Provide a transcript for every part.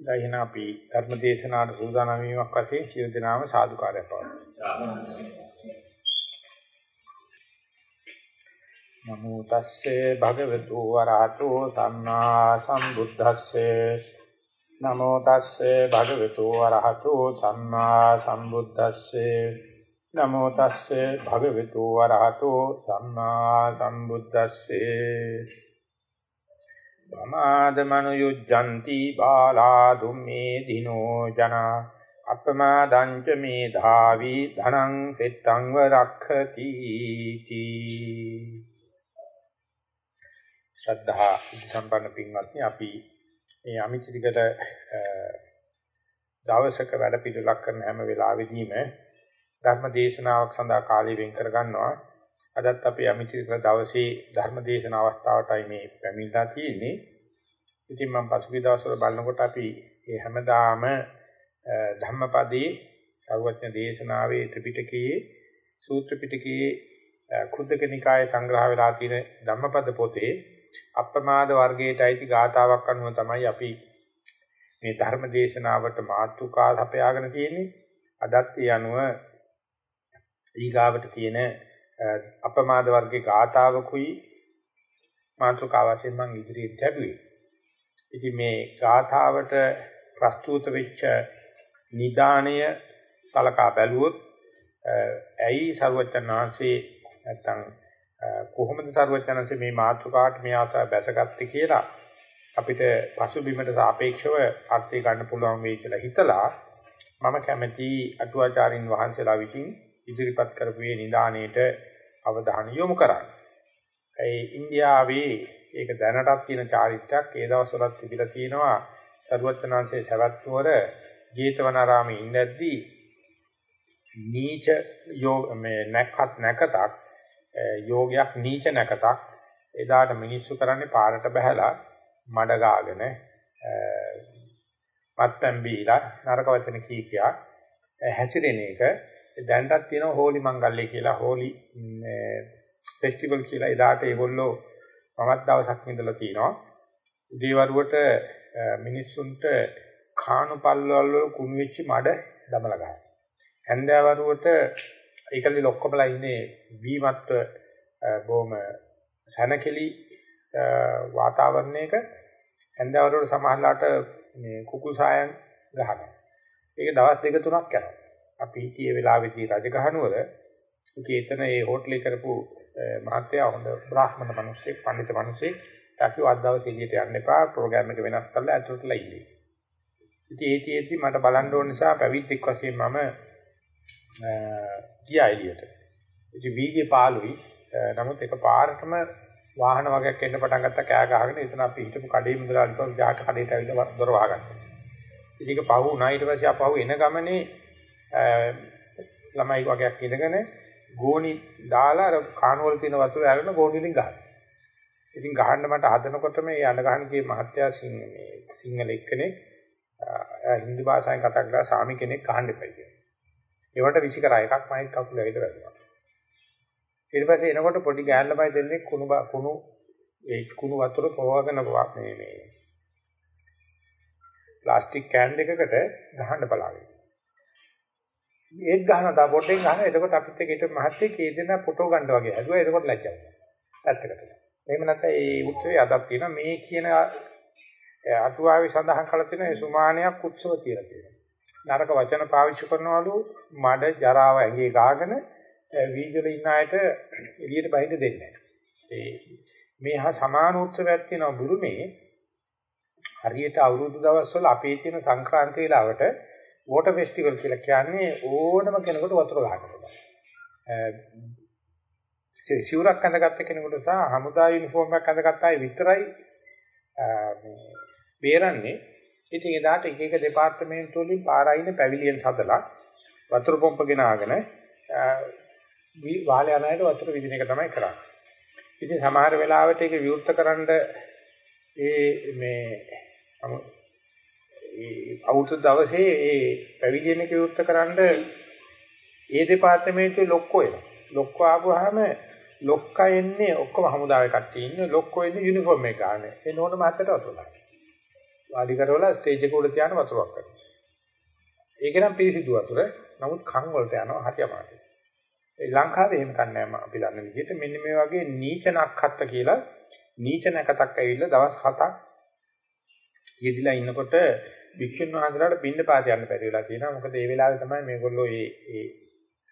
දැන් අපි ධර්ම දේශනාවට සූදානම් වීමක් වශයෙන් සියලු දෙනාම සාදුකාරය පවතුමු. නමෝ තස්සේ භගවතු වරහතෝ සම්මා සම්බුද්දස්සේ. නමෝ තස්සේ භගවතු වරහතෝ සම්මා සම්බුද්දස්සේ. නමෝ තස්සේ භගවතු වරහතෝ සම්මා සම්බුද්දස්සේ. ප්‍රමාද මනුයුජ්ජಂತಿ බාලා දුම්මේ දිනෝ ජන අපමාදං ච මේ ධාවි ධනං සෙත්තං වරක්ඛති තී. ශ්‍රද්ධා සම්පන්න පින්වත්නි අපි මේ අමිත්‍රිකට දවසක වැඩ පිළිලක් කරන හැම වෙලාවෙදීම ධර්ම දේශනාවක් සඳහා කාලය වෙන් කර ගන්නවා අදත් අපි අමිතික දවසේ ධර්ම දේශන අවස්ථාවටයි මේ පැමිණලා තියෙන්නේ. ඉතින් මම පසුගිය දවස්වල බලනකොට අපි මේ හැමදාම ධම්මපදයේ සර්වඥ දේශනාවේ ත්‍රිපිටකයේ සූත්‍ර පිටකයේ කුද්දක නිකායේ සංග්‍රහ වෙලා තියෙන ධම්මපද පොතේ අප්‍රමාද වර්ගයට අයිති ගාතාවක් අනුව තමයි අපි මේ ධර්ම දේශනාවට මාතෘකා හපයාගෙන තියෙන්නේ. අදත් ඒ අනුව ඊගාවට තියෙන අපමාද වර්ගයේ ගාතාවකුයි මාතෘකාව වශයෙන් මම ඉදිරියට ලැබුවේ. ඉතින් මේ ගාතාවට ප්‍රස්තුත වෙච්ච නිදාණය සලකා බැලුවොත් ඇයි ਸਰවචනාංශේ නැත්තම් කොහොමද ਸਰවචනාංශේ මේ මාතෘකාවට මේ ආසාව බැසගත්තේ කියලා අපිට පසුබිමට සාපේක්ෂව අර්ථය ගන්න පුළුවන් වෙයි කියලා හිතලා මම කැමැති අටුවාචාරින් වහන්සේලා විසින් ඉදිරිපත් කරපු මේ නිදාණයට අවධානය යොමු කරන්න. ඒ ඉන්දියාවේ ඒක දැනටත් තියෙන චාරිත්‍රාක් ඒ දවස්වලත් තිබිලා තියෙනවා සරුවචනාංශයේ සවැත් නුවර ජේතවනාරාමේ ඉඳද්දී නීච යෝග මේ නැකත් නැකතක් යෝගයක් නීච නැකතක් එදාට මිනිස්සු කරන්නේ පාරට බහැලා මඩ ගාගෙන මත්පැන් බීලා නරක වචන කී කියා හැසිරෙන එක දැන්ටත් තියෙනවා හෝලි මංගල්‍ය කියලා හෝලි ෆෙස්ටිවල් කියලා එදාට ඒගොල්ලෝ මමත් දවසක් ඉඳලා තිනවා. උදේවරුවට මිනිස්සුන්ට කාණු පල්වල වල කුණු වෙච්ච මඩ දමලා ගන්නවා. හැන්දෑවරුවට ඒකලි ලොක්කමලා ඉන්නේ වීමත්ව බොහොම සනකෙලි වාතාවරණයක හැන්දෑවරුවට සමහරලාට මේ කුකුල් සායන් ගහනවා. ඒක දවස් දෙක තුනක් යනවා. අපි හිටියේ වෙලාවේදී රජගහනුවර ඉතින් එතන ඒ හෝටලේ කරපු මහත්තයා හොඳ බ්‍රාහ්මණ මිනිස්සෙක් පඬිත මිනිස්සෙක් අපි අද්දවස් එළියට යන්න එපා ප්‍රෝග්‍රෑම් එක වෙනස් කරලා ඇතුළටලා ඉන්නේ. ඉතින් ඒ තියෙද්දි මට බලන්න ඕන නිසා පැවිද්දෙක් වශයෙන් මම ගියා එළියට. ඉතින් වීගේ පාළුයි නමුත් එක පාරටම වාහන වගේක් එන්න පටන් ගත්තා කෑ ගහගෙන එතන අපි හිටපු කඩේ මුදලාලිකව ජාට කඩේට ඇවිල්ලා දොර වහගත්තා. ඉතින් ඒක පහු වුණා ඊට පස්සේ ආපහු එන ගමනේ ළමයි වගේක් ඉඳගෙන ගෝණි දාලා අර කානුවල තියෙන වතුර අරගෙන ගෝණි වලින් ගහනවා. ඉතින් ගහන්න මට හදනකොට මේ යන ගහන කී මහත්යා සිංහ මේ සිංහල එක්කෙනෙක් හින්දි භාෂාවෙන් කතා කරලා සාමි කෙනෙක් ගහන්න එපා කියලා. ඒවට විසි කරා එකක් මයික් කකුල ඇවිත් වැදුනා. ඊට පස්සේ එනකොට පොඩි ගෑන් ළමයි දෙන්නේ කුණු කුණු ඒ කුණු වතුර පොවගෙන මේ මේ ප්ලාස්ටික් කෑන් දෙකකට ගහන්න බලාගෙන. ඒත් ගහනවා. තා පොඩ්ඩෙන් ගහනවා එතකොට අපිත් එක්ක හිටපු මහත්තයෙක් ඒ දෙන ෆොටෝ ගන්න වගේ හැදුවා. එතකොට ලැජ්ජා වුණා. පැත්තකට එහෙම නැත්නම් ඒ උත්සවයේ අදක් තියෙනවා. මේ කියන අටුවාවේ සඳහන් කරලා තියෙන ඒ සුමානයක් උත්සව කියලා තියෙනවා. නරක වචන පාවිච්චි කරනවලු මඩ ජරාව ඇඟේ ගාගෙන වීජවල ඉන්න අයට එළියට බහින්න දෙන්නේ නැහැ. මේ හා සමාන උත්සවයක් තියෙනවා බුරුමේ. හරියට අවුරුදු දවස්වල අපේ තියෙන සංක්‍රාන්ති වෙලාවට වෝටර් ෆෙස්ටිවල් කියලා කියන්නේ ඕනම කෙනෙකුට වතුර ගන්න පුළුවන්. සිවුරක් අඳගත්ත කෙනෙකුට සහ හමුදා යුනිෆෝම් එකක් අඳගත්ත අය විතරයි මේ බේරන්නේ. ඉතින් එදාට එක එක දෙපාර්තමේන්තු වලින් පාරායින පැවිලියන් හදලා වතුර පොම්ප ගෙනාගෙන වාල යන අයට වතුර විදින එක තමයි කරන්නේ. ඉතින් සමහර වෙලාවට ඒක විවෘතකරනද ඒ මේ ඒ අවුරුදු දවසේ ඒ පැවිදියන් එක විවෘත කරන්න ඒ දෙපාර්තමේන්තුවේ ලොක්කෝ එනවා. ලොක්කෝ ආපුවාම ලොක්කා එන්නේ ඔක්කොම හමුදාවේ කට්ටිය ඉන්නේ ලොක්කෝ එන්නේ යුනිෆෝම් එක ගන්න. එනෝන මාතට වතුලා. වාඩි කරවලා ස්ටේජ් එක උඩ තියාන වතුරක් කරනවා. ඒක නම් පිරිසිදු වතුර. නමුත් කන් වලට යනවා හරි අමාරුයි. ඒ ලංකාවේ එහෙම කන්නේ නැහැ අපි දන්න විදිහට මෙන්න මේ වගේ නීච නක්ඛත්ත කියලා නීච නැකතක් ඇවිල්ලා දවස් 7ක් යෙදිලා ඉන්නකොට වික්ෂුන් වහන්සේලාට පින්න පාත යන්න බැරි වෙලා තියෙනවා. මොකද ඒ වෙලාවේ තමයි මේගොල්ලෝ මේ මේ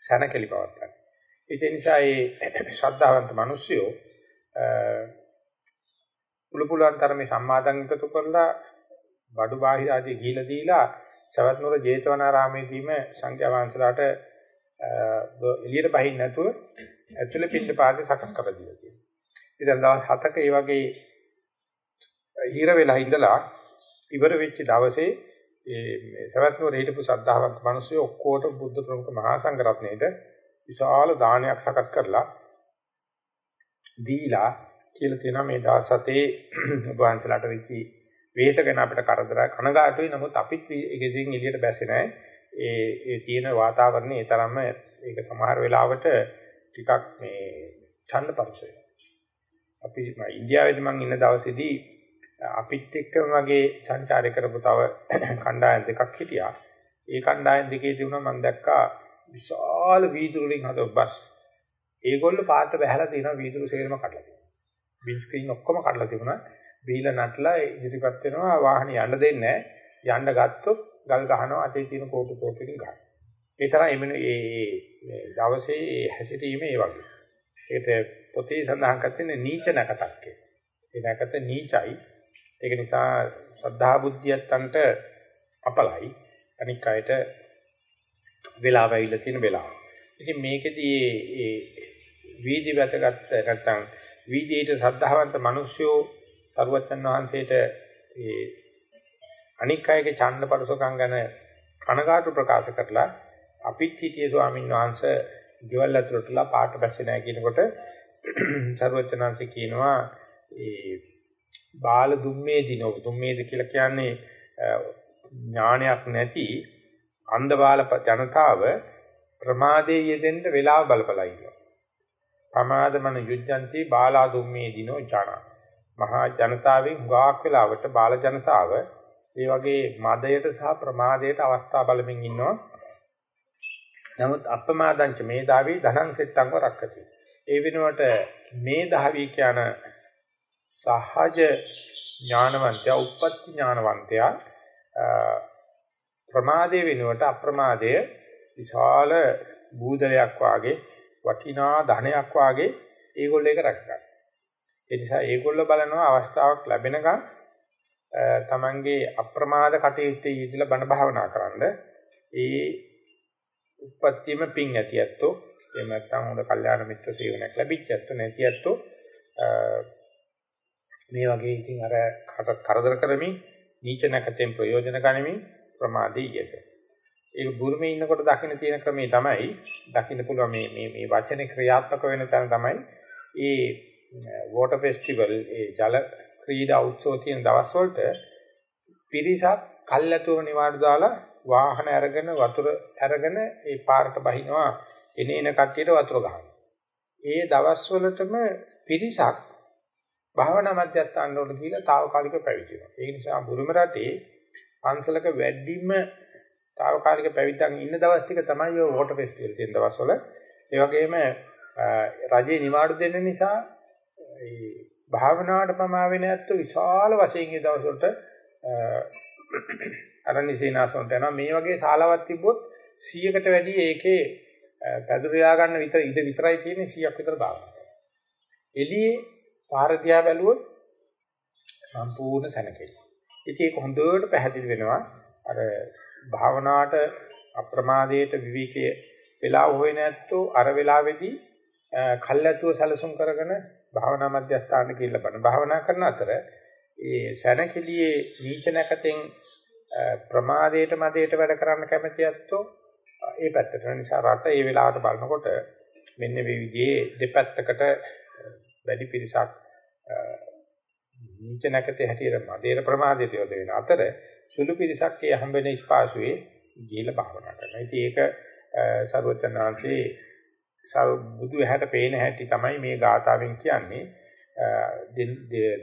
සැනකෙලි පවත්තන්නේ. ඒ නිසා මේ ශ්‍රද්ධාවන්ත මිනිස්සුયો පුළු පුළුවන් තරමේ සම්මාදන් එකතු කරලා බඩු බාහිර ආදී ගිහිලා දීලා සවැත්නුවර ජේතවනාරාමේදීම සංඝයා වහන්සේලාට එළියට බහින්න නැතුව ඇතුළේ පිට පාදේ සකස් කරලා දීලා තියෙනවා. ඉතින් දවස් 7ක ඒ වගේ හිර වෙලා ඉඳලා ඉවර වෙච්ච දවසේ ඒ සවැත්නුවර හිටපු සද්ධාවන්ත මිනිස්සු ඔක්කොට බුද්ධ ප්‍රමුඛ මහා සංඝරත්නයේට විශාල දානයක් සකස් කරලා දීලා කියලා තියෙනවා. මේ දවස් හතේ වහන්සලාට වෙච්චි වෙහෙස ගැන අපිට කරදර කනගාටුයි. නමුත් අපිත් ඒකෙන් එළියට බැස්සේ නැහැ ඒ ඒ තියෙන වාතාවරණය ඒ තරම්ම ඒක සමහර වෙලාවට ටිකක් මේ ඡන්ද පරිසරය අපි ඉන්දියාවේදී මම ඉන්න දවසේදී අපිත් එක්කම වගේ සංචාරය කරපු තව කණ්ඩායම් දෙකක් හිටියා ඒ කණ්ඩායම් දෙකේදී වුණා මම දැක්කා විශාල වීදුරු වලින් හදපු බස් ඒගොල්ලෝ පාට බහැලා තියෙනවා වීදුරු සේරම කඩලා බිල් ස්ක්‍රීන් ඔක්කොම කඩලා තිබුණා. බීල නටලා ඉදිරිපත් වෙනවා වාහනේ යන්න දෙන්නේ යන්න ගත්තොත් ගල් ගහනවා අතේ තියෙන කෝටු කෝටුකින් ගන්න. ඒ තරම් එමෙන්න මේ දවසේ හැසිරීම ඒ වගේ. ඒකට පොතේ සඳහන් කරන්නේ නීච නැකතක් කියලා. ඒ නැකත නීචයි. ඒක නිසා ශ්‍රද්ධා බුද්ධියත්තන්ට අපලයි. අනික් අයට වෙලාව ඇවිල්ලා තියෙන වෙලාව. ඉතින් මේකෙදී ඒ වීදි වැටගත්ත නැත්තම් වීදියේට ශ්‍රද්ධාවන්ත මිනිස්සුયો සරුවච්චන් වහන්සේට ඒ අනික් අයගේ ඡන්ද පරසකම් ගැන කනගාටු ප්‍රකාශ කරලා අපිත් හිටියේ ස්වාමීන් වහන්සේ ගෙවල් ඇතුළටලා පාට බැස්සේ නැහැ කියනකොට සරුවච්චන්හන්සේ කියනවා ඒ බාල දුම්මේ දිනෝ දුම්මේද කියලා කියන්නේ ඥානයක් නැති අන්ධ බාල ජනතාව ප්‍රමාදයේ යෙදෙන්න වෙලාව බලපලා ඉන්නවා ප්‍රමාදමන යුද්ධන්ති බාලා දුම්මේ දිනෝ ජන. මහා ජනතාවෙන් හුඟක් වෙලාවට බාල ජනතාව ඒ වගේ මදයට සහ ප්‍රමාදයට අවස්ථා බලමින් ඉන්නවා. නමුත් අප්‍රමාදංච මේදාවි ධනං සෙට්ටංව රක්කති. ඒ වෙනුවට මේදාවි කියන සහජ ඥානවන්තයා උප්පත්ති ඥානවන්තයා ප්‍රමාදයේ වෙනුවට අප්‍රමාදය විශාල බූදලයක් වාගේ වටිනා ධනයක් වාගේ ඒගොල්ලෝ ඒක රැකගන්න. ඒ නිසා ඒගොල්ලෝ බලනවා අවස්ථාවක් ලැබෙනකන් තමන්ගේ අප්‍රමාද කටයුත්තේ යෙදලා බණ භාවනා කරන්න ඒ උපත්තියම පිං ඇතියැත්තෝ එහෙම නැත්නම් හොඳ කල්යාණ මිත්‍ර සේවනයක් ලැබිච්ච ඇත්තෝ නැති ඇත්තෝ මේ වගේ ඉතින් අර කරදර කරමින් නීච නැකතෙන් ප්‍රයෝජන ගනිමින් ප්‍රමාදී යෙද. ඒක බුරුමේ ඉන්නකොට දකින්න තියෙන ක්‍රමේ තමයි දකින්න පුළුවන් මේ මේ මේ වචනේ ක්‍රියාත්මක වෙන තැන තමයි ඒ වෝටර් ෆෙස්ටිවල් ඒ ජල ක්‍රීඩා උත්සව තියෙන දවස් වලට පිරිසක් කල්ැතුව නිවාඩු දාලා වාහන අරගෙන වතුර අරගෙන ඒ පාරට බහිනවා එන එන කට්ටියට වතුර ගහනවා. ඒ දවස් වලටම පිරිසක් භාවනා මධ්‍යස්ථාන වලට ගිහිලා తాවකාලික පැවිදි වෙනවා. ඒ නිසා බුරුම රටේ පන්සලක වැඩිම తాවකාලික පැවිද්දන් ඉන්න දවස් ටික තමයි ඔය වෝටර් ෆෙස්ටිවල් තියෙන දවස්වල. ඒ වගේම රජේ නිවාඩු දෙන්න නිසා ඒ භාවනාවට ප්‍රමා වෙන ඇත්තෝ විශාල වශයෙන් ඒ දවස්වලට අරණිසේනාසොන්ට යනවා. මේ වගේ ශාලාවක් තිබ්බොත් 100කට වැඩි ඒකේ පැදුරියා ගන්න විතර ඉඳ විතරයි තියෙන්නේ 100ක් විතර දානවා. එළියේ පාර දිහා බැලුවොත් සම්පූර්ණ සැනකෙලි. ඉතින් ඒක හොඳට පැහැදිලි වෙනවා. අර භාවනාවට අප්‍රමාදයට විවිකයේ වෙලාව හොයන ඇත්තෝ අර වෙලාවේදී කල්ැතුව සැලසුම් කරගෙන භාවනා මධ්‍යස්ථානට ගිහිල්ලා බණ භාවනා කරන අතර ඒ සැනකෙලියේ නීච නැකතෙන් ප්‍රමාදයට මදයට වැඩ කරන්න කැමති ඇත්තෝ ඒ පැත්තට නිසා රට ඒ වෙලාවට බලනකොට මෙන්න මේ විදිහේ දෙපැත්තකට වැඩි පිරිසක් නීච නැකතේ හැටියට මදේර ප්‍රමාදයට යොද වෙන අතර සුළු පිරිසක් ඒ හම්බෙන ස්පාසුවේ ගිහිලා භාවනා කරනවා. ඉතින් ඒක සර්වචනාංශේ බුදු ඇහැට පේන හැටි තමයි මේ ගාථාවෙන් කියන්නේ.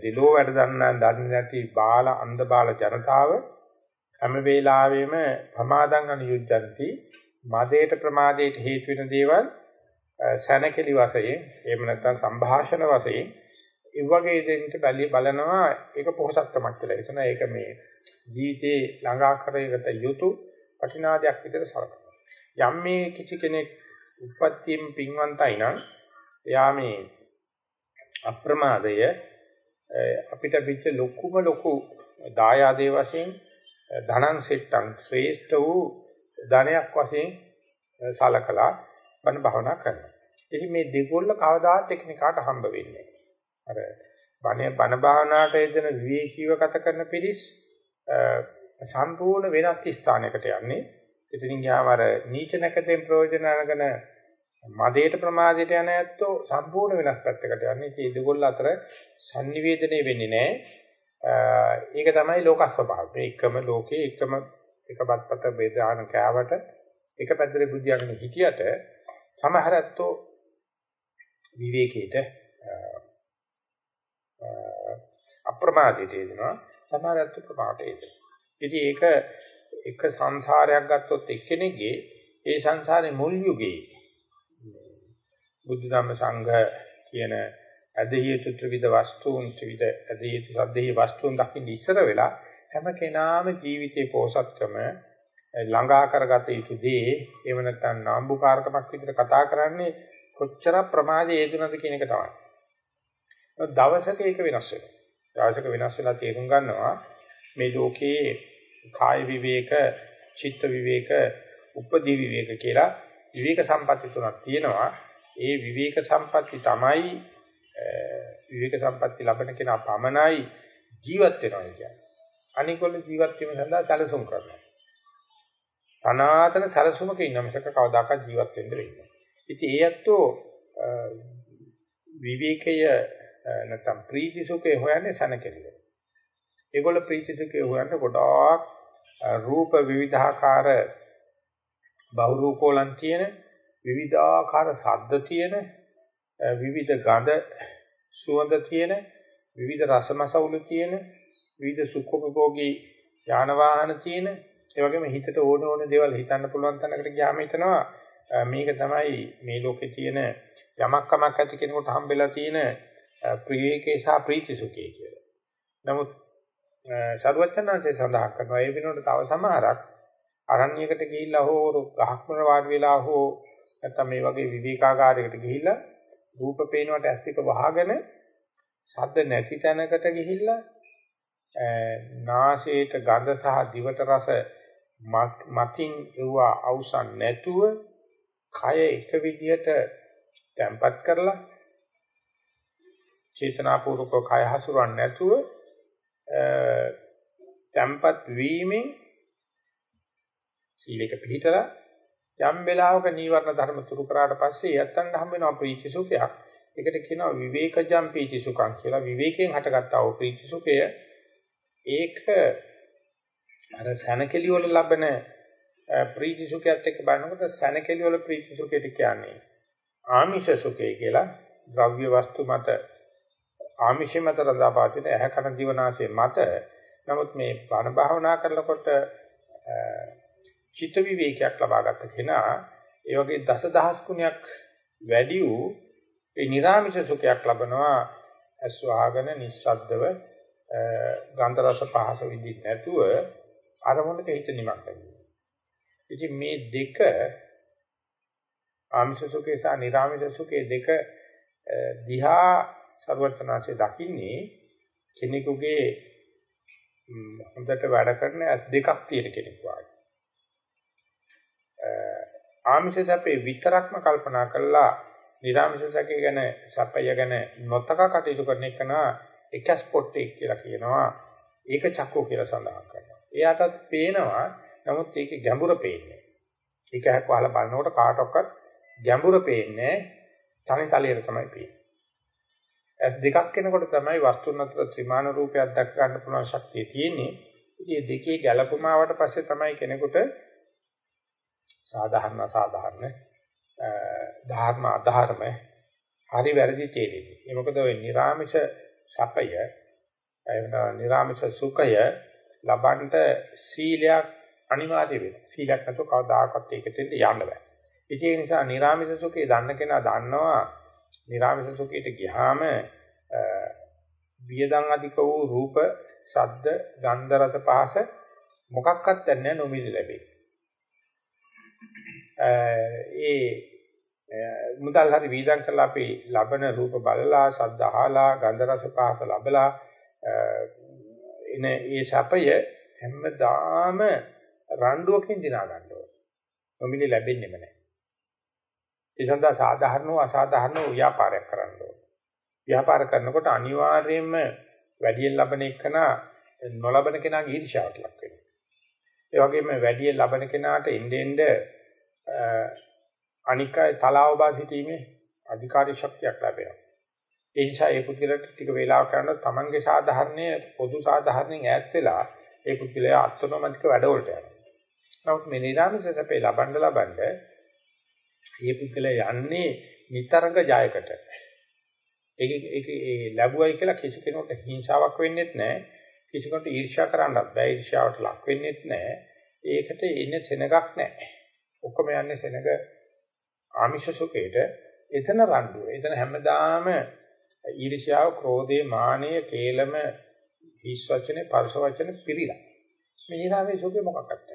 දෙලෝ වැඩ දන්නා දන්නේ නැති බාල අන්ධ බාල ජනතාව හැම වෙලාවෙම ප්‍රමාදං අනියුද්ධಂತಿ මදේට ප්‍රමාදයට හේතු වෙන දේවල් සැනකෙලි වශයෙන් එහෙම නැත්නම් සංഭാෂණ වශයෙන් ඒ වගේ දෙන්නට බැලී බලනවා ඒක පොහසත්කමක් කියලා. එතන ඒක මේ ජීවිතේ ළඟා කරගත යුතු වටිනාදයක් විදිහට සලකනවා. යම් මේ කිසි කෙනෙක් උපත්තියෙන් පින්වන්තයි නම් එයා මේ අප්‍රමාදය අපිට පිට ලොකුම ලොකු දායාදේ වශයෙන් ධනං සෙට්ටං ශ්‍රේෂ්ඨ වූ ධනයක් වශයෙන් සලකලා බණ භවනා කරනවා. ඉතින් මේ දෙගොල්ල කවදාත් එකිනෙකාට හම්බ වෙන්නේ අර බණ බණ භාවනාවට යෙදෙන විවේකීව ගත කරන පිරිස් සම්පූර්ණ වෙනත් ස්ථානයකට යන්නේ. ඉතින් ගියාම අර නීච නැකතෙන් ප්‍රයෝජන අරගෙන මදේට ප්‍රමාදයට යන ඇත්තෝ සම්පූර්ණ වෙනස් පැත්තකට යන්නේ. ඒ දෙගොල්ල අතර sannivedanaya වෙන්නේ නැහැ. ඒක තමයි ලෝක ස්වභාවය. මේ එකම ලෝකේ එකම එකපත්පත බෙදාන කෑවට එක පැත්තේ බුද්ධියගෙන හිටියට සමහර ඇත්තෝ විවේකීට අප්‍රමාදයට එනවා සමහර ඇත්තෝ ප්‍රමාදයට. ඉතින් ඒක එක සංසාරයක් ගත්තොත් එක්කෙනෙක්ගේ ඒ සංසාරේ මුල් යුගයේ බුද්ධ ධම්ම සංඝ කියන අධිහිත ත්‍රිවිධ වස්තුන් ත්‍රිවිධ අධිහිත සද්ධිය වස්තුන් දකින්න ඉස්සර වෙලා හැම කෙනාම ජීවිතේ පෝසත්කම ළඟා කරගත යුතු දේ එහෙම නැත්නම් නාම්බුකාරකමක් විදිහට කතා කරන්නේ කොච්චර ප්‍රමාදයේ යෙදුනද කියන එක තමයි. දවසක ඒක වෙනස් වෙනවා. දවසක වෙනස් වෙලා තේරුම් ගන්නවා මේ ලෝකයේ කාය විවේක, චිත්ත විවේක, උපදි විවේක කියලා විවේක සම්පatti තුනක් තියෙනවා. ඒ විවේක සම්පatti තමයි විවේක සම්පatti ලබන කෙනා පමණයි ජීවත් වෙනවා කියන්නේ. අනිකොල්ල ජීවත් වීම සඳහා සැලසුම් කරනවා. අනාතන සැලසුමක ඉන්න මිසක කවදාකවත් ජීවත් වෙන්න වෙන්නේ ඉතින් ඒ ඇත්තෝ විවේකය නැත්නම් ප්‍රීති සුඛය හොයන්නේ සනකෙලිය. ඒගොල්ල ප්‍රීති සුඛය හොයන්නේ ගොඩාක් රූප විවිධාකාර බහුරූපෝලන් තියෙන විවිධාකාර ශබ්ද තියෙන විවිධ ගඳ සුවඳ තියෙන විවිධ රසමසවුල තියෙන විවිධ සුඛෝපභෝගී යාන වාහන තියෙන ඒ වගේම හිතට ඕන ඕන දේවල් හිතන්න පුළුවන් තැනකට ගියාම හිතනවා මේක තමයි මේ ලෝකේ තියෙන යමක් කමක් ඇති කෙනෙකුට හම්බෙලා තියෙන ප්‍රියේකේ සහ ප්‍රීතිසුඛේ කියලා. නමුත් සරුවචනාංශය සඳහන් කරනවා ඒ වෙනුවට තව සමහරක් අරණ්‍යයකට ගිහිල්ලා හෝ ගහක් මුල වාඩි වෙලා හෝ නැත්නම් මේ වගේ විවේකාගාරයකට ගිහිල්ලා රූප පේනවට ඇස් දෙක වහගෙන ශබ්ද නැති තැනකට ගිහිල්ලා නාසයට ගඳ සහ දිවට රස මතින් එවුවා අවසන් නැතුව කය එක විදිහට තැම්පත් කරලා චේතනාපූර්වක කය හසුරවන්නේ නැතුව තැම්පත් වීමෙන් සීලයක පිළිතලා යම් වෙලාවක නීවරණ ධර්ම තුරු කරාට පස්සේ යත්තන් හම් වෙනවා ප්‍රීති සුඛයක්. ඒකට කියනවා විවේකජම් ප්‍රීති සුඛං කියලා. විවේකයෙන් හටගත්තා වූ ප්‍රීති සුඛය ඒක අර සනකෙලි වල ලබන ප්‍රීති සුඛයත් එක්ක බලනකොට සනකෙලි වල ප්‍රීති සුඛයට කියන්නේ ආමිෂ සුඛය කියලා. ද්‍රව්‍ය වස්තු මත ආමිෂ මත රඳාපවතින ඇහ කන දිවනාසය මත. නමුත් මේ බණ භාවනා කරනකොට චිත්ත විවේකයක් ලබා ගන්න කෙනා ඒ වගේ දසදහස් ගුණයක් වැඩි වූ ඒ නිර්ාමිෂ සුඛයක් ලබනවා. අස්වාගන නිස්සද්දව ගන්ධ රස පහස විඳින්න නැතුව අරමුණක හිත නිමක් වෙනවා. ඉතින් මේ දෙක ආමිෂ සුඛේ සහ නිර්ආමිෂ සුඛේ දෙක දිහා ਸਰවඥාසේ දකින්නේ කෙනෙකුගේ හොඳට වැඩ කරන ඇස් දෙකක් තියෙන කෙනෙක් වගේ. ආමිෂ සැපේ විතරක්ම කල්පනා කළා නිර්ආමිෂ සැකේ ගැන සැපය ගැන නොතක කටයුතු කරන එක නා එක ස්පොට් එක කියලා කියනවා. ඒක චක්කෝ කියලා සඳහන් කරනවා. එයාටත් පේනවා නමුත් ඒකේ ගැඹුර පේන්නේ. ඒක හැක් වහලා බලනකොට කාටවත් ගැඹුර පේන්නේ තනි තලයට තමයි පේන්නේ. ඇස් දෙකක් කෙනකොට තමයි වස්තුන් අතර ත්‍රිමාන රූපයක් දක්ව ගන්න පුළුවන් ශක්තිය තියෙන්නේ. ඉතින් දෙකේ ගැළපුමාවට පස්සේ තමයි කෙනෙකුට සාධාරණ සාධාරණ ධර්ම අධර්ම හරි වැරදි තේරෙන්නේ. ඒ මොකද ওই නිර්ාමිෂ සැපය එහෙම නිර්ාමිෂ සුඛය ලබන්නට සීලයක් අනිවාර්ය වෙනවා. සීලයක් නැතුව කවදාකවත් ඒකට යන්න බෑ. ඒ නිසා නිර්ාමිෂ සුඛේ දන්න කෙනා දන්නවා නිර්ාමිෂ සුඛයට ගියාම වියදම් අධික වූ රූප, ශබ්ද, ගන්ධ, රස, පහස මොකක්වත් නැහැ නොමිලි ලැබේ. ඒ මුදල් හරි වීදම් කරලා අපි ලබන රූප බලලා, ශබ්ද අහලා, ගන්ධ රස පහස ලබලා එන ඒ සැපය හැමදාම රණ්ඩුවකින් දිනා ගන්න ඕන. නොමිලේ ලැබෙන්නේම නැහැ. ඒ සඳහා සාධාරණව අසාධාරණව ව්‍යාපාරයක් කරන්න ඕන. ව්‍යාපාර කරනකොට අනිවාර්යයෙන්ම වැඩියෙන් ලබන එකන නොලබන කෙනාගේ ඊර්ෂ්‍යාවට ලක් වෙනවා. ඒ වගේම වැඩියෙන් ලබන කෙනාට එන්නේ එන්නේ අනිකයි තලාව බා සිටීමේ අධිකාරී ශක්තියක් ලැබෙනවා. ඒ නිසා ඒ පුද්ගලට ටික වේලාවක් කරනකොට තමන්ගේ සාධාරණය පොදු සාධාරණෙන් ඈත් වෙලා ඒ පුද්ගලයා අත්නොමතික වැඩවලට යනවා. නමුත් මේ නිරාමිස සැපේ ලබන්න ලබන්න මේ පුද්ගලයා යන්නේ නිතරංග ජයකට. ඒක ඒක ඒ ලැබුවයි කියලා කිසි කෙනෙකුට හිංසාවක් වෙන්නේත් නැහැ. කිසි කෙනෙකුට ඊර්ෂ්‍යා කරන්නත් බෑ. ඊර්ෂ්‍යාවට ලක් වෙන්නේත් නැහැ. ඒකට එන්නේ සෙනගක් නැහැ. ඔක්කොම යන්නේ සෙනග ආමිෂ සුඛේට එතන රණ්ඩුව. එතන හැමදාම ඊර්ෂ්‍යාව, ක්‍රෝධය, මානය, කේලම, හිස් වචනේ, පරස වචනේ පිළිලා. මේ නිරාමයේ සුඛේ මොකක්වත් නැහැ.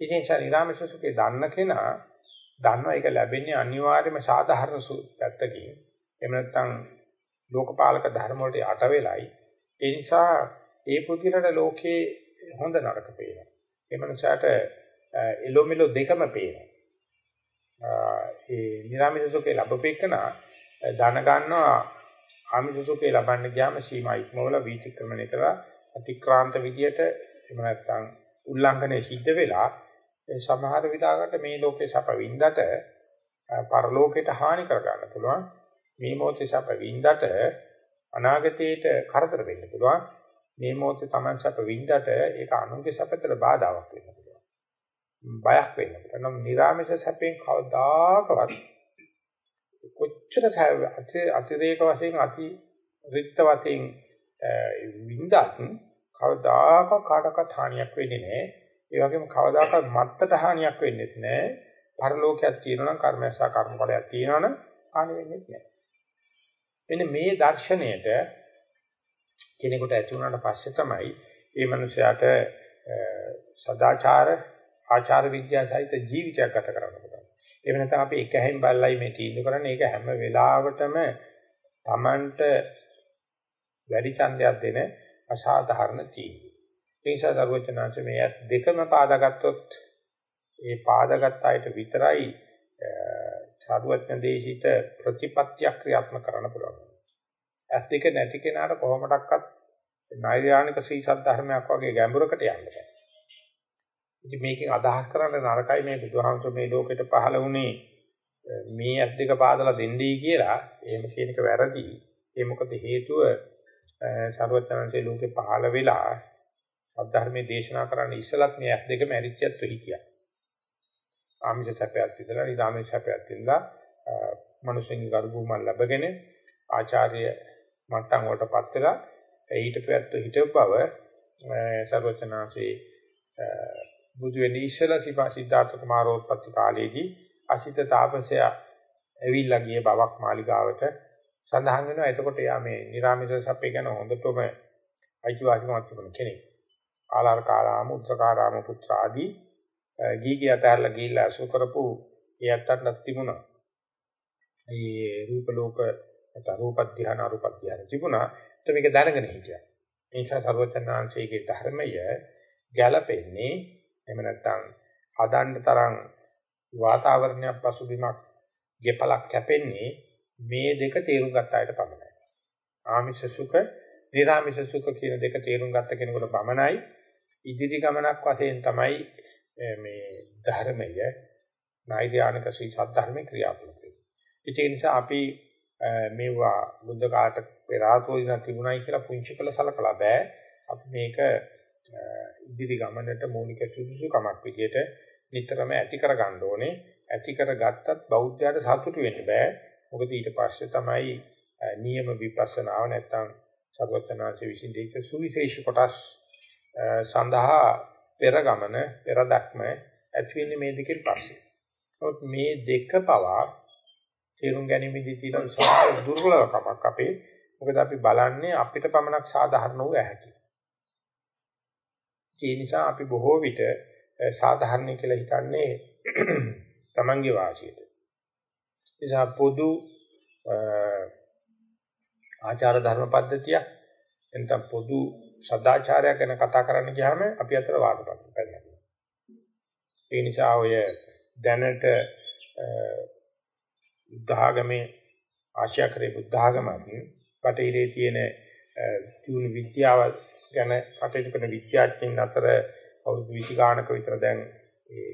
ඉතින් ඒ නිරාමයේ සුඛේ දන්න කෙනා දන්නවා ඒක ලැබෙන්නේ අනිවාර්යයෙන්ම සාධාරණ පැත්තකින්. එහෙම නැත්නම් ලෝකපාලක ධර්ම වලට යට වෙලයි. ඒ නිසා ඒ පුදුරට ලෝකේ හොඳ නරක පේනවා. ඒ මනසට එලොමෙලො දෙකම පේනවා. ඒ නිර්ාමිෂ සුඛේ ලැබපෙකන ධන ගන්නවා ආමිෂ සුඛේ ලබන්න ගියාම සීමා ඉක්මවල වීතික්‍රමණය කරලා අතික්‍රාන්ත විදියට එහෙම නැත්නම් උල්ලංඝනය සිද්ධ වෙලා සමහර විදාකට මේ ලෝකේ සැප වින්දට පරලෝකයට හානි කර ගන්න පුළුවන් මේ මොහොතේ සැප වින්දට අනාගතයට කරදර වෙන්න පුළුවන් මේ මොහොතේ Taman සැප වින්දට ඒක අනුන්ගේ සැපතට බාධාවක් වෙන්න පුළුවන් බයක් වෙන්න පුළුවන්. නම් නිරාමිෂ සැපෙන් කවදාකවත් කොච්චර අතිරේක වශයෙන් අති රික්ත වශයෙන් විඳත් කවදාක කාටවත් හානියක් වෙන්නේ නැහැ. ඒ වගේම කවදාකවත් මත්තට හානියක් වෙන්නේ නැහැ. පරලෝකයක් තියෙනවා නම් කර්මයසා කර්මඵලයක් තියෙනවා නම් හානි වෙන්නේ නැහැ. මෙන්න මේ දර්ශනයට කෙනෙකුට ඇති වුණාට පස්සේ තමයි මේ මනුස්සයාට සදාචාර ආචාර විද්‍යාව සහිත ජීවිතයක් ගත කරන්න පුළුවන්. එහෙම නැත්නම් අපි එක හැෙන් බල්ලයි මේ තීන්දුව කරන්නේ ඒක හැම වෙලාවටම Tamanට වැඩි ඡන්දයක් දෙන අසාධාරණ තීන්දුව. ඒ නිසා දරුවචනාංශ මේ ඇස් දෙකම පාදාගත්තොත් ඒ පාදාගත් අයට විතරයි සාධුවත්න දේශිත ප්‍රතිපත්තිය ක්‍රියාත්මක කරන්න පුළුවන්. ඇස් දෙක නැති කෙනාට කොහොමඩක්වත් නෛර්යානික සී සද්ධර්මයක් වගේ ගැඹුරකට යන්න බෑ. ඉතින් මේකෙන් අදහස් කරන්න නරකයි මේ බුදුහාමුදුර මේ ලෝකෙට පහළ වුණේ මේ ඇස් දෙක පාදලා දෙන්නයි කියලා. එහෙම කියන එක වැරදි. ඒ මොකද හේතුව සර්වඥාන්සේ ලෝකෙ පහළ වෙලා අධර්මයේ දේශනා කරන්න ඉස්සලත් මේ ඇස් දෙකම ඇරිච්චත් වෙයි කියලා. ආමිෂ සැපයක් විතර නිදාමිෂ සැපයක් වින්දා මනුෂ්‍යන්ගේ ගරු බුහුමන් ලැබගෙන ආචාර්ය මට්ටම් වලටපත් වෙලා ඊට පැත්ත හිටව බව සර්වඥාන්සේ බුදු වෙන්නේ ඉස්සලා සිපා සිද්ධාර්ථ කුමාරෝත්පත්ති කාලයේදී අසිත තාපසයා ඇවිල්ලා ගිය බවක් මාලිගාවට සඳහන් වෙනවා. එතකොට යා මේ නිරාමිස සප්පේ ගැන හොඳටම අයිතිවාසිකමක් තිබුණ කෙනෙක්. ආලාර කාලාම උත්තරකාරාම පුත්‍ර ආදී ගීගිය අතහැරලා ගිහිල්ලා අසු කරපු ඒ අත්තට තිබුණා. මේ රූප ලෝක නැත්නම් රූප ධ්‍යාන අරූප ධ්‍යාන තිබුණා. ඒක මේක දැනගෙන හිටියා. ඒ නිසා සර්වචන්නාංශයේ ධර්මය ගැළපෙන්නේ එහෙම නැත්නම් හදන්න තරම් වාතාවරණයක් පසුබිමක් ගෙපලක් කැපෙන්නේ මේ දෙක තේරුම් ගත්ත අයට පමණයි. ආමිෂ සුඛ, නිර්ආමිෂ සුඛ කියන දෙක තේරුම් ගත්ත කෙනෙකුට පමණයි ඉදිරි ගමනක් වශයෙන් තමයි මේ ධර්මය නෛර්යානික ශ්‍රී සද්ධර්මේ ක්‍රියාත්මක වෙන්නේ. ඒ නිසා අපි මේවා බුද්ධ කාට පෙර ආතෝදින තිබුණයි කියලා පුංචි කළ සලකලා බෑ. අපි මේක ඉදිරි ගමනට මූලික සුදුසුකමක් විදිහට නිතරම ඇති කර ගන්න ඕනේ. ඇති කරගත්තත් බෞද්ධයාට සතුටු වෙන්න බෑ. මොකද ඊට පස්සේ තමයි නියම විපස්සනාව නැත්තම් සර්වඥාච විසින් දීක සුවිශේෂ කොටස් සඳහා පෙර ගමන පෙර දක්ම ඇති වෙන්නේ මේ දෙකෙන් පස්සේ. නමුත් මේ දෙක පවා තේරුම් ගැනීමේදී තියෙන විශාල දුර්වලකමක් අපේ. මොකද අපි බලන්නේ අපිට පමණක් සාධාරණ වූ ඇහැකි. ඒ නිසා අපි බොහෝ විට සාධාරණ කියලා හිතන්නේ තමන්ගේ වාසියට. නිසා පොදු ආචාර ධර්ම පද්ධතිය එතන පොදු සදාචාරය ගැන කතා කරන්න ගියාම අපි අතර වාද ප්‍රතිපන්න. ඒ නිසා ඔය දැනට බුද්ධාගමේ ආශ්‍යාකරේ බුද්ධාගමත් පටේරේ තියෙන තුනු විද්‍යාව ගැන කටයුතු කරන විද්‍යාඥයින් අතර අවුරුදු 20 ගානක විතර දැන් ඒ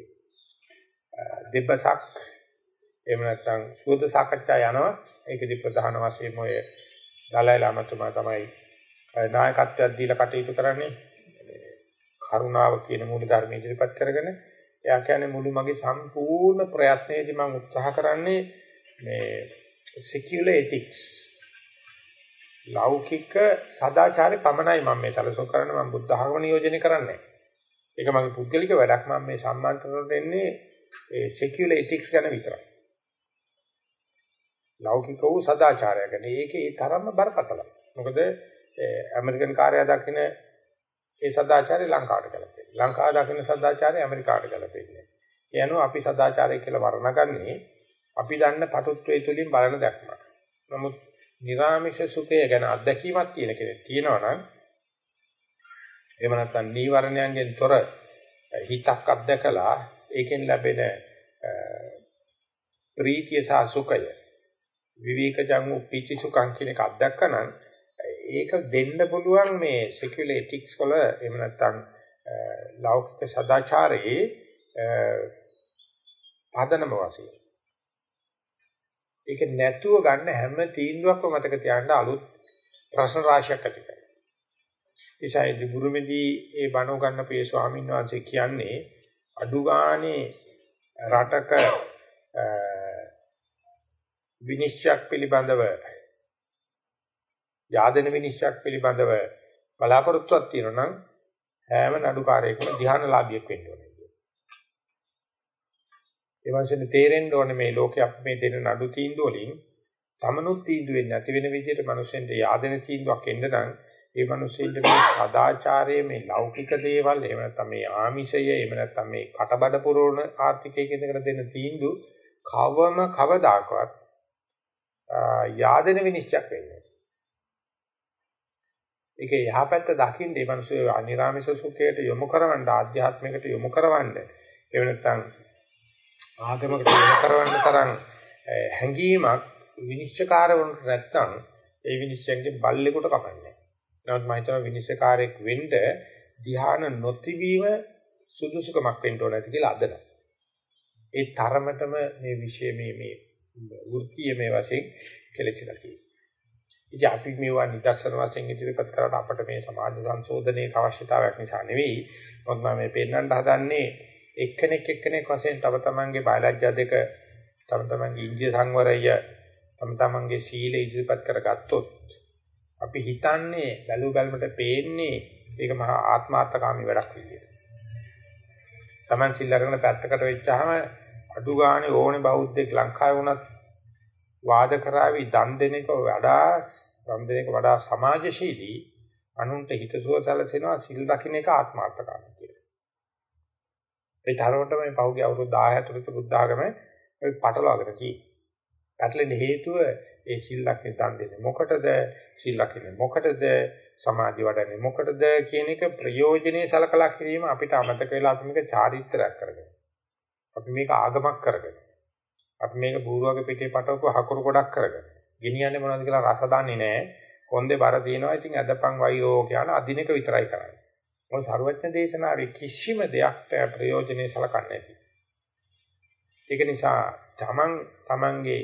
දෙබ්බසක් එහෙම නැත්නම් සුවද සාකච්ඡා යනවා ඒකදී ප්‍රධාන වශයෙන් ඔය දලයි ලාමතුමා තමයි නායකත්වයක් දීලා කටයුතු කරන්නේ කරුණාව කියන මූල ධර්ම ඉදිරිපත් කරගෙන එයා කියන්නේ මුළු මගේ සම්පූර්ණ ප්‍රයත්නයේදී මම උත්සාහ කරන්නේ මේ secular ethics ලෞකික සදාචාරය පමණයි මම මේ සැලසුම් කරන්නේ මම බුද්ධ ධර්ම නියෝජනය කරන්නේ. ඒක මගේ පුද්ගලික වැඩක් මම මේ සම්මාන්තරණ දෙන්නේ ඒ secular ethics ගැන විතරයි. ලෞකික වූ සදාචාරය ගැන. ඒකේ ඒ තරම්ම බරපතලයි. මොකද ඇමරිකන් කාර්යය දකින්න ඒ සදාචාරය ලංකාවට ගැලපෙන්නේ. ලංකාව දකින්න සදාචාරය ඇමරිකාවට ගැලපෙන්නේ. ඒ අනුව අපි සදාචාරය කියලා වර්ණගන්නේ අපි දන්න පටුත්වයේ තුලින් බලන දැක්මක්. නමුත් නිර්ාමිෂ සුඛය ගැන අත්දැකීමක් තියෙන කෙනෙක් තියෙනවා නම් එහෙම නැත්නම් නීවරණයන්ගෙන් තොර හිතක් අත්දකලා ඒකෙන් ලැබෙන ප්‍රීතිය සහ සුඛය විවේකජං උපීති සුඛං කියන එක අත්දැකනනම් ඒක දෙන්න පුළුවන් මේ secular ethics වල එහෙම නැත්නම් ලෞකික සදාචාරයේ පදනම වශයෙන් ඒක නැතුව ගන්න හැම තීන්දුවක්ම මතක තියාගන්න අලුත් ප්‍රශ්න රාශියක් ඇති කරගන්න. ඒසයි ගුරුමෙදී ඒ බණ උගන්න පේ ස්වාමීන් වහන්සේ කියන්නේ අඩු ගානේ රටක විනිශ්චයක් පිළිබඳව යාදන විනිශ්චයක් පිළිබඳව බලාපොරොත්තුවක් තියෙනවා නම් හැම නඩුකාරයෙකුම ධ්‍යානලාභියෙක් වෙන්න ඕනේ. ඒ වගේම තේරෙන්න ඕනේ මේ ලෝකේ අපි මේ දෙන නඩු තීන්දුව වලින් තමනුත් තීන්දුව වෙන්නේ නැති වෙන විදිහට මිනිස්සුන්ට yaadena තීන්දුවක් එන්න නම් ඒ මිනිස්සුන්ට මේ සදාචාරයේ මේ ලෞකික දේවල් එහෙම නැත්නම් මේ ආමිෂය එහෙම නැත්නම් මේ කටබඩ පුරවන ආර්ථිකයේ ඉඳගෙන දෙන තීන්දුව කවම කවදාකවත් yaadena විනිශ්චයක් වෙන්නේ ඒක යහපැත්ත දකින්න මේ මිනිස්සු අනිරාමිෂ සුඛයට යොමු කරවන්න ආධ්‍යාත්මිකට යොමු කරවන්න එහෙම නැත්නම් ආගමකට යොමු කරවන්න තරම් හැඟීමක් විනිශ්චයකාරවරුන්ට නැත්තම් ඒ විනිශ්චයන්ගේ බල්ලෙකුට කපන්නේ. නමුත් මම හිතනවා විනිශ්චයකාරයෙක් වෙන්න ධ්‍යාන නොතිබීම සුදුසුකමක් වෙන්න ඕන නැති කියලා අදනවා. ඒ තරමටම මේ විශේෂ මේ මේ වෘත්තීය මේ වශයෙන් කෙලෙසිලා තියෙනවා. ඉතින් අපි මේවා නිදර්ශන වශයෙන් ඉදිරිපත් කරලා අපිට මේ සමාජ සංශෝධනයේ අවශ්‍යතාවයක් නිසා නෙවෙයි. මොකද මම මේ පෙන්වන්න හදන්නේ එක්කෙනෙක් එක්කෙනෙක් වශයෙන් තම තමන්ගේ බයලජ්ජා දෙක තම තමන්ගේ ඉන්දිය සංවරය තම තමන්ගේ සීල ඉදිරිපත් කරගත්තොත් අපි හිතන්නේ බැලු බැලමට පේන්නේ ඒක මහා ආත්මාර්ථකාමී වැඩක් විදියට. Taman සිල් අරගෙන පැත්තකට වෙච්චාම අඩු ගානේ ඕනේ බෞද්ධෙක් ලංකාවේ වුණත් වාද කරાવી දන් දෙන එක වඩා දන් දෙන එක වඩා සමාජශීලී අනුන්ට හිතසුව සැලසෙනවා සිල් රකින්න එක ආත්මාර්ථකාමී කියලා. ඒ තරමට මේ පහුගිය අවුරුදු 10 ඇතුළත බුද්ධ ආගම අපි පටලවාගෙන තියෙන්නේ. පැටලෙන්න හේතුව ඒ සිල්ලක් නිතන් දෙන්නේ. මොකටද සිල්ලක් මොකටද සමාධි වඩන්නේ මොකටද කියන එක ප්‍රයෝජනේ සලකලා කිරීම අපිට අමතක වෙලා අපි මේක චාරිත්‍රාක් කරගෙන. අපි මේක ආගමක් කරගෙන. අපි මේක බූරුවගේ පිටේ පටවපු හකුරු ගොඩක් කරගෙන. ගෙනියන්නේ මොනවද කියලා රස දන්නේ නැහැ. කොන්දේ බර තියනවා. ඉතින් අදපන් වයිරෝ කියලා අදිනක විතරයි කරන්නේ. මොකද සරුවත්න දේශනාවේ කිසිම දෙයක් ප්‍රයෝජනේ සලකන්නේ නැති. ඒක නිසා තමන් තමන්ගේ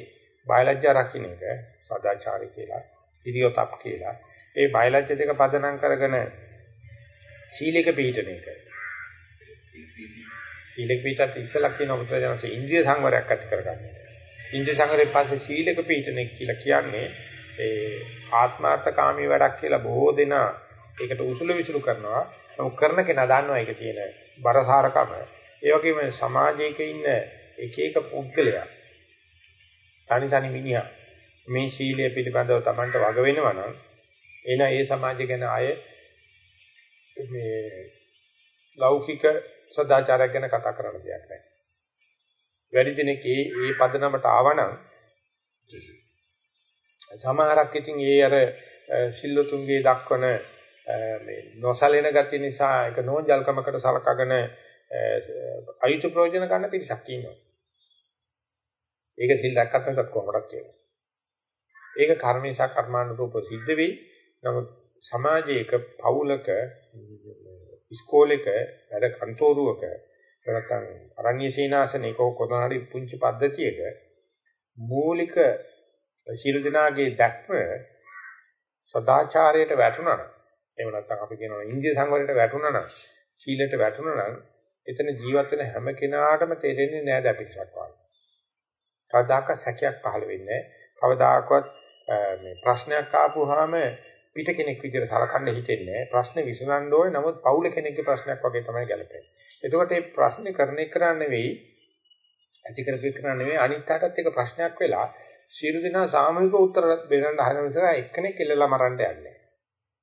බයලජ්ජා රකින්න එක සදාචාරය කියලා, ඉරියොතප් කියලා. ඒ බයලජ්ජ දෙක පදනම් කරගෙන සීලෙක පිළිටන එක. සීලෙක පිටත් ඉස්සලා කියන උත්තරජනසේ ඉන්ද්‍රිය සංවරයක් ඇති කරගන්න. ඉන්ද්‍රිය සංවරයෙන් පස්සේ සීලක පිළිතනෙක් කියලා කියන්නේ ඒ ආත්මාර්ථකාමී වැඩක් කියලා බොහෝ දෙනා ඒකට උසුල විසුලු කරනවා. නමුත් කරන කෙනා දන්නවා ඒක තියෙන බරසාරකම. ඒ වගේම සමාජයක ඉන්න එක එක පුද්ගලයා තනි තනි මිනිහා මේ සීලය පිළිබඳව Tamanට වග වෙනවා නම් එන ඒ සමාජය ගැන ආය මේ ලෞකික සදාචාරයක් ගැන කතා කරන්න දෙයක් නැහැ. වැඩි දිනක ඒ ඒ පදනමට ආවනම් සමහරක් ඉතින් ඒ අර සිල්ලුතුන්ගේ දක්වන මේ නොසලෙන ගති නිසා ඒක නෝන්ජල්කමකට සලකගෙන අයුතු ප්‍රයෝජන ගන්න පිරිසක් ඉන්නවා. ඒක සිල් දැක්කත් නැත්නම් කොහොමදක් කියනවා. ඒක කර්මේශා කර්මානුරූප සිද්ධ වෙයි. නමුත් සමාජයක පවුලක ඉස්කෝලේක වැඩ කන්තෝරුවක නැත්නම් අරණ්‍ය සීනාසනයක කොතනහරි පුංචි පද්ධතියක මූලික ශීල දිනාගේ දැක්ම සදාචාරයට වැටුණා නම් එහෙම නැත්නම් අපි කියනවා ඉන්දිය සංවරයට වැටුණා නම් ශීලයට වැටුණා නම් එතන ජීවත් වෙන හැම කෙනාටම තේරෙන්නේ නෑ දැපික්ෂක් වගේ. කවදාක සැකයක් පහළ වෙන්නේ කවදාකවත් මේ ප්‍රශ්නයක් ආපුවාම පිට කෙනෙක් විදිහට සලකන්න හිතෙන්නේ ප්‍රශ්නේ විසඳන්න ඕනේ නමුත් පවුල කෙනෙක්ගේ ප්‍රශ්නයක් වගේ තමයි ගැලපෙන්නේ. එතකොට මේ ප්‍රශ්නේ කරන එක නෙවෙයි ඇති කරපෙන්න නෙවෙයි අනිත්‍යටත් එක ප්‍රශ්නයක් වෙලා සියලු දෙනා සාමූහික උත්තර දෙන්න හදන නිසා එක්කෙනෙක් ඉල්ලලා මරන්න යන්නේ.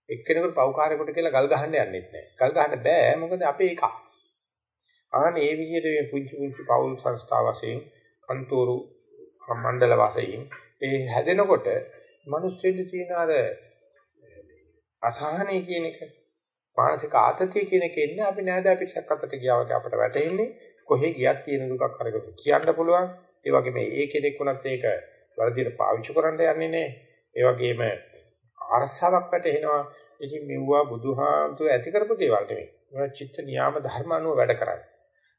එක්කෙනෙකුට පව්කාරයකට කියලා ගල් ගහන්න යන්නෙත් නෑ. ගල් ගහන්න බෑ මොකද අපේ එක. ආන මේ විදිහට මේ පුංචි පුංචි පවුල් සංස්ථා වශයෙන් කන්තෝරු මණ්ඩල වශයෙන් ඒ හැදෙනකොට මිනිස්සුන්ට තියෙන අර අසහනය කියන එක මානසික ආතතිය කියන එක එන්නේ අපි නෑද අපිටක් අතට ගියා වගේ අපට වැටෙන්නේ කොහෙ ගියත් තියෙන දුකක් අරගෙන කියන්න පුළුවන්. ඒ වගේම ඒ කෙනෙක් වුණත් ඒක වර්ධිත පාවිච්චි කරන්න යන්නේ නේ. ඒ වගේම අරසාවක් වැටෙනවා ඉතින් මෙවුවා බුදුහාමුදුර ඇති කරපු දේවල් නෙමෙයි. ඒවා චිත්ත නියාම ධර්ම අනුව වැඩ කරන්නේ.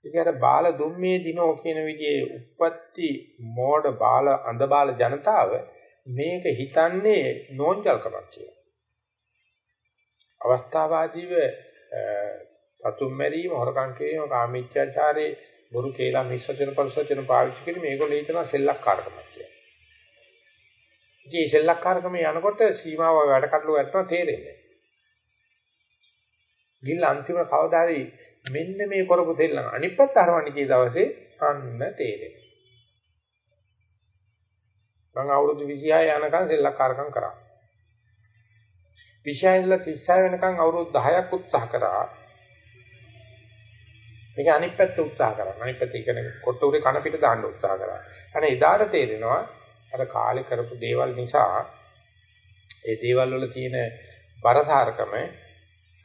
ඉතින් අර බාල දුම්මේ දිනෝ කියන විදිහේ උප්පත්ති මෝඩ බාල අඳ බාල ජනතාව මේක හිතන්නේ නෝන්ජල්කමක් කියලා. අවස්ථාවාදීව සතුම් මැරීම හොරකම් කිරීම කාමීච්ඡාචාරේ බොරු කේලා මිශ්‍රචන පරිසචන පාවිච්චි කිරීම මේගොල්ලෝ හිතනවා සෙල්ලක්කාරකමක් කියලා. ඉතින් මේ සෙල්ලක්කාරකම යනකොට සීමාව වැඩ කටලුව ඇත්තම තේරෙන්නේ නැහැ. ගිහින් අන්තිම කවදාරි මෙන්න මේ කරපු දෙල්ලම අනිත් පැත්ත හරවන්නේ කී දවසේ අන්න තේරෙනවා. මම අවුරුදු 26 යනකම් සෙල්ලක්කාරකම් කරා. 26 ඉඳලා 36 වෙනකම් අවුරුදු 10ක් උත්සාහ කරා. මේක අනිත් පැත්ත උත්සාහ කරා. අනිත් පැත්ත කියන්නේ කොට්ටුරේ කන පිට දාන්න උත්සාහ කරා. අනේ එදාට තේරෙනවා අර කාලේ කරපු දේවල් නිසා ඒ දේවල් වල තියෙන බරසාරකම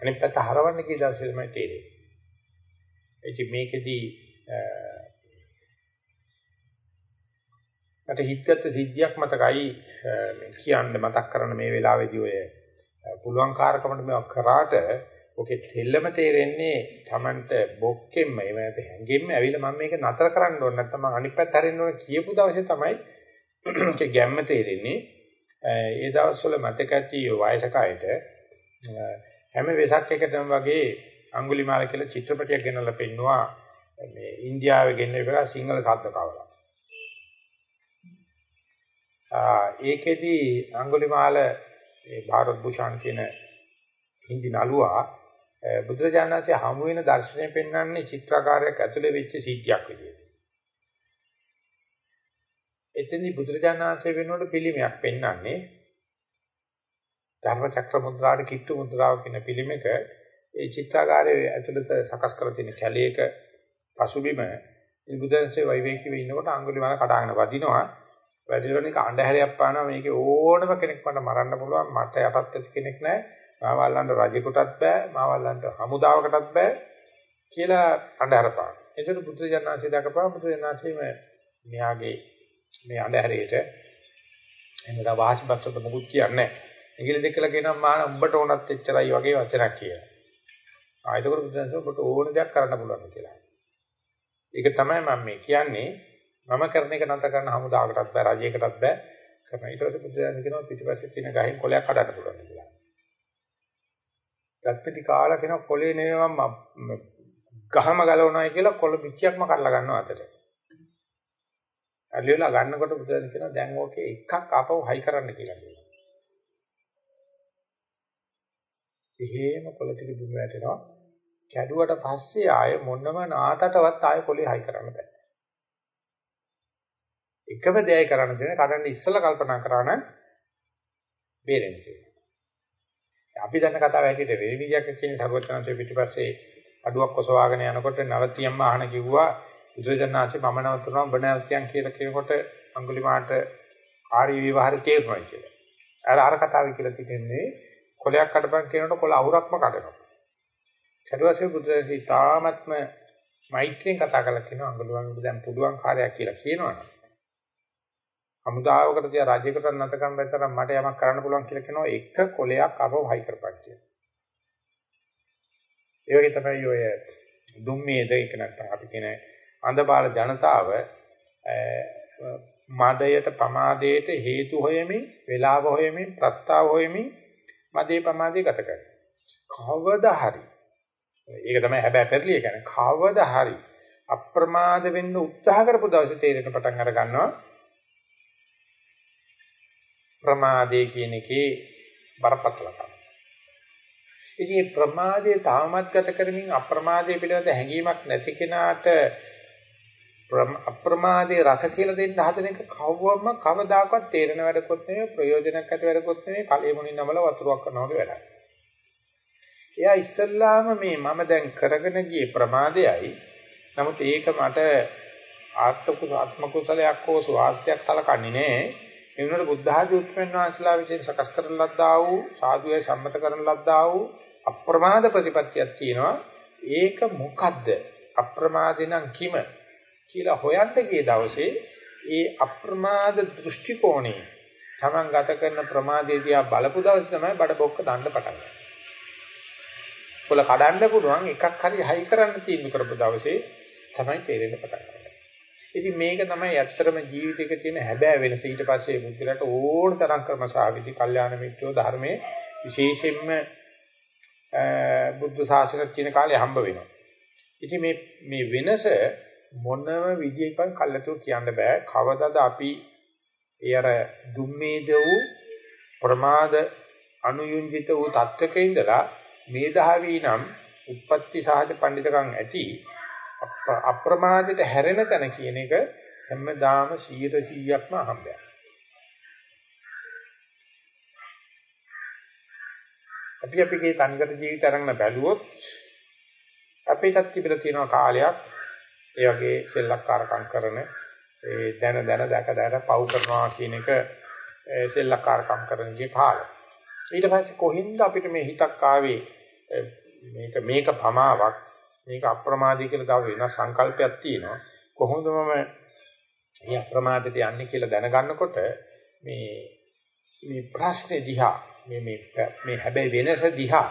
අනිත් පැත්ත හරවන්න කී දවසේ තමයි තේරෙන්නේ. ඉතින් මේකෙදී මට හිතගත්තු සිද්ධියක් මතකයි කියන්න මතක් කරන මේ වෙලාවේදී ඔය පුළුවන් කාර්කමකට මේවා කරාට ඔකේ තෙල්ලම තේරෙන්නේ Tamanට බොක්කෙම්ම එහෙම නැත්නම් හැංගෙම්ම ඇවිල්ලා මම මේක නතර කරන්න ඕනේ. නැත්නම් මම අනිත් පැත්ත හරින්න ඕනේ කියපු දවසේ තමයි ඒක ගැම්ම තේරෙන්නේ. ඒ දවස්වල මතක ඇති වයසක අයට හැම වෙසක් එකටම වගේ අඟුලිමාල කියලා චිත්‍රපටයක් ගෙනල්ලා පෙන්නවා. මේ ඉන්දියාවේ ගෙන්නපෙලා සිංහල ශබ්ද කවලා. ආ ඒකෙදි අඟුලිමාල ඒ භාරත් භූෂාන් කියන හින්දි නළුවා බුදුරජාණන් වහන්සේ හමු වෙන දර්ශනය පෙන්වන්නේ චිත්‍රාකාරයක් ඇතුලේ වෙච්ච සිද්ධියක් විදියට. එතෙන්දී බුදුරජාණන් වහන්සේ වෙනුවට පිළිමයක් පෙන්වන්නේ ධර්ම චක්‍ර මුද්‍රාට කිට්ටු මුද්‍රාව කියන පිළිමයක ඒ චිත්‍රාකාරයේ ඇතුළත සකස් කරලා තියෙන කැලේක පසුබිම බුදුන්සේ වෛවේකීව ඉන්නකොට අඟුලිමාල කඩාගෙන වදිනවා වැඩිරණික අඳුරයක් පානවා මේකේ ඕනම කෙනෙක් මට මරන්න පුළුවන් මට යටත් ඇති කෙනෙක් නැහැ මාවල්ලන්ට රජෙකුටත් බෑ මාවල්ලන්ට හමුදාවකටත් බෑ කියලා අඳුර පාන. ඒකට බුදු දඥාන්සේ දක්වපා බුදු දඥාන්සේ මෙයාගේ මේ අඳුරේට එන්නදා වාසිපස්සට මුකුත් කියන්නේ නැහැ. ඉංග්‍රීසි දෙකලා කියනවා මා උඹට ඕනත් එච්චරයි වගේ වචනක් කියලා. ආයතකොට බුදුන්සේ ඔබට ඕන දෙයක් කරන්න පුළුවන් කියලා. ඒක තමයි මම මේ කියන්නේ මම කරන එක නැතර කරන හමුදාවකටත් බෑ රජයකටත් බෑ කරන. ඊට පස්සේ බුදුන් කියනවා පිටිපස්සේ තියෙන ගහෙන් කොලයක් හදන්න පුළුවන් කියලා. ගත්පිටි කාලා කියන කොලේ නෙවෙයි මම ගහම ගලවනවායි කියලා කොළ පිටියක්ම කරලා ගන්නවා අතට. අල්ලියලා ගන්නකොට බුදුන් කියනවා දැන් ඕකේ එකක් ආපහු හයි කරන්න කියලා කියනවා. එහෙම කොළ ටික දුම වැටෙනවා. කැඩුවට පස්සේ ආය මොනම නාටටවත් ආය කොළේ හයි කරන්න බෑ. එකම දෙයයි කරන්න තියෙන්නේ කඩන්න ඉස්සලා කල්පනා කරා නම් බේරෙන්න කියලා. අපි දන්න කතාව හැටියට වෙන විදියක් කියන සර්වඥාන්සේ පිටිපස්සේ අඩුවක් ඔසවාගෙන යනකොට නවතියම්ම අහන කිව්වා බුදුරජාණන්සේ මම නවතුනවා ඔබ නැවතියන් කියලා කියනකොට අඟුලිමාට ආරි විවහාර තේරුණා කියලා. අර අර කතාවේ කියලා තිබෙන්නේ කොලයක් කඩපන් කියනකොට කොල අහුරක්ම කඩනවා. ඊටවසේ බුදුරජාණන්සේ තාමත්ම මෛත්‍රියෙන් කතා කරලා කියනවා අඟුලිමාට දැන් පුදුවන් කාර්යයක් කියලා කියනවනේ. හමුදාවකට තියා රජයකට නැත කරන්න බැතර මට යමක් කරන්න පුළුවන් කියලා කියනවා එක කොලයක් අපව හයි කරපන් කියලා. ඒ වගේ තමයි ඔය දුම්මේද ඒක නැත්නම් අපි කියන අන්ධබාල ජනතාව මදයට ප්‍රමාදයට හේතු හොයමින් වේලාව හොයමින් ප්‍රස්තාව හොයමින් මදේ ප්‍රමාදේ ගත කරනවා. කවදා හරි ඒක තමයි හැබැයි පෙරලිය කියන්නේ කවදා හරි අප්‍රමාද වෙන්න උත්සාහ කරපු දවසේ තේරෙන පටන් අර ගන්නවා ප්‍රමාදේ කියන එකේ බරපතලකම. ඉතින් ප්‍රමාදයේ තාමත් ගත කරමින් අප්‍රමාදයේ පිළිබඳ හැඟීමක් නැති කෙනාට අප්‍රමාදයේ රස කියලා දෙන්න හදන එක කවවම කවදාකවත් තේරෙන වැඩකොත් නෙවෙයි ප්‍රයෝජනක් ඇති වැඩකොත් නෙවෙයි කලෙ මුණින් නමල වතුරක් කරනවා වගේ වැඩක්. එයා ඉස්සල්ලාම මේ මම දැන් කරගෙන ගියේ ප්‍රමාදයයි. නමුත් ඒක මට ආත්ම කුසලයක් හෝ ස්වාස්ත්‍යයක් සලකන්නේ නැහැ. ඒ වුණාට බුද්ධ ආදී උත්පන්න වහන්සේලා විසින් සකස් කරන ලද්දා වූ සාධුවේ සම්මත කරන ලද්දා වූ අප්‍රමාද ප්‍රතිපත්තියක් තියෙනවා. ඒක මොකද්ද? අප්‍රමාදිනම් කිම කියලා හොයන්න ගිය දවසේ ඒ අප්‍රමාද දෘෂ්ටි කෝණේ තමන් ගත කරන ප්‍රමාදයේදී බලපු දවසේ තමයි බඩ බොක්ක දන්න පටන් ගන්නේ. කොල කඩන්න පුළුවන් එකක් හරි හයි කරන්න තීන්දුව කරපු දවසේ තමයි තේරෙන්න පටන් ගන්නේ. ඉතින් මේක තමයි ඇත්තටම ජීවිතයක තියෙන හැබෑ වෙනස. ඊට පස්සේ බුද්ධිලට ඕන තරම් ක්‍රමසාවිදි, කල්යාණ මිත්‍රෝ ධර්මයේ විශේෂයෙන්ම බුද්ධ ශාසනය තියෙන කාලේ හම්බ වෙනවා. ඉතින් මේ මේ වෙනස මොනම විදියකින් කල්ලාතු කියන්න බෑ. කවදාද අපි ඒ අර දුම්මේද වූ ප්‍රමාද අනුයුංජිත වූ තත්වක ඉඳලා මේධාවී නම් උප්පත්ති සහජ පඬිතකම් ඇති අප්‍රමාදයට හැරෙන තැන කියන එක හැමදාම 100%ක්ම අහම්බයක්. අපි අපේ තනිකර ජීවිත අරගෙන බැලුවොත් අපිටත් තිබිලා තියෙන කාලයක් ඒ වගේ සෙල්ලක්කාරකම් කරන ඒ දැන දැන දැක දැක පව් කරනවා කියන එක සෙල්ලක්කාරකම් කරනගේ කාලය. ඊට පස්සේ කොහින්ද අපිට මේ හිතක් ආවේ මේක මේක පමාවක් මේක අප්‍රමාදී කියලා තව වෙනස් සංකල්පයක් තියෙනවා. කොහොමද මම මේ අප්‍රමාදයට යන්නේ කියලා දැනගන්නකොට මේ මේ ප්‍රශ්නේ දිහා මේ මේ මේ හැබැයි වෙනස දිහා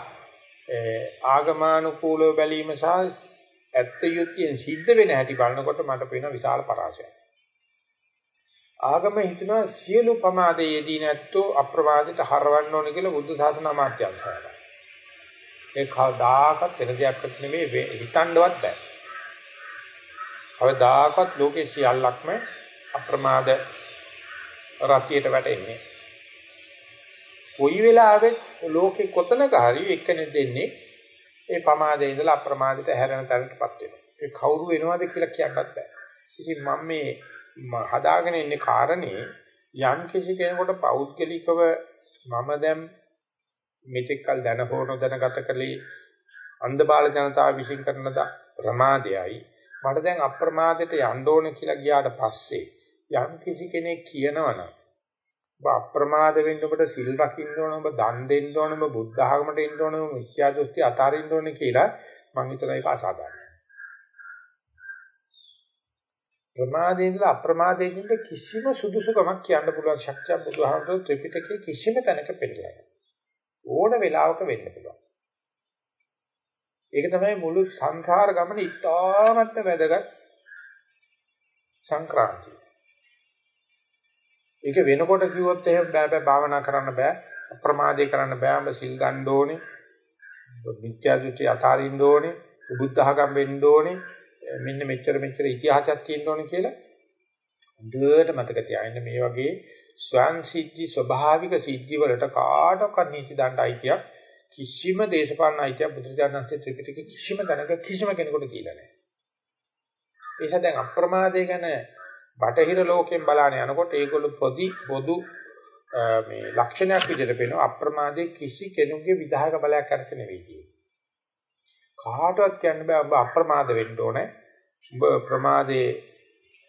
ආගමානුකූලව බැලීම සහ ඇත්ත යුක්තියෙන් සිද්ධ වෙන හැටි බලනකොට මට පේන විශාල පරාසයක්. ආගම හිතනවා සියලු ප්‍රමාදයේදී නැත්තෝ අප්‍රමාදයට හරවන්න ඕන කියලා බුද්ධ ශාසන අමාත්‍යංශය. ඒ කවදාකවත් වෙන දෙයක් නෙමෙයි හිතන්නවත් බෑ. කවදාකවත් ලෝකේ සියල්ලක්ම අප්‍රමාද රතියට වැටෙන්නේ. කොයි වෙලාවෙත් ලෝකේ කොතනක හරි එක්කෙනෙක් දෙන්නේ ඒ ප්‍රමාදයේ ඉඳලා අප්‍රමාදයට හැරෙන තැනටපත් වෙනවා. ඒ කවුරු වෙනවද කියලා කියන්නත් බෑ. ඉතින් මම මේ හදාගෙන ඉන්නේ කාරණේ යම් කිසි කෙනෙකුට පෞද්ගලිකව මම දැන් මෙතෙක් කල දැන හෝ නොදැනගත කලේ අන්ධබාල ජනතාව විශ්ින් කරන ප්‍රමාදයයි මට දැන් අප්‍රමාදයට යන්න ඕනේ කියලා ගියාට පස්සේ යම් කිසි කෙනෙක් කියනවනම් ඔබ අප්‍රමාද වෙන්න ඔබට සිල් රකින්න ඕන ඔබ දන් දෙන්න ඕන ඔබ බුද්ධ ආගමට එන්න ඕන මිත්‍යා දෘෂ්ටි අතාරින්න ඕන කියලා මම හිතලා ඒක අසාධාරණයි. ප්‍රමාදයෙන් අප්‍රමාදයෙන් කිසිම සුදුසුකමක් කියන්න පුළුවන් ශක්තිය බුදුහාමුදුරුවෝ ත්‍රිපිටකයේ කිසිම තැනක පෙන්නලා නැහැ. ඕන වෙලාවක වෙන්න පුළුවන්. ඒක තමයි මුළු සංසාර ගමන ඉතාමත්ම වැදගත් සංක්‍රාන්තිය. ඒක වෙනකොට කිව්වොත් එහෙම බෑ බෑ භාවනා කරන්න බෑ අප්‍රමාදේ කරන්න බෑ ඔබ සිල් ගන්න ඕනේ මිත්‍යා දෘෂ්ටි අතාරින්න ඕනේ බුද්ධ ධර්ම වෙන්න ඕනේ මෙන්න මෙච්චර මෙච්චර ඉතිහාසයක් තියෙන්න ඕනේ කියලා හොඳට මතක තියාගන්න මේ වගේ ස්වයන් සිද්ධි ස්වභාවික සිද්ධි වලට කාටවත් නීති දණ්ඩ අයිතියක් කිසිම දේශපාලන අයිතියක් බුදුරජාණන්සේ ත්‍රිපිටකේ කිසිම තැනක කිසිම කෙනෙකුට දීලා නැහැ. ඒස දැන් අප්‍රමාදය ගැන බටහිර ලෝකයෙන් බලාන යනකොට ඒගොල්ලෝ පොදි පොදු මේ ලක්ෂණයක් විදිහට පේනවා අප්‍රමාදයේ කිසි කෙනෙකුගේ විධායක බලයක් අරක නෙවෙයි කියන්නේ. කාටවත් කියන්න බෑ ඔබ අප්‍රමාද වෙන්න ඕනේ. ඔබ ප්‍රමාදේ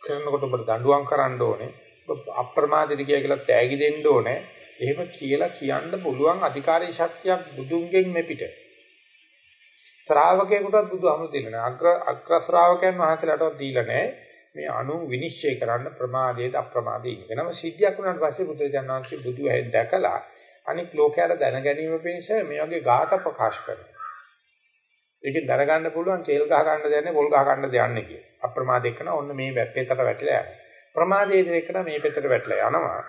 කරනකොට ඔබට දඬුවම් කරන්න ඕනේ. ඔබ අප්‍රමාදෙට ගියා කියලා තෑගි දෙන්න ඕනේ. එහෙම කියලා කියන්න පුළුවන් අධිකාරී ශක්තියක් බුදුන්ගෙන් මෙපිට. ශ්‍රාවකයෙකුටත් බුදුහමු දෙන්නේ නැහැ. අග්‍ර අග්‍ර ශ්‍රාවකයන් වහන්සේලාටවත් දීලා නැහැ. මේ අනු විනිශ්චය කරන්න ප්‍රමාදයේද අප්‍රමාදයේ ඉගෙනම සිද්ධියක් වුණාට පස්සේ බුදුරජාණන් වහන්සේ බුදු ඇහෙන් දැකලා අනික් ලෝකයට දැන ගැනීම පිණිස මේ වගේ ගාථා ප්‍රකාශ කරනවා. ඒකෙන් දැනගන්න පුළුවන් කේල් ගහ ගන්න දෙන්නේ පොල් ගහ ගන්න දෙන්නේ කිය. අප්‍රමාදයක න ඔන්න මේ පැත්තට වැටිලා යනවා. ප්‍රමාදයේ දෙකන මේ පැත්තට වැටිලා යනවා.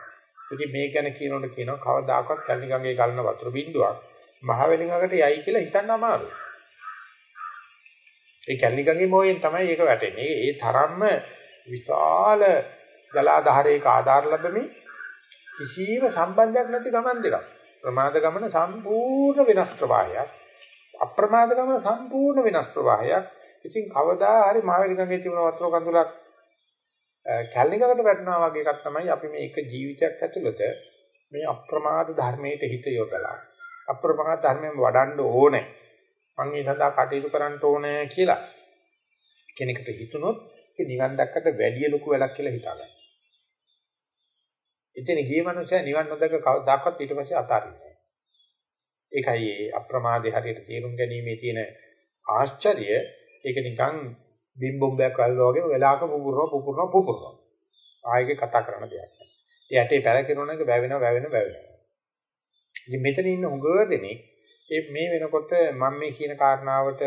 ඉතින් මේ ගැන කියනකොට කියනවා කවදාකවත් කල්ලි ගඟේ ගලන වතුර බින්දුවක් මහවැලිගඟට යයි කියලා හිතන්න අමාරුයි. ඒ කල්ලි ගඟේ මොයෙන් තමයි ඒක වැටෙන්නේ. ඒ තරම්ම විශාල ජලාධාරයක ආධාර ලැබෙමින් කිසිම සම්බන්ධයක් නැති ගමන් දෙකක්. ප්‍රමාද ගමන සම්පූර්ණ වෙනස් ප්‍රවාහයක්. අප්‍රමාද ගමන සම්පූර්ණ වෙනස් ප්‍රවාහයක්. ඉතින් කවදා හරි මහවැලි ගඟේ තිබුණ වතුර කඳුලක් කැලණිකකට වැටෙනවා වගේ එකක් තමයි අපි මේ එක ජීවිතයක් ඇතුළත මේ අප්‍රමාද ධර්මයට හිත යොදලා අප්‍රමාද ධර්මයෙන් වඩන්න ඕනේ. මම මේ සඳහා කටයුතු කරන්න ඕනේ කියලා කෙනෙකුට හිතුනොත් ඒ නිවන් දැක්කට වැඩිය ලොකු වැඩක් කියලා හිතාගන්න. එතන ගිය මනුස්සයා නිවන් නොදක කවදාකවත් ඊට පස්සේ අතාරින්නේ ඒකයි මේ අප්‍රමාදේ හරියට තේරුම් ගැනීමේ තියෙන ආශ්චර්ය ඒක නිකන් බිම් බොම්බයක් වල්ලා වගේ වෙලාවක පුපුරනවා පුපුරනවා පුපුරනවා. ආයෙක කතා කරන දෙයක්. ඒ ඇටේ පැලකිරුණාක වැවෙනවා වැවෙනවා වැවෙනවා. ඉතින් මෙතන ඉන්න උගව දෙනෙක් ඒ මේ වෙනකොට මම මේ කියන කාරණාවට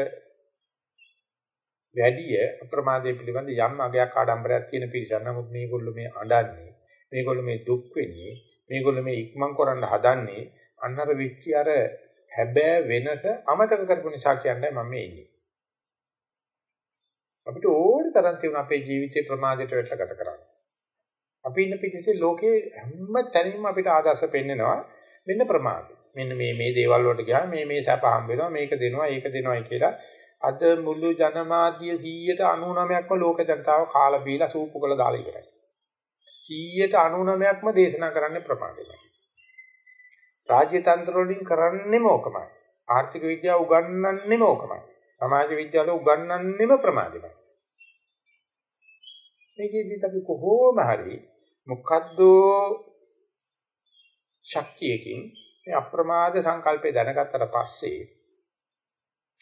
වැඩිය අප්‍රමාදයේ පිළිබඳ යම් අගයක් ආඩම්බරයක් තියෙන පිරිසක්. නමුත් මේගොල්ලෝ මේ අඬන්නේ, මේගොල්ලෝ මේ දුක් වෙන්නේ, මේගොල්ලෝ මේ ඉක්මන් කරන්න හදන්නේ අන්නර විච්චි අර හැබෑ වෙනස අමතක කරපු නිසා කියන්නේ මම මේ ඉන්නේ. අපිට ඕන තරම් තියෙන අපේ ජීවිතේ ප්‍රමාදයට වැටලා ගත කරන්න. අපි ඉන්න පිටිසේ ලෝකේ හැම තැනින්ම අපිට ආදර්ශ පෙන්නනවා මෙන්න ප්‍රමාදය. මෙන්න මේ මේ දේවල් වලට ගියාම මේ මේ සැප හම්බ වෙනවා මේක දෙනවා ඒක දෙනවායි කියලා අද මුළු ජනමාධ්‍ය 199ක්ම ලෝක ජනතාව කාලා බීලා සූපු කළ දාලා ඉවරයි. 199ක්ම දේශනා කරන්නේ ප්‍රමාදයයි. රාජ්‍ය තන්ත්‍ර වලින් කරන්නේම ඕකමයි. ආර්ථික විද්‍යාව උගන්වන්නේම ඕකමයි. සමාජ විද්‍යාවල උගන්වන්නේම ප්‍රමාදයයි. මේකෙදිත් අපි කොහොම හරි මොකද්ද ශක්තියකින් මේ අප්‍රමාද සංකල්පය දැනගත්තට පස්සේ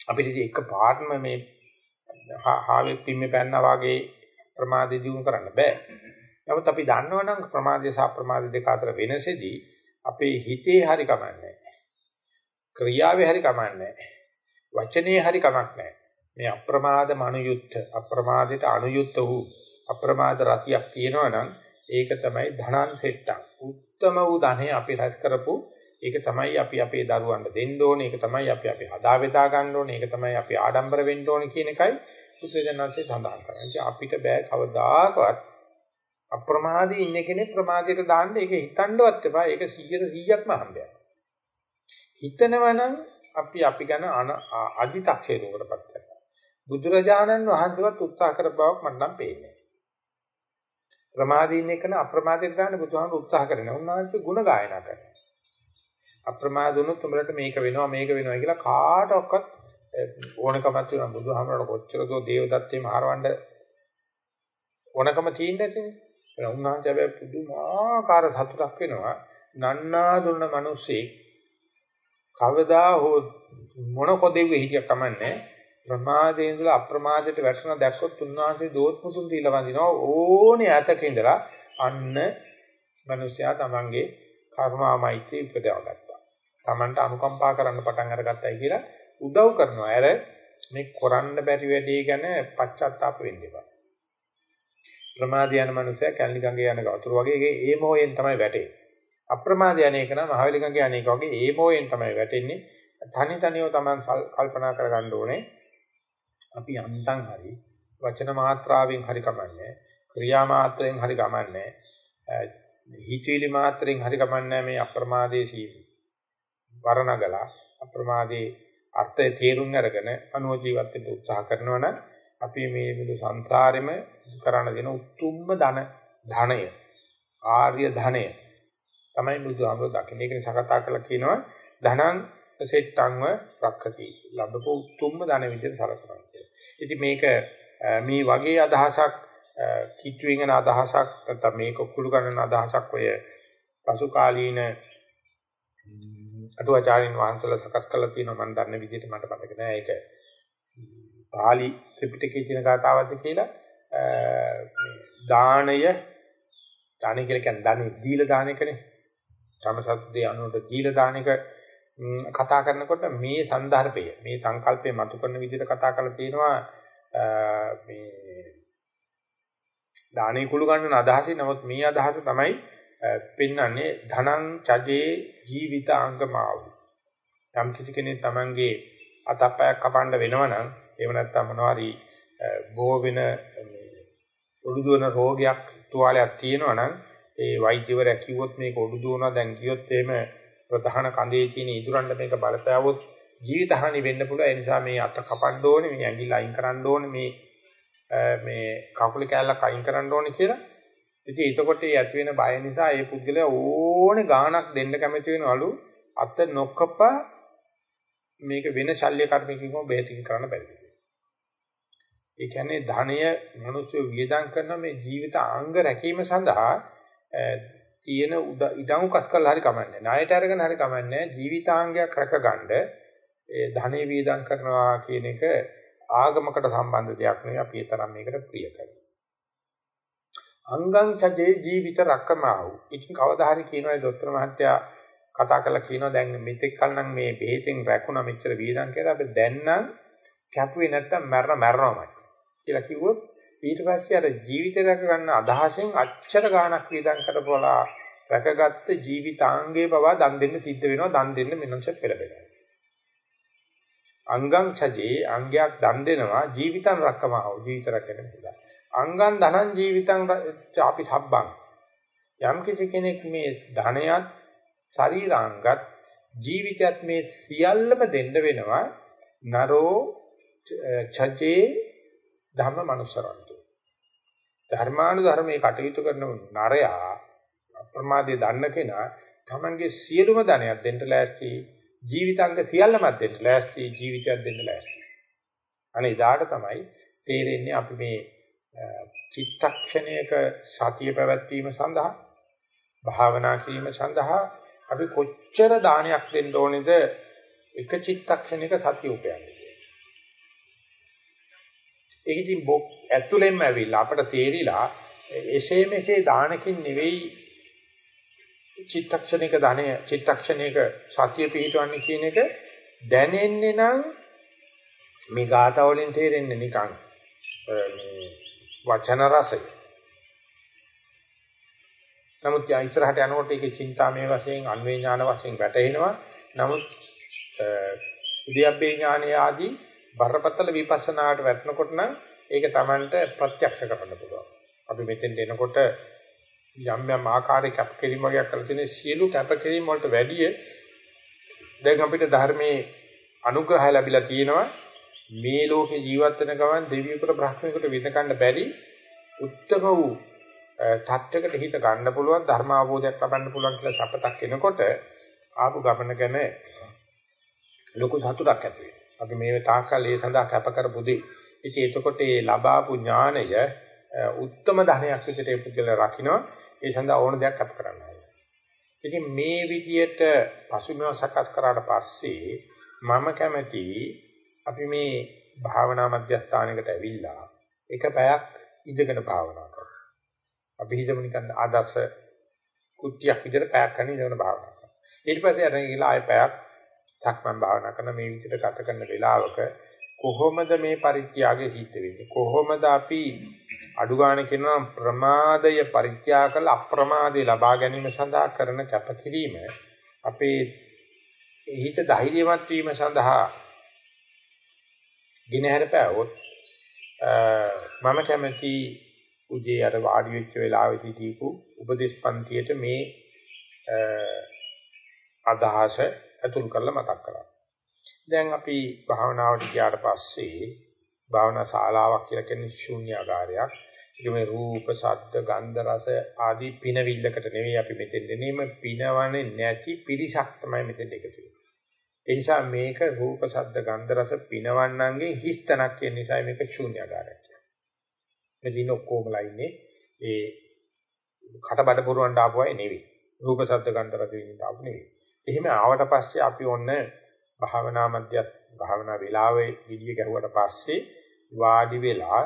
අපිට ඉතින් එක පාඩම මේ හාවෙත් පිම්මේ පැන්නා වගේ ප්‍රමාදෙ දිනු කරන්න බෑ. නමුත් අපි දන්නවනම් ප්‍රමාදය සහ ප්‍රමාද දෙක අතර වෙනසෙදී අපේ හිතේ හරි කමන්නේ ක්‍රියාවේ හරි කමන්නේ වචනේ හරි කමක් නැහැ. මේ අප්‍රමාද මනුයුත් අප්‍රමාදයට අනුයුත් වූ අප්‍රමාද රතියක් තියෙනවා නම් ඒක තමයි ධනං සෙට්ටක්. උත්තම වූ ධනෙ අපි රැස් කරපු ඒක තමයි අපි අපේ දරුවන්ට දෙන්න ඕනේ. ඒක තමයි අපි අපි හදා බෙදා ගන්න ඕනේ. ඒක තමයි අපි ආඩම්බර වෙන්න ඕනේ කියන එකයි බුදුරජාණන්සේ සඳහන් කරන්නේ. අපිට බෑ කවදාකවත් අප්‍රමාදී ඉන්න කෙනෙක් ප්‍රමාදයට දාන්න ඒක හිතන්නවත් එපා. ඒක 100%ක්ම හම්බයක්. හිතනවනම් අපි අපි ගැන අදි탁සේරුවකටපත් කරනවා. බුදුරජාණන් වහන්සේවත් උත්සාහ කර බවක් මට නම් පේන්නේ ප්‍රමාදීන් එකන අප්‍රමාදයට ගන්න බුදුහාම උත්සාහ කරනවා. උන්වහන්සේ ಗುಣ ගායනා කරනවා. අප්‍රමාද වුණොත් උඹලට මේක වෙනවා මේක වෙනවා කියලා කාට ඔක්කත් ඕනකමක් තියෙනවා. බුදුහාමරට කොච්චර දෝ දේවදත්තේ මහරවණ්ඩ ඕනකම තියෙන්නේ නැතිනේ. ඒ වුණාම හැබැයි පුදුමාකාර සතුටක් වෙනවා. නන්නා දුන්න මිනිස්සේ කවදා හෝ මොන කොදෙව්වේ හිටියක් කමන්නේ ප්‍රමාදේ ඉඳලා අප්‍රමාදයට වැටෙන දැක්කොත් උන්වහන්සේ දෝත් මුතුන් දීලා වඳිනවා ඕනේ ඇතක ඉඳලා අන්න මිනිසයා තමන්ගේ කර්මා මෛත්‍රී උපදව ගත්තා. Tamanට අනුකම්පා කරන්න පටන් අරගත්තයි කියලා උදව් කරනවා. අර මේ කරන්න බැරි වැඩේ ගැන පශ්චාත්තාප වෙන්න එපා. ප්‍රමාදී යන මනුස්සයා කැලණි ගඟේ යන වතුර වගේ ඒ මොහෙන් තමයි වැටෙන්නේ. අප්‍රමාදී යන එක නම් මහවැලි ගඟේ යන එක වගේ ඒ මොහෙන් තමයි වැටෙන්නේ. තනි තනියව Taman කල්පනා කරගන්න ඕනේ. අපි අන්තං හරි වචන මාත්‍රාවෙන් හරි කමන්නේ. ක්‍රියා මාත්‍රයෙන් හරි ගමන්නේ හිතවිලි මාත්‍රයෙන් හරි ගමන්නේ මේ අප්‍රමාදයේ වරණගලා අප්‍රමාදයේ අර්ථය තේරුම් අරගෙන අනුව ජීවත් වෙන්න උත්සාහ කරනවා නම් අපි මේ මුළු සංසාරෙම කරණ දෙන උතුම්ම ධන ධනය ආර්ය ධනය තමයි බුදුහාමුදුරුවෝ දකින්නේ. ඒක නිසා කතා කරලා කියනවා ධනං සෙට්ටංව රක්ඛති. ලැබපු උතුම්ම ධන විදිහට සලකනවා කියලා. ඉතින් මේක මේ වගේ අදහසක් කිට්ටුවෙන් යන අදහසක් නැත්නම් මේක කුළු ගන්නන අදහසක් ඔය පසු කාලීන අටුවාචාරින් වහන්සේලා සකස් කරලා තියෙනවා මම දන්න විදිහට මට මතක නෑ ඒක පාලි ත්‍රිපිටකයේ තියෙන කතාවක්ද කියලා දාණය දාණය කියලා කියන්නේ දානෙ දීලා දාන එකනේ සම්සද්දේ අනුරට දීලා දාන එක කතා කරනකොට මේ સંદર્ભය මේ සංකල්පය මතු කරන විදිහට කතා කරලා තියෙනවා මේ දානේ කුළු ගන්න අදහසේ නමුත් මේ අදහස තමයි පෙන්වන්නේ ධනං චජේ ජීවිත අංගමාව. යම් කිසි කෙනෙක් තමන්ගේ අතපයක් කපන්න වෙනවනම් එහෙම නැත්නම් මොනවාරි බෝ වෙන ඔළුදුවන රෝගයක් තුවාලයක් තියෙනවනම් ඒ වෛද්‍යවරයා කිව්වොත් මේක ඔඩු දුවනවා දැන් කියොත් එහෙම ප්‍රධාන කඳේ තියෙන ඉදුරන්ට මේක බලපෑවොත් ජීවිත හානි වෙන්න පුළුවන්. ඒ නිසා මේ අත කපන්න ඕනේ මේ ඇඟිල්ල අයින් කරන්න ඕනේ මේ මේ කකුල කැල්ලක් අයින් කරන්න ඕනේ කියලා. ඉතින් එතකොට ඒ ඇති වෙන බය නිසා ඒ පුද්ගලයා ඕනේ ගාණක් දෙන්න කැමති වෙනවලු. අත නොකප මේක වෙන ශල්‍ය කර්මකින්ම බෙහෙතින් කරන්න බැරි. ඒ කියන්නේ ධනය මිනිස්සු වියදම් කරන මේ ජීවිත අංග රැකීම සඳහා තියෙන ඉඩම් කස් කරලා හරි කමන්නේ. ණයට අරගෙන හරි කමන්නේ. ජීවිතාංගයක් රැකගන්න ඒ ධනෙ වියදම් කරනවා කියන එක ආගමකට සම්බන්ධ දෙයක් නෙවෙයි අපි ඒ තරම් මේකට ප්‍රිය කරන්නේ. අංගං සජේ ජීවිත රක්කමාවු. ඉතින් කවදා හරි කියනවා දොස්තර මහත්තයා කතා කරලා කියනවා දැන් මෙතෙක් කල නම් මේ බෙහෙතෙන් රැකුණා මෙච්චර වීදම් කියලා අපි දැන් නම් කැපුවේ නැත්තම් මරණ මරණමයි කියලා කිව්වොත් ඊට පස්සේ අර ජීවිතය රැක ගන්න අදහසෙන් අච්චර ගාණක් වීදම් කරපුවලා රැකගත්ත ජීවිතාංගේ පවා දන් දෙන්න සිද්ධ වෙනවා දන් දෙන්න මෙන්නස පෙළඹෙනවා. අංගං සජේ අංගයක් දන් දෙනවා ජීවිතං රක්කමව ජීවිත රැකගෙන පුළුවන්. අංගං ධනං ජීවිතං අපි සබ්බං යම් කිසි කෙනෙක් මේ ධනයත් ශරීරාංගත් ජීවිතයත් මේ සියල්ලම දෙන්න වෙනවා නරෝ චජේ ධම්ම මනුසරන්තු ධර්මානුධර්මයේ කටයුතු කරන නරයා අප්‍රමාදයේ දන්න කෙනා තමන්ගේ සියලුම ධනයක් දෙන්න ලෑස්ති ජීවිතාංග සියල්ලම දෙන්න ලෑස්ති ජීවිතයක් දෙන්න ලෑස්ති. අනේ ඉදාට තමයි තේරෙන්නේ අපි මේ චිත්තක්ෂණයක සතිය පැවැත්වීම සඳහා භාවනා කිරීම සඳහා අපි කොච්චර දානයක් දෙන්න ඕනේද? එක චිත්තක්ෂණයක සතිය උපයන්නේ. ඒක ඉතින් ඇතුළෙන්ම ඇවිල්ලා අපට තේරිලා එසේ මෙසේ දානකින් නෙවෙයි චිත්තක්ෂණයක ධනය චිත්තක්ෂණයක සතිය පිහිටවන්නේ කියන එක දැනෙන්නේ නම් මේ ගාථා වලින් තේරෙන්නේ නිකන් මේ වචන රසය. නමුත් යා ඉස්සරහට යනකොට ඒකේ චින්තාමය වශයෙන් අන්වේ ඥාන වශයෙන් වැටෙනවා. නමුත් උද්‍යප්පේ ඥානය ආදී බරපතල විපස්සනාවට වැටෙනකොට නම් ඒක Tamanට ප්‍රත්‍යක්ෂ කරන්න පුළුවන්. අපි මෙතෙන් එනකොට යම් යම් ආකාරයක කැපකිරීම වගේ කරලා තියෙන සියලු කැපකිරීම වලට වැඩිය දැන් අපිට ධර්මයේ අනුග්‍රහය ලැබිලා තියෙනවා මේ ලෝකේ ජීවත් වෙන ගමන් දෙවියෙකුට බ්‍රහ්මයෙකුට විඳ බැරි උත්තම වූ තත්ත්වයකට හිත ගන්න පුළුවන් ධර්ම අවබෝධයක් ලබන්න පුළුවන් කියලා සපතක් එනකොට ආපු ගමන ගැන ලොකු සතුටක් ඇති වෙනවා. අපි මේ තාක්කල් ඒ සඳහා කැප කරපු දේ. ඉතින් එතකොට මේ ලබාපු ඥාණය උත්තම ධනයක් විදිහට ඒ පුද්ගල රකින්න ඒ සඳහා ඕන දෙයක් කැප කරනවා. ඉතින් මේ විදියට පසුබිම සකස් කරාට පස්සේ මම කැමති අපි මේ භාවනා මධ්‍යස්ථානයකට ඇවිල්ලා එක පැයක් ඉඳගෙන භාවනා කරනවා. අපි හිතමු නිකන් ආදර්ශ කුට්ටියක් විදිහට පැයක් කරන ඉඳගෙන භාවනා කරනවා. ඊට පස්සේ අර ගිහලා ආයෙ පැයක් සක්මන් භාවනා කරන මේ විදිහට ගත කරන වෙලාවක කොහොමද මේ පරිත්‍යාගය සිද්ධ වෙන්නේ? කොහොමද අපි අඩු ගන්න කියනවා ප්‍රමාදය පරිත්‍යාග කළ අප්‍රමාදය ලබා ගැනීම සඳහා කරන කැපකිරීම අපේ හිත ධෛර්යවත් වීම සඳහා ගිනහැර පෑවොත් මම කැමති උදේ අර වාඩි වෙච්ච වෙලාවෙදී දීපු උපදේශ පන්තියට මේ අදහස අතුල් කරලා මතක් කරා. දැන් අපි භාවනාවට ගියාට පස්සේ භාවනා ශාලාවක් කියලා කියන්නේ ශූන්‍යාකාරයක්. ඒක මේ රූප, ශබ්ද, ගන්ධ, රස ආදී පිනවිල්ලකට නෙවෙයි අපි මෙතෙන් දෙනේම පිනවන්නේ නැති පිරිසක් තමයි මෙතෙන් එකතු වෙන්නේ. ඒ නිසා මේක රූප, ශබ්ද, ගන්ධ, රස පිනවන්නන්ගේ හිස්තනක් කියන නිසා මේක ශූන්‍යාකාරයක්. මෙදින ඔක්කොමලා ඉන්නේ ඒ කටබඩ පුරවන්න ආපු අය නෙවෙයි. රූප ශබ්ද ගන්ධ රස විඳින්න ආපු නෙවෙයි. එහෙම ආවට පස්සේ අපි ඔන්න භාවනා මධ්‍ය භාවනා වේලාවේ විදිය ගැහුවට පස්සේ වාඩි වෙලා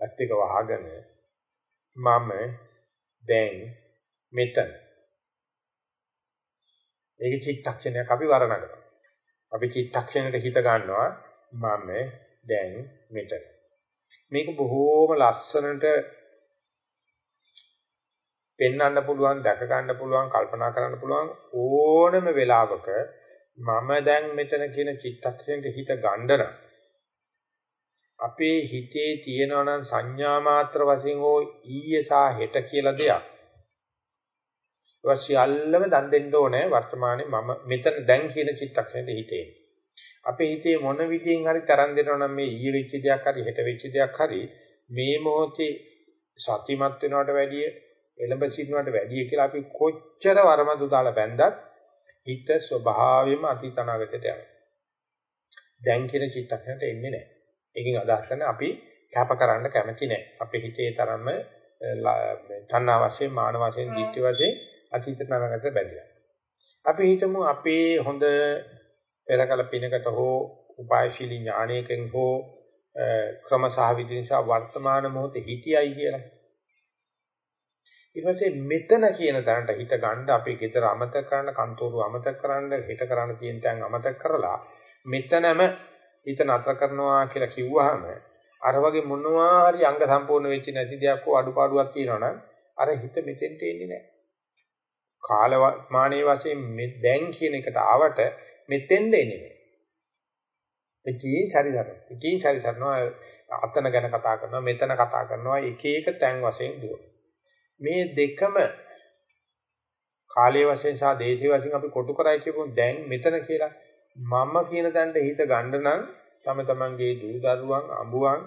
ඇත්තක වහගෙන මම දැන් මෙතන ඒක චිත්තක්ෂණයක් අපි වර්ණනනවා. අපි චිත්තක්ෂණයට හිත ගන්නවා මම දැන් මෙතන. මේක බොහෝම ලස්සනට පෙන්වන්න පුළුවන්, දැක ගන්න පුළුවන්, කල්පනා කරන්න පුළුවන් ඕනම වෙලාවක මම දැන් මෙතන කියන චිත්තක්ෂණයට හිත ගන්න අපේ හිතේ තියෙනවා නම් සංඥා මාත්‍ර වශයෙන් හෝ ඊයේ සහ හෙට කියලා දෙයක්. ඒවා සියල්ලම දන් දෙන්න ඕනේ වර්තමානයේ මම මෙතන දැන් කියන චිත්තක්ෂණයට හිතේ. අපේ හිතේ මොන විදියෙන් හරි තරන් දෙනවා නම් මේ ඊයේ වෙච්ච දෙයක් හරි හෙට වෙච්ච දෙයක් හරි මේ මොහොතේ සතිමත් වෙනවට වැඩිය එළඹ සිටිනවට වැඩිය කියලා අපි කොච්චර වරමදු දාලා බැන්දත් හිත ස්වභාවයෙන්ම අතීත අනාගතයට යනවා. දැන් කියන චිත්තක්ෂණයට එන්නේ නැහැ. ඒකෙන් අදහස් කරන්නේ අපි කැප කරන්න කැමති නැහැ. අපේ හිතේ තරම්ම තණ්හා වශයෙන්, මාන වශයෙන්, ditthi වශයෙන් අතීත අනාගතයට බැඳිලා. අපි හිතමු අපේ හොඳ පෙරකල පිනකට හෝ උපායශීලී ඥානයකින් හෝ ක්‍රම සහ විදි නිසා වර්තමාන මොහොතේ හිටියයි කියලා. ඊට පස්සේ මෙතන කියන තැනට හිත ගන්න අපේ ගෙදර අමතක කරන්න, කන්තෝරු අමතක කරන්න, හිත කරන්න තියෙන තැන් අමතක කරලා මෙතනම හිත නතර කරනවා කියලා කිව්වහම අර වගේ මොනවා හරි අංග සම්පූර්ණ වෙච්ච නැති දෙයක් හෝ අඩුපාඩුවක් තියෙනවනම් අර හිත මෙතෙන්ට එන්නේ නැහැ. කාලමානයේ වශයෙන් දැන් කියන එකට ආවට මෙතෙන්ද එන්නේ නැහැ. එකී චරිතර. එකී චරිතරනවා අතන ගැන කතා කරනවා මෙතන කතා කරනවා එක එක තැන් වශයෙන් දුව. මේ දෙකම කාලයේ වශයෙන් සහ දේශීය වශයෙන් අපි කොටු කරයි කියපො දැන් මෙතන කියලා මම කියන තැනට හිත ගන්න නම් තම තමන්ගේ දූ දරුවන් අඹුවන්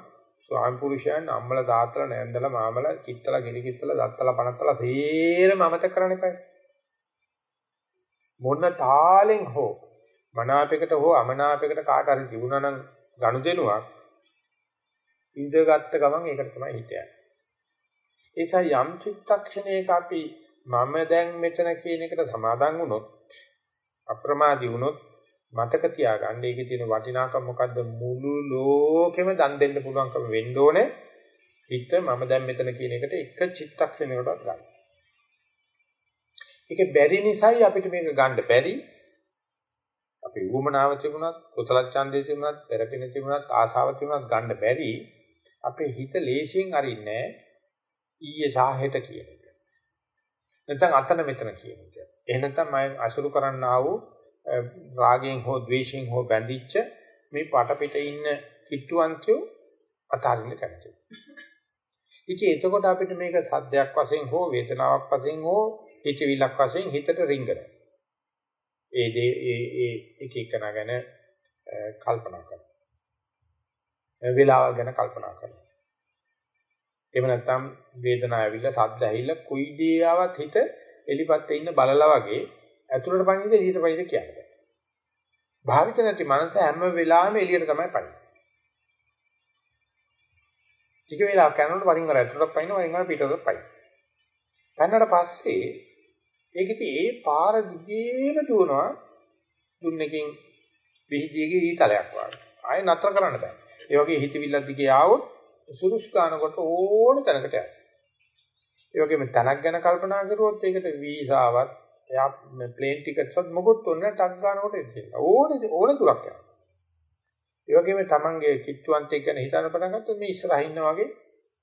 ස්වාමි පුරුෂයන් අම්මල දාතලා නෑන්දලා මාමල කිත්තලා ගෙලි කිත්තලා දත්තලා පනත්තලා තේරම අමතක කරන්න එපා මොන තාලෙන් හෝ මනාපයකට හෝ අමනාපයකට කාට හරි තිබුණා නම් ගනුදෙනුවක් ඉඳගත්ත ගමන් ඒකට තමයි හිතන්නේ. ඒසයි යම් චිත්තක්ෂණයක අපි මම දැන් මෙතන කියන එකට සමාදන් වුණොත් අප්‍රමාදී වුණොත් මතක තියාගන්න ඒකේ තියෙන වටිනාකම මොකද්ද? මුළු ලෝකෙම දන් දෙන්න පුළුවන්කම වෙන්න ඕනේ. හිත මම දැන් මෙතන කියන එකට එක චිත්තක්ෂණයකටවත් ගන්න. ඒක බැරි නිසායි අපිට මේක ගන්න බැරි. අපි උවමනාව තිබුණත් කුසල ඡන්දේ තිබුණත් පෙරපින තිබුණත් ආශාව තිබුණත් ගන්න බැරි. අපේ හිත ලේසියෙන් අරින්නේ ඊයේ සාහෙට කියන එක. නැත්නම් අතන මෙතන කියන එක. එහෙ නැත්නම් මම අසුරු කරන්නා වූ රාගයෙන් හෝ ද්වේෂයෙන් හෝ බැඳිච්ච මේ පටපිට ඉන්න කිට්ටුවන්තයෝ අතාරින්න කැමතියි. ඉතින් එතකොට අපිට මේක සද්දයක් වශයෙන් හෝ වේදනාවක් වශයෙන් හෝ හිතවිලක් වශයෙන් හිතට රිංගනවා. ඒ දේ ඒ ඒ එක එකනා ගැන කල්පනා කරනවා. වේලාවල් ගැන කල්පනා කරනවා. එහෙම නැත්නම් වේදනාව ඇවිල්ලා සද්ද ඇහිලා කුයි දේ ආවත් හිත එලිපත්තේ ඉන්න බලලා වගේ ඇතුළට පනින්ද ඊට පයිද කියන්නේ. භාවිත නැති මනස හැම වෙලාවෙම එළියට තමයි පනින්නේ. ටික වෙලාවක් යනකොට වරින් වර ඇතුළට පනින වරින් වර පිටතට පනින. පන්නට පස්සේ ඒක ඉතින් ඒ පාර දිගේම දුවනවා දුන්නකින් විහිදියේගේ ඊතලයක් වගේ. ආයෙ නතර කරන්න බෑ. ඒ වගේ හිතවිල්ලක් දිගේ ආවොත් සුරුස් ගන්නකොට ඕන තැනකට යනවා. ඒ වගේම තැනක් ගැන කල්පනා කරුවොත් ඒකට වීසාවක් එයා ප්ලේන් ටිකට්ස්වත් මොකොත් ඔන්න ටක් ගන්නකොට එන්නේ. ඕනේ ඕනේ දුරක් යනවා. ඒ වගේම තමන්ගේ කිට්ටුවන්තයෙක් ගැන හිතන පටන් ගත්තොත් මේ ඉස්සරහින් ඉන්නා වගේ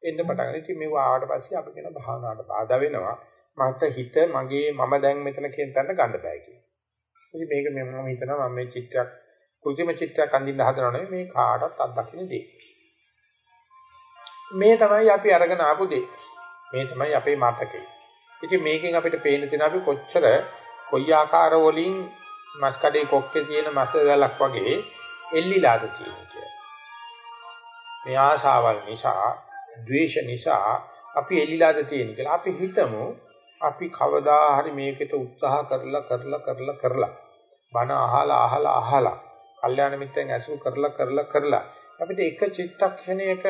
එන්න පටන් ගන්නවා. ඉතින් මේව ආවට පස්සේ අපි කියන භාවනාවට බාධා වෙනවා. මට හිත මගේ මම දැන් මෙතන කියන තැනට ගන්න බෑ කියලා. ඉතින් මේක මම හිතනවා මම මේ චිත්‍රයක් කෘතිම චිත්‍රයක් අඳින්න හදනව නෙවෙයි මේ කාටවත් අත්දකින්න දෙයක්. මේ තමයි අපි අරගෙන ආපු දේ. මේ තමයි අපේ මතකේ. ඉතින් මේකෙන් අපිට පේන තියෙන අපි කොච්චර කොයි ආකාර වලින් මස් කඩේ කොක්කේ තියෙන මස් දැලක් වගේ එල්ලිලාද තියෙන්නේ කියලා. මේ ආශාවල් නිසා, ද්වේෂ නිසා අපි එල්ලිලාද තියෙන්නේ කියලා. අපි හිතමු අපි කවදා හරි මේකට උත්සාහ කරලා කරලා කරලා කරලා බණ අහලා අහලා අහලා කල්යාණ මිත්‍රයන් ඇසුරු කරලා කරලා කරලා අපිට එක චිත්තක්ෂණයක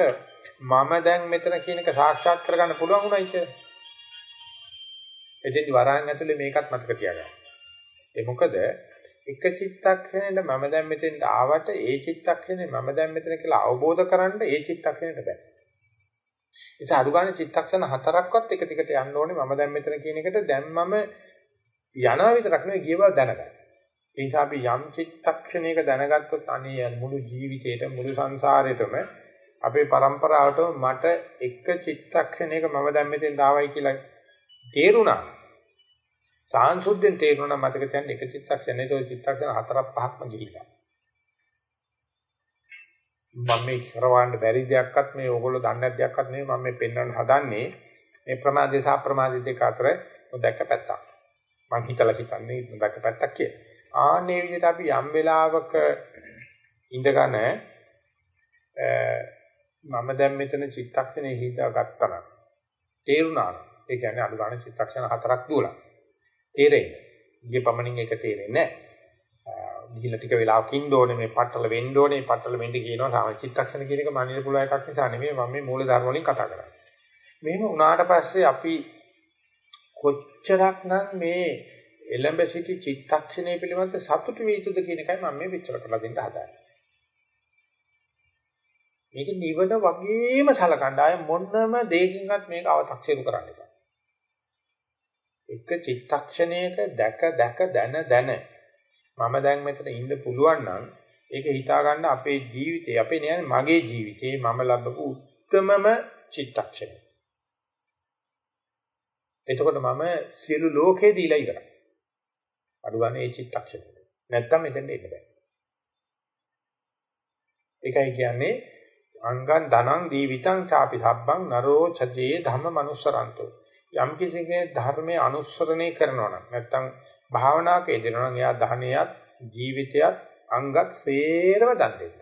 මම දැන් මෙතන කියන එක සාක්ෂාත් කරගන්න පුළුවන් උනායි කියලා. එතෙන්දි වරහන් ඇතුලේ මේකත් මතක තියාගන්න. ඒ මොකද එක චිත්තක්ෂණයට මම දැන් මෙතෙන්ට ආවට ඒ චිත්තක්ෂණය මම දැන් මෙතන කියලා අවබෝධ කරගන්න ඒ චිත්තක්ෂණයට බෑ. ඒක අනුගාන චිත්තක්ෂණ හතරක්වත් එක දිගට යන්න ඕනේ මම දැන් මෙතන කියන එකට දැන් මම යනවා විතරක් නෙවෙයි ගිය බව දැනගන්න. ඒ නිසා අපි යම් චිත්තක්ෂණයක දැනගත්තොත් අනේ මුළු ජීවිතේට මුළු සංසාරෙටම අපේ પરම්පරාවටම මට එක චිත්තක්ෂණයක මම දැන් මෙතෙන් ආවයි කියලා තේරුණා. සාංශුද්ධෙන් තේරුණා මතක තියන්න එක චිත්තක්ෂණේ තෝ චිත්තක්ෂණ හතරක් පහක්ම ගිහිල්ලා. මම මේ කරවන්න බැරි දෙයක්වත් මේ ඕගොල්ලෝ දන්නේ දෙයක්වත් නෙවෙයි මම මේ පෙන්වන්න හදන්නේ මේ ප්‍රමාදේ සහ ප්‍රමාදේ දෙක අතර දැකපැත්තක්. මම හිතලා හිතන්නේ දැකපැත්තක් කියලා. ආන්නේ විදිහට අපි යම් වෙලාවක ඉඳගෙන මම දැන් මෙතන චිත්තක්ෂණේ හිතා ගත්තා නම් තේරුණා. ඒ කියන්නේ අඩු ගන්න චිත්තක්ෂණ හතරක් දුවලා. තේරෙන්නේ. ගිය පමණින් ඒක තේරෙන්නේ නැහැ. ගිහිල්ලා ටික වෙලාවක් ඉන්න ඕනේ මේ පట్టල වෙන්න ඕනේ පట్టල වෙන්න කියනවා සාමාන්‍ය චිත්තක්ෂණ කියන එක මනින්න පුළුවන් එකක් නිසා නෙමෙයි මම මේ මූල ධර්ම වලින් කතා කරන්නේ. මෙහෙම වුණාට පස්සේ අපි කොච්චරක්නම් මේ එළඹ සිටි චිත්තක්ෂණය පිළිබඳ සතුටු විය යුතුද කියන එකයි මම මේ විචාර කරලා දෙන්න හදාන්නේ. මේක නිවන වගේම සලකන්න ආය මොනම දෙයකින්වත් මේක අව탁සිරු කරන්න එපා. එක චිත්තක්ෂණයක දැක දැක දන දන මම දැන් මෙතන ඉන්න පුළුවන් නම් ඒක හිතා ගන්න අපේ ජීවිතේ අපේ නෑ මගේ ජීවිතේ මම ලැබපු උත්තරමම චිත්තක්ෂණය. එතකොට මම සියලු ලෝකේ දීලා ඉවරයි. අඩුවන්නේ මේ චිත්තක්ෂණය. නැත්තම් මෙතෙන්ට එන්න බෑ. ඒකයි කියන්නේ අංගං ධනං දීවිතං ചാපි සබ්බං නරෝ චජේ ධම්ම මනුස්සරන්තෝ යම් කෙනෙක් ධර්මයේ අනුස්සරණය කරනවා නම් නැත්තම් භාවනාවක යෙදෙනවා නම් එයා ධනයත් ජීවිතයත් අංගත් සේරම දන් දෙන්න.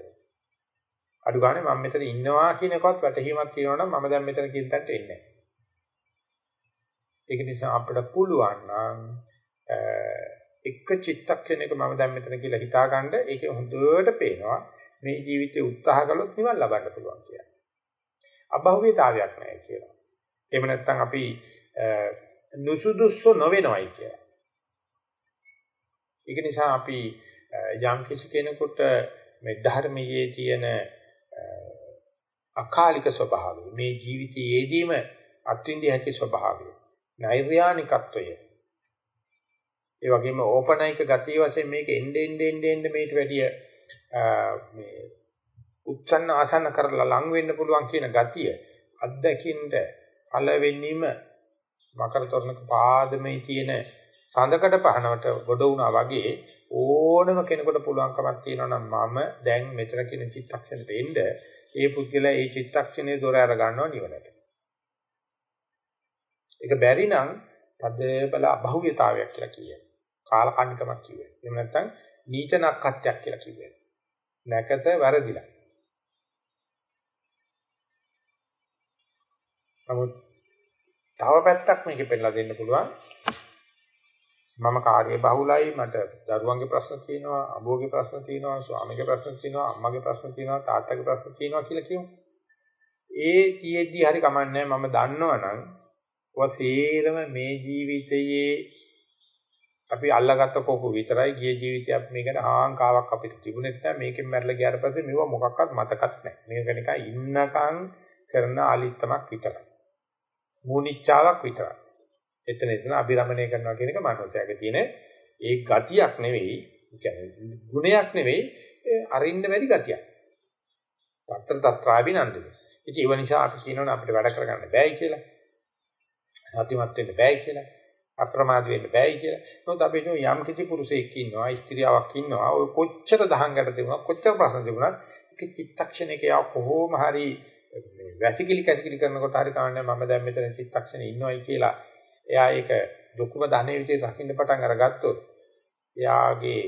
අඩු ගානේ මම මෙතන ඉන්නවා කියන එකවත් වැටහීමක් තියෙනවා නම් මම දැන් මෙතන කියන තැනට එන්නේ නැහැ. ඒක නිසා අපිට පුළුවන් නම් එක චිත්තක්ෂණයක මම දැන් මෙතන කියලා හිතාගන්න ඒකේ හොඳට පේනවා මේ ජීවිතේ උත්සාහ කළොත් නිවන් ලබන්න පුළුවන් කියලා. අභෞවියතාවයක් නැහැ කියලා. එහෙම නැත්නම් අපි නුසුදුසු නොවෙනවයි කියලා. ඒක නිසා අපි යම් කිසි කෙනෙකුට මේ ධර්මයේ තියෙන අකාලික ස්වභාවය මේ ජීවිතයේදීම අත්විඳිය හැකි ස්වභාවය නෛර්යානිකත්වය ඒ වගේම ඕපනයික ගතිය වශයෙන් මේක එන්නේ එන්නේ එන්නේ මේට වැඩිය මේ උච්චන්න ආසන්න කරලා ලං වෙන්න පුළුවන් කියන ගතිය අත්දකින්න පළවෙනිම මකර තොරණක පාදමේ තියෙන සඳකඩ පහනවට ගොඩ වුණා වගේ ඕනම කෙනෙකුට පුළුවන්කමක් තියෙනවා නම් මම දැන් මෙතන කියන චිත්තක්ෂණයට එන්න ඒ පුද්ගලයා ඒ චිත්තක්ෂණයේ දොර අර ගන්නවා නිවනට. ඒක බැරි නම් පද බල අභෞවියතාවයක් කියලා කියයි. කාලකන්නිකමක් කියයි. එහෙම නැත්නම් නීච නක්කත්වයක් කියලා කියයි. නැකත වැරදිලා. නමුත් තව පැත්තක් මේකේ පෙන්නලා දෙන්න පුළුවන්. මම කාර්ය බහුලයි මට දරුවන්ගේ ප්‍රශ්න තියෙනවා අබෝගේ ප්‍රශ්න තියෙනවා ස්වාමීගේ ප්‍රශ්න තියෙනවා අම්මගේ ප්‍රශ්න තියෙනවා තාත්තගේ ප්‍රශ්න තියෙනවා කියලා කියමු. ඒ තියෙද්දි හරි කමන්නේ මම දන්නවනම් වසීරම මේ ජීවිතයේ අපි අල්ලගත්ත කෝප විතරයි ගිය ජීවිතේ අපි මේකට ආංකාවක් අපිට තිබුණෙත් නැහැ මේකෙන් මැරලා ගියාට පස්සේ මේව මොකක්වත් මතකත් නැහැ මේක නිකන් ඉන්නකම් කරන අලිත්තමක් විතරයි මූනිච්චාවක් විතරයි. එතන එතන අභිරමණය කරනවා කියන එක මනෝසයාගේ තියෙන ඒ ගතියක් නෙවෙයි, කියන්නේ ගුණයක් නෙවෙයි, අරින්න බැරි ගතියක්. తත්‍ර తත්‍රාවිනන්දේ. ඉතින් ඒව නිසා අපි කියනවනේ අපිට වැඩ කරගන්න බෑයි කියලා. සතිමත් වෙන්න බෑයි කියලා. අප්‍රමාද වෙන්න බෑයි කියලා. මොකද අපි යම් කිසි පුරුෂයෙක් ඉන්නවා, ස්ත්‍රියාවක් ඉන්නවා. ඔය කොච්චර දහංගට තිබුණා, කොච්චර ප්‍රශ්න තිබුණත් ඒක චිත්තක්ෂණයක යා කොහොම හරි මේ වැසිකිලි කැසිකිලි කරනකොට හරි කවන්නේ මම දැන් මෙතන චිත්තක්ෂණේ ඉන්නවයි කියලා එයා ඒක දුකම ධනෙ විදිහට රකින්න පටන් අරගත්තොත් එයාගේ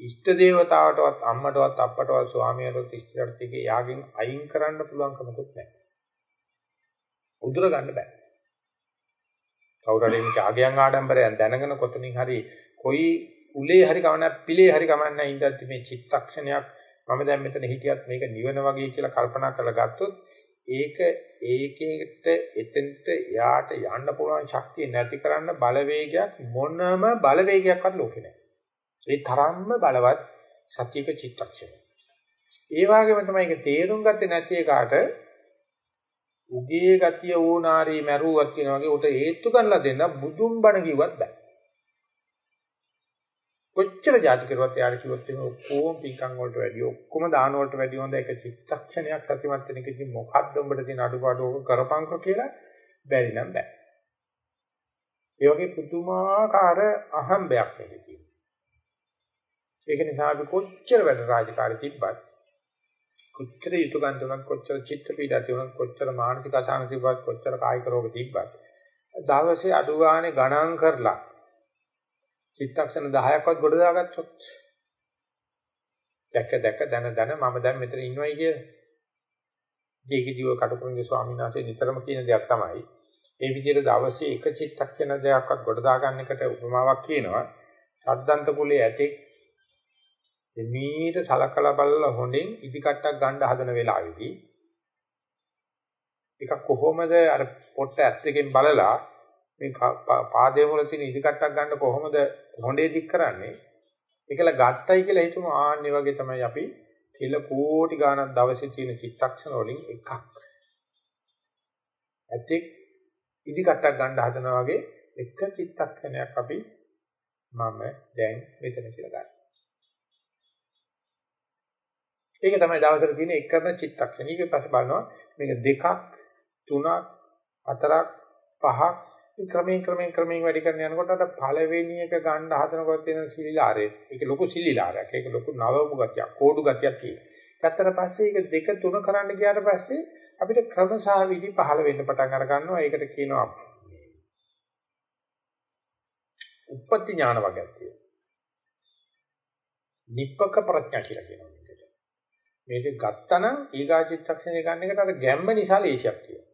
ඉෂ්ට දේවතාවටවත් අම්මටවත් අප්පටවත් ස්වාමියාටවත් ඉෂ්ටකර්තිගේ යාගෙන් අයින් කරන්න පුළුවන් කමකුත් නැහැ. උදුර ගන්න බෑ. කවුරු හරි මේක ආගයන් ආඩම්බරයන් දැනගෙන කොතනින් හරි කොයි උලේ හරි කවන්නක් පිළේ හරි කවන්නක් ඉඳද්දි මේ චිත්තක්ෂණයක් මම දැන් මෙතන හිටියත් මේක නිවන වගේ කියලා කල්පනා කරලා ගත්තොත් ඒක ඒකෙට එතෙන්ට යාට යන්න පුළුවන් ශක්තිය නැති කරන්න බලවේගයක් මොනම බලවේගයක්වත් ලෝකේ නැහැ. ඒ තරම්ම බලවත් සත්‍යක චිත්තක්ෂණය. ඒ වගේම තමයි ඒක තේරුම් ගත්තේ නැති එකාට උගේ ගතිය ඕනාරී මැරුවක් කියන වගේ උට හේතු ගන්නලා දෙන්න බුදුන් බණ කිව්වත් බෑ. කොච්චර જાති කරුවත් යාර කිව්වොත් එimhe ඔක්කොම පිංකම් වලට වැඩිය ඔක්කොම දාන වලට වැඩිය හොඳ එක චිත්තක්ෂණයක් සතිමත් වෙන එකකින් මොකද්ද උඹට තියෙන අඩුපාඩු ඔක කරපංක කියලා බැරි නම් බෑ. ඒ වගේ පුදුමාකාර අහම්බයක් මේකේ තියෙනවා. ඒක නිසා අපි කොච්චර වැඩ රාජකාරී තිබ්බත් කොච්චර යුතුයකම් තුනක් කොච්චර චිත්ත පීඩා තුනක් කොච්චර මානසික අසහන තිබ්බත් කොච්චර කායික රෝග තිබ්බත් දවසේ අඩු ගානේ ගණන් කරලා චිත්තක්ෂණ 10ක්වත් ගොඩ දාගත්තොත් දැක්ක දැක්ක දන දන මම දැන් මෙතන ඉන්නවයි කියලා. ජීකිදිව කටුකුරුගේ ස්වාමීන් වහන්සේ නිතරම කියන දෙයක් තමයි මේ විදිහට දවසේ එක චිත්තක්ෂණ දෙකක්වත් ගොඩ දාගන්න එකට උපමාවක් කියනවා. සද්දන්ත කුලයේ ඇතෙක් එමීට සලකලා බලලා හොඳින් ඉදිකට්ටක් ගන්න හදන වෙලාවේදී ඒක කොහොමද අර පොට්ට ඇස් දෙකෙන් බලලා මේ පාදයේ මුල තියෙන ඉදිකට්ටක් ගන්න කොහොමද හොඬේ දික් කරන්නේ? ඒකල ගත්තයි කියලා හිතමු ආන්නේ වගේ තමයි අපි කිල කෝටි ගාණක් දවසේ තියෙන චිත්තක්ෂණ වලින් එකක්. ඇතෙක් ඉදිකට්ටක් ගන්න හදනවා වගේ එක චිත්තක්ෂණයක් අපි මම දැන් මෙතන කියලා ගන්න. ඒක තමයි දවසට තියෙන එකම චිත්තක්ෂණ. ඊට පස්සේ බලනවා මේක දෙකක්, තුනක්, හතරක්, පහක් ක්‍රමයෙන් ක්‍රමයෙන් ක්‍රමයෙන් වැඩි කරන යනකොට අර පළවෙනි එක ගන්න හදනකොට තියෙන සිලිලාරය. ඒක ලොකු සිලිලාරයක්. ඒක ලොකු නවමු ගතියක්, කෝඩු ගතියක් තියෙනවා. ගත්තට පස්සේ ඒක දෙක තුන කරන්න ගියාට පස්සේ අපිට ක්‍රම සහ විදි පහළ වෙන්න පටන් අර ගන්නවා. ඒකට කියනවා උපපති ඥාන වර්ගයක් තියෙනවා. නිප්පක ප්‍රඥා කියලා කියනවා මේකට. මේක ගත්තනම් ඊගාචිත්තක්ෂණය ගන්න එකට අර ගැම්ම නිසා ලේසියක් තියෙනවා.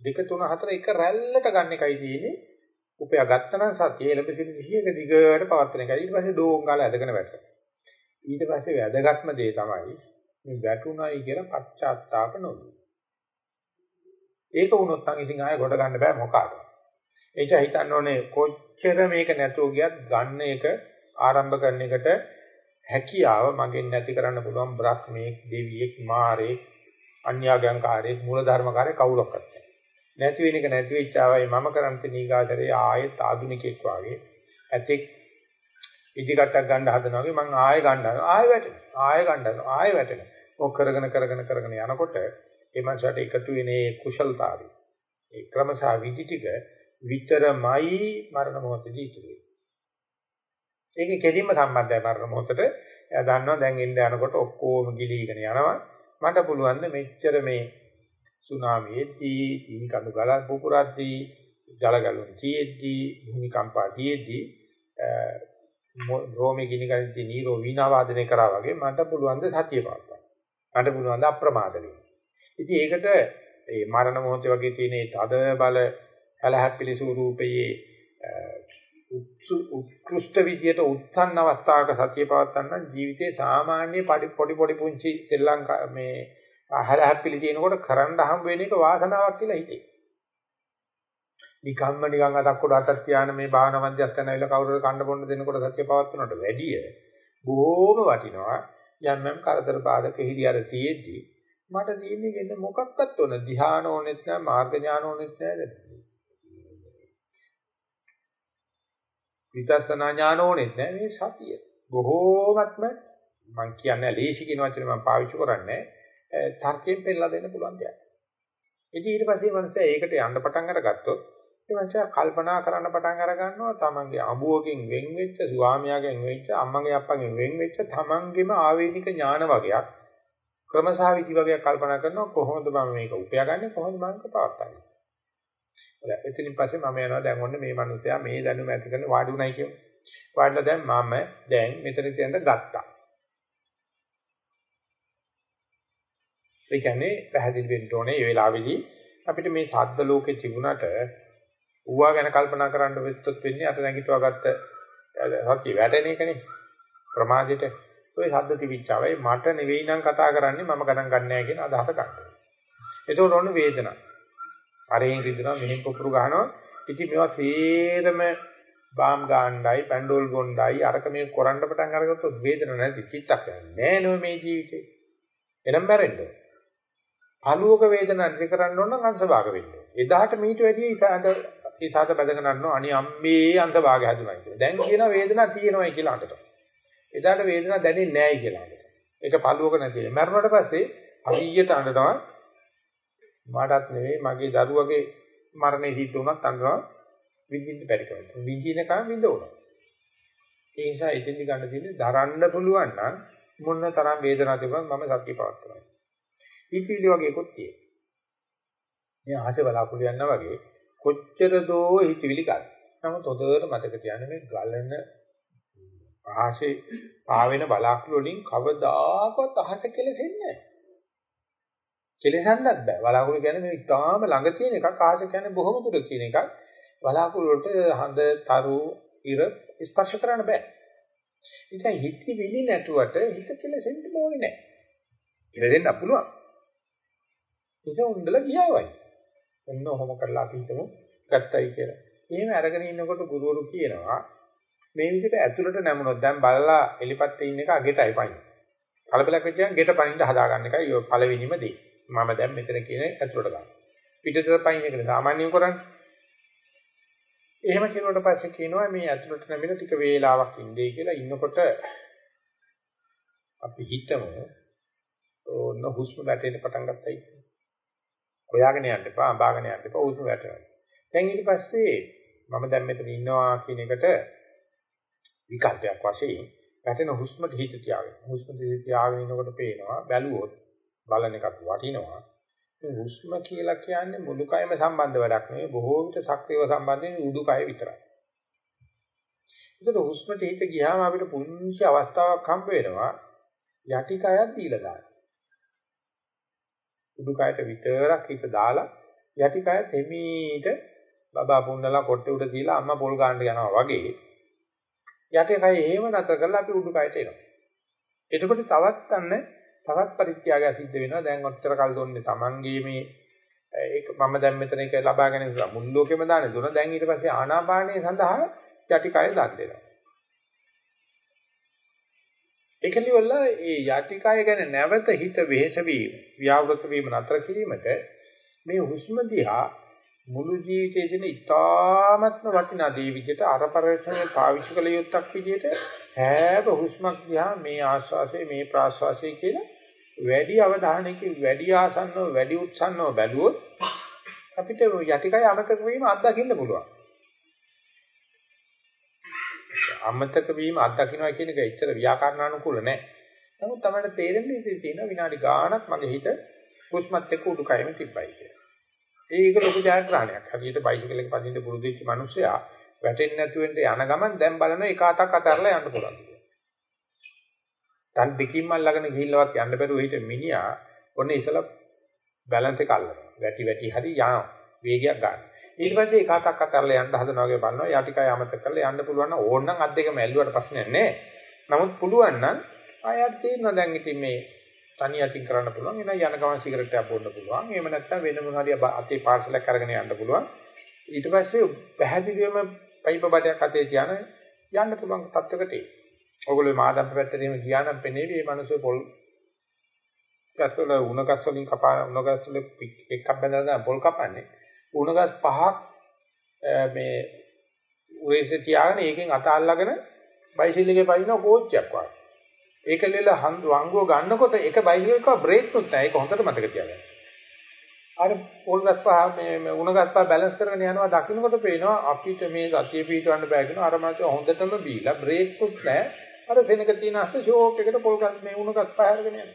දෙක තුන හතර එක රැල්ලට ගන්න එකයි තියෙන්නේ. උපයා ගත්තනම් සතිය එළඹ සිහියක දිගට පවත්වන එකයි. ඊට පස්සේ ඩෝංගාල ඇදගෙන වැටෙනවා. ඊට පස්සේ වැදගත්ම දේ තමයි මේ වැටුණයි කියලා පශ්චාත්තාප නොවීම. ඒක වුණොත් නම් ඉතින් ආයෙ කොට ගන්න බෑ මොකද. එيش හිතන්න ඕනේ කොච්චර මේක නැතුව ගියත් ගන්න එක ආරම්භ කරන එකට හැකියාව මගෙන් නැති කරන්න පුළුවන් බ්‍රහ්මීක් දෙවියෙක් මාරේ අන්‍යාගංකාරයේ මූලධර්මකාරයේ කවුරක්වත් නැති වෙන එක නැති වෙච්ච ආවයි මම කරන්ත නීගාචරයේ ආයෙත් ආදුනිකෙක් වාගේ ඇතෙක් ඉදිකටක් ගන්න හදනවා වගේ මං ආයෙ ගන්නවා. ආයෙ වැටෙනවා. ආයෙ ගන්නවා. ආයෙ වැටෙනවා. ඔක් කරගෙන කරගෙන කරගෙන යනකොට ඒ මාසට එකතු වෙනේ කුසල්තාවය ඒ ක්‍රමසහ විදි ටික විතරමයි මරණ මොහොතදී ඉතුරු වෙන්නේ. ඒකේ කෙලින්ම සම්බන්ධයි මරණ මොහොතට එයා දන්නවා දැන් එන්න යනකොට ඔක්කොම ගිලීගෙන යනවා මට පුළුවන් මෙච්චර මේ සුනාමියේදී ඉනි කඳු ගල පුපුරද්දී ජල ගලන තියෙද්දී භූමිකම්පා තියෙද්දී රෝමේ ගිනි ගන්නේ නීරෝ වීණා වාදනය කරා වගේ මට පුළුවන් ද සතිය පාත්තන්න. මට පුළුවන් ද අප්‍රමාද වෙන්න. ඉතින් ඒකට මේ මරණ මොහොතේ වගේ තියෙන තද බල කලහප්පිලි ස්වරූපයේ උත්කෘෂ්ඨ විදියට උත්සන්න අවස්ථාවක සතිය පවත්තන්න ජීවිතේ සාමාන්‍ය පොඩි පොඩි පුංචි ශ්‍රී ලංකා මේ ආහාර හැප්පිලි තියෙනකොට කරන්න හම් වෙන එක වාසනාවක් කියලා හිතේ. නිකම්ම නිකන් අතක් කොට අතක් තියාන මේ භාවනා මධ්‍යස්ථාන ඇවිල්ලා කවුරුද කන්න බොන්න දෙනකොට සත්‍ය පවත්වනට වැඩිය බොහෝම වටිනවා. යම් යම් කරදර බාධක හිරියර තියෙද්දි මට තියෙන්නේ වෙන මොකක්වත් ඕන ධ්‍යාන ඕනෙත් නැහැ මාර්ග ඥාන ඕනෙත් නැහැ විදර්ශනා ඥාන ඕනෙත් නැහැ මේ සතිය. බොහෝමත්ම මම කියන්නේ ලේසි කියන වචනේ මම පාවිච්චි කරන්නේ තර්කයෙන් පෙන්නලා දෙන්න පුළුවන් දෙයක්. ඉතින් ඊට පස්සේ මනුස්සයා ඒකට යන්න පටන් අරගත්තොත් ඒ මනුස්සයා කල්පනා කරන්න පටන් අර ගන්නවා තමන්ගේ අඹුවකින් වෙන් වෙච්ච ස්වාමියාගෙන් වෙච්ච අම්මගේ අප්පගෙන් වෙන් වෙච්ච තමන්ගේම ආවේනික ඥාන වගේක් ක්‍රමසාවිදි වගේ කල්පනා කරනවා කොහොමද මම මේක උපයාගන්නේ කොහොමද මම මේක පවත්න්නේ. හරි එතනින් පස්සේ මම යනවා දැන් ඔන්න මේ මිනිසයා මේ දැනුම ඇති කරන වාඩි උනායි කියමු. වාඩිලා දැන් මම දැන් මෙතන තියන්න ගත්තා. ඒ කියන්නේ පැහැදිලි වෙන්න ඕනේ මේ වෙලාවේදී අපිට මේ සද්ද ලෝකේ තිබුණට ඌවා ගැන කල්පනා කරන්න වෙත්තොත් වෙන්නේ අත නැගිටවා ගත්ත සත්‍ය වැටෙන එකනේ ප්‍රමාදයට ඔය ශබ්ද තිබිච්චවයි මට නෙවෙයි නම් කතා කරන්නේ මම ගණන් ගන්නෑ කියන අදහස ගන්න. ඒතකොට ඔන්න වේදනා. අරෙන් රිදෙනවා මෙහෙන් පුපුරු ගහනවා. ඉතින් මේවා සේරම බාම් ගාණ්ඩයි පැන්ඩෝල් ගොණ්ඩයි අරක මේ කරන්න පටන් අරගත්තොත් වේදන නැති චිත්තක් නෑ නෝ මේ ජීවිතේ. එනම් බැරෙන්න. අලුවක වේදන නැති කරන්න ඕන නම් අංශභාග වෙන්න. එදාට මීට වැඩිය ඉසහඳ ඉසහත බැදගෙන යනවා අනි අම්මේ අංශභාගය හදුනා කියලා. දැන් කියන වේදනාවක් තියෙනවායි කියලා අතට. එදාට වේදනාවක් දැනෙන්නේ නැහැයි කියලා අතට. ඒක පළුවක නැති. මරණයට පස්සේ හරියට අඬනවා. මාටත් නෙවෙයි මගේ දරුවගේ මරණය සිද්ධ වුණත් අඬනවා. විඳින්න බැරි කම. විඳිනකම් විඳවනවා. ඒ නිසා එතෙන්දි ගන්න තියෙන්නේ දරන්න පුළුවන් නම් මොන තරම් වේදනාවක් තිබුණත් මම සත්‍ය පවත්වනවා. හිතවිලි වගේකුත් තියෙනවා. මේ ආශ බලාපොරොත්තු යනවා වගේ කොච්චර දෝ හිතවිලි ගන්න. නමුත් හොඳට මතක තියාගන්න මේ ගලන ආශේ පාවෙන බලාකුළු වලින් කවදාකවත් අහස කෙලෙසෙන්නේ නැහැ. කෙලෙසන්නත් බෑ. බලාකුළු කියන්නේ මේ ඉතාම ළඟ තියෙන එකක් ආශ කියන්නේ බොහොම දුර තියෙන එකක්. බලාකුළු වලට හඳ තරු ඉර ස්පර්ශ කරන්න බෑ. ඉතින් හිතවිලි නැතුවට හිත කෙලෙසෙන්න ඕනේ නැහැ. කෙලෙසෙන්න පුළුවන්. ඒක උන්දලා ගියාවයි. ඔන්න ඔහොම කරලා අපි හිතමු ගත්තයි කියලා. එහෙම අරගෙන ඉන්නකොට ගුරුවරු කියනවා මේ විදිහට ඇතුළට නැමුණොත් දැන් බලලා එලිපත්තේ ඉන්න එක අගෙටයි පයින්. කලබලක් වෙච්ච ගමන් ගෙට පයින්ද හදා ගන්න එකයි ඔය පළවෙනිම දේ. මම දැන් මෙතන කියන ඇතුළට ගන්න. පිටතට පයින් එකනේ සාමාන්‍යයෙන් කරන්නේ. එහෙම කියනකොට පස්සේ කියනවා මේ ඇතුළට නැමින ටික වේලාවක් ඉඳී කියලා ඉන්නකොට අපි හිතමු ඕන හුස්ම වැටෙන්න පටන් ගත්තයි. හොයාගෙන යන්න එපා, අඹාගෙන යන්න එපා, හුස්ම වැටෙනවා. දැන් ඊට පස්සේ මම දැන් මෙතන ඉන්නවා කියන එකට විකල්පයක් වශයෙන් වැටෙන හුස්මට හිත තියාගෙන. හුස්ම දිහා තියාගෙන ඉනකොට පේනවා බැලුවොත් බලන එකත් වටිනවා. මේ හුස්ම කියලා කියන්නේ මුළු කයම සම්බන්ධ වැඩක් නෙවෙයි බොහෝ විට ශක්තියව සම්බන්ධ වෙන උඩුකය විතරයි. ඒකට හුස්මට හිත ගියාම අපිට පුංචි අවස්ථාවක් හම්බ වෙනවා යටි කයත් දීලා දාන්න. උඩුකයට විතරක් හිත දාලා යටි කයත් එමීට බබා පුන්නලා කොට්ටේ උඩ තියලා අම්මා පොල් ගන්න යනවා වගේ යටි කය එහෙම නැතර කරලා අපි උඩුකයට එනවා. එතකොට තවත් ගන්න තවත් පරිත්‍යාගය සිද්ධ වෙනවා. දැන් ඔච්චර කල් දුන්නේ Tamange මේ ඒක මම දැන් මෙතන එක ලබාගෙන ඉඳලා මුල් ලෝකෙම දාන්නේ දුන. දැන් ඊට පස්සේ ආනාපානයේ සඳහා යටි කය දාන්න දෙනවා. ඒකලිවල ඒ යටි කය ගැන නැවත හිත වෙහෙස වීම, ව්‍යාවෘත වීම නතර කිරීමට මේ හුස්ම දිහා මුළු ජීවිතයේ දෙන ඉතාමත්ම වටිනා දේ විදිහට අර පරිශ්‍රමයේ පාවිච්චි කළ යුත්තක් විදිහට හැම හුස්මක් දිහා මේ ආශ්වාසය මේ ප්‍රාශ්වාසය කියලා වැඩි අවධානයකින් වැඩි ආසන්නව වැඩි උත්සන්නව බැලුවොත් අපිට යටිකය අමතක වීම අත්දකින්න පුළුවන්. අමතක වීම අත්දකින්නවා කියන එක එච්චර ව්‍යාකරණානුකූල නැහැ. නමුත් තමයි තේරෙන්නේ ඉතින් තියෙන විනාඩි ගාණක් මගේ හිත හුස්මත් එක්ක උඩුකයෙම තිබ්බයි කියලා. ඒක ලොකු ජයග්‍රහණයක්. හරියට බයිසිකල් එක පදින්න පුරුදු වෙච්ච මිනිස්සයා වැටෙන්නේ නැතුව යන ගමන් දැන් බලන එක අතක් අතහැරලා යන්න පුළුවන්. තන් දෙකින්ම අල්ලගෙන ගිහිල්ලවත් යන්න බැරුව හිට මිනිහා ඔන්න ඉසල බැලන්ස් එක අල්ලනවා. වැටි වැටි හරි යනවා. වේගයක් ගන්න. ඊට පස්සේ එක අතක් අතහැරලා යන්න හදනවා වගේ බලනවා. යටිකය අමතක කරලා යන්න පුළුවන් නම් ඕනනම් අත් දෙකම ඇල්ලුවට ප්‍රශ්නයක් නැහැ. නමුත් පුළුවන් නම් ආයෙත් තේරෙනවා දැන් ඉතින් මේ තනි අතින් කරන්න පුළුවන්. එනයි යන ගමන් සිගරට් එකක් බොන්න පුළුවන්. එහෙම නැත්නම් වෙන මොන හරි අතේ පාර්සලයක් අරගෙන යන්න පුළුවන්. ඊට පස්සේ පැහැදිලිවම පයිප බඩයක් අතේ තියාන යන්න පුළුවන් තත්වයකට එයි. ඔයගොල්ලෝ මාදම් පැත්තට එහෙම ගියා නම් පෙනේ මේ මිනිස්සු පොල් ගස්වල උණ ගස් වලින් කපා උණ ගස් වල එකක් බඳලා පොල් කපන්නේ. උණ ගස් පහක් මේ උරේසේ තියාගෙන ඒකෙන් අත අල්ලගෙන බයිසිල් එකේ පයින්න කෝච්චියක් වගේ. ඒක ලෙල වංගුව ගන්නකොට එක බයිසිකල් එක බ්‍රේක් තුත් නැහැ. ඒක හොඳට මතක තියාගන්න. අර පොල් ගස් පහ මේ උණ ගස් පහ බැලන්ස් කරගෙන යනවා දකින්නකොට පේනවා අපිට මේ සතිය පිටවන්න බෑ කියන අර මාස හොඳටම බීලා බ්‍රේක් තුත් නැහැ. අර සෙනක තියෙන අස්ස ෂෝක් එකට පොල් ගස් මේ උණ ගස් පහ අරගෙන යනවා.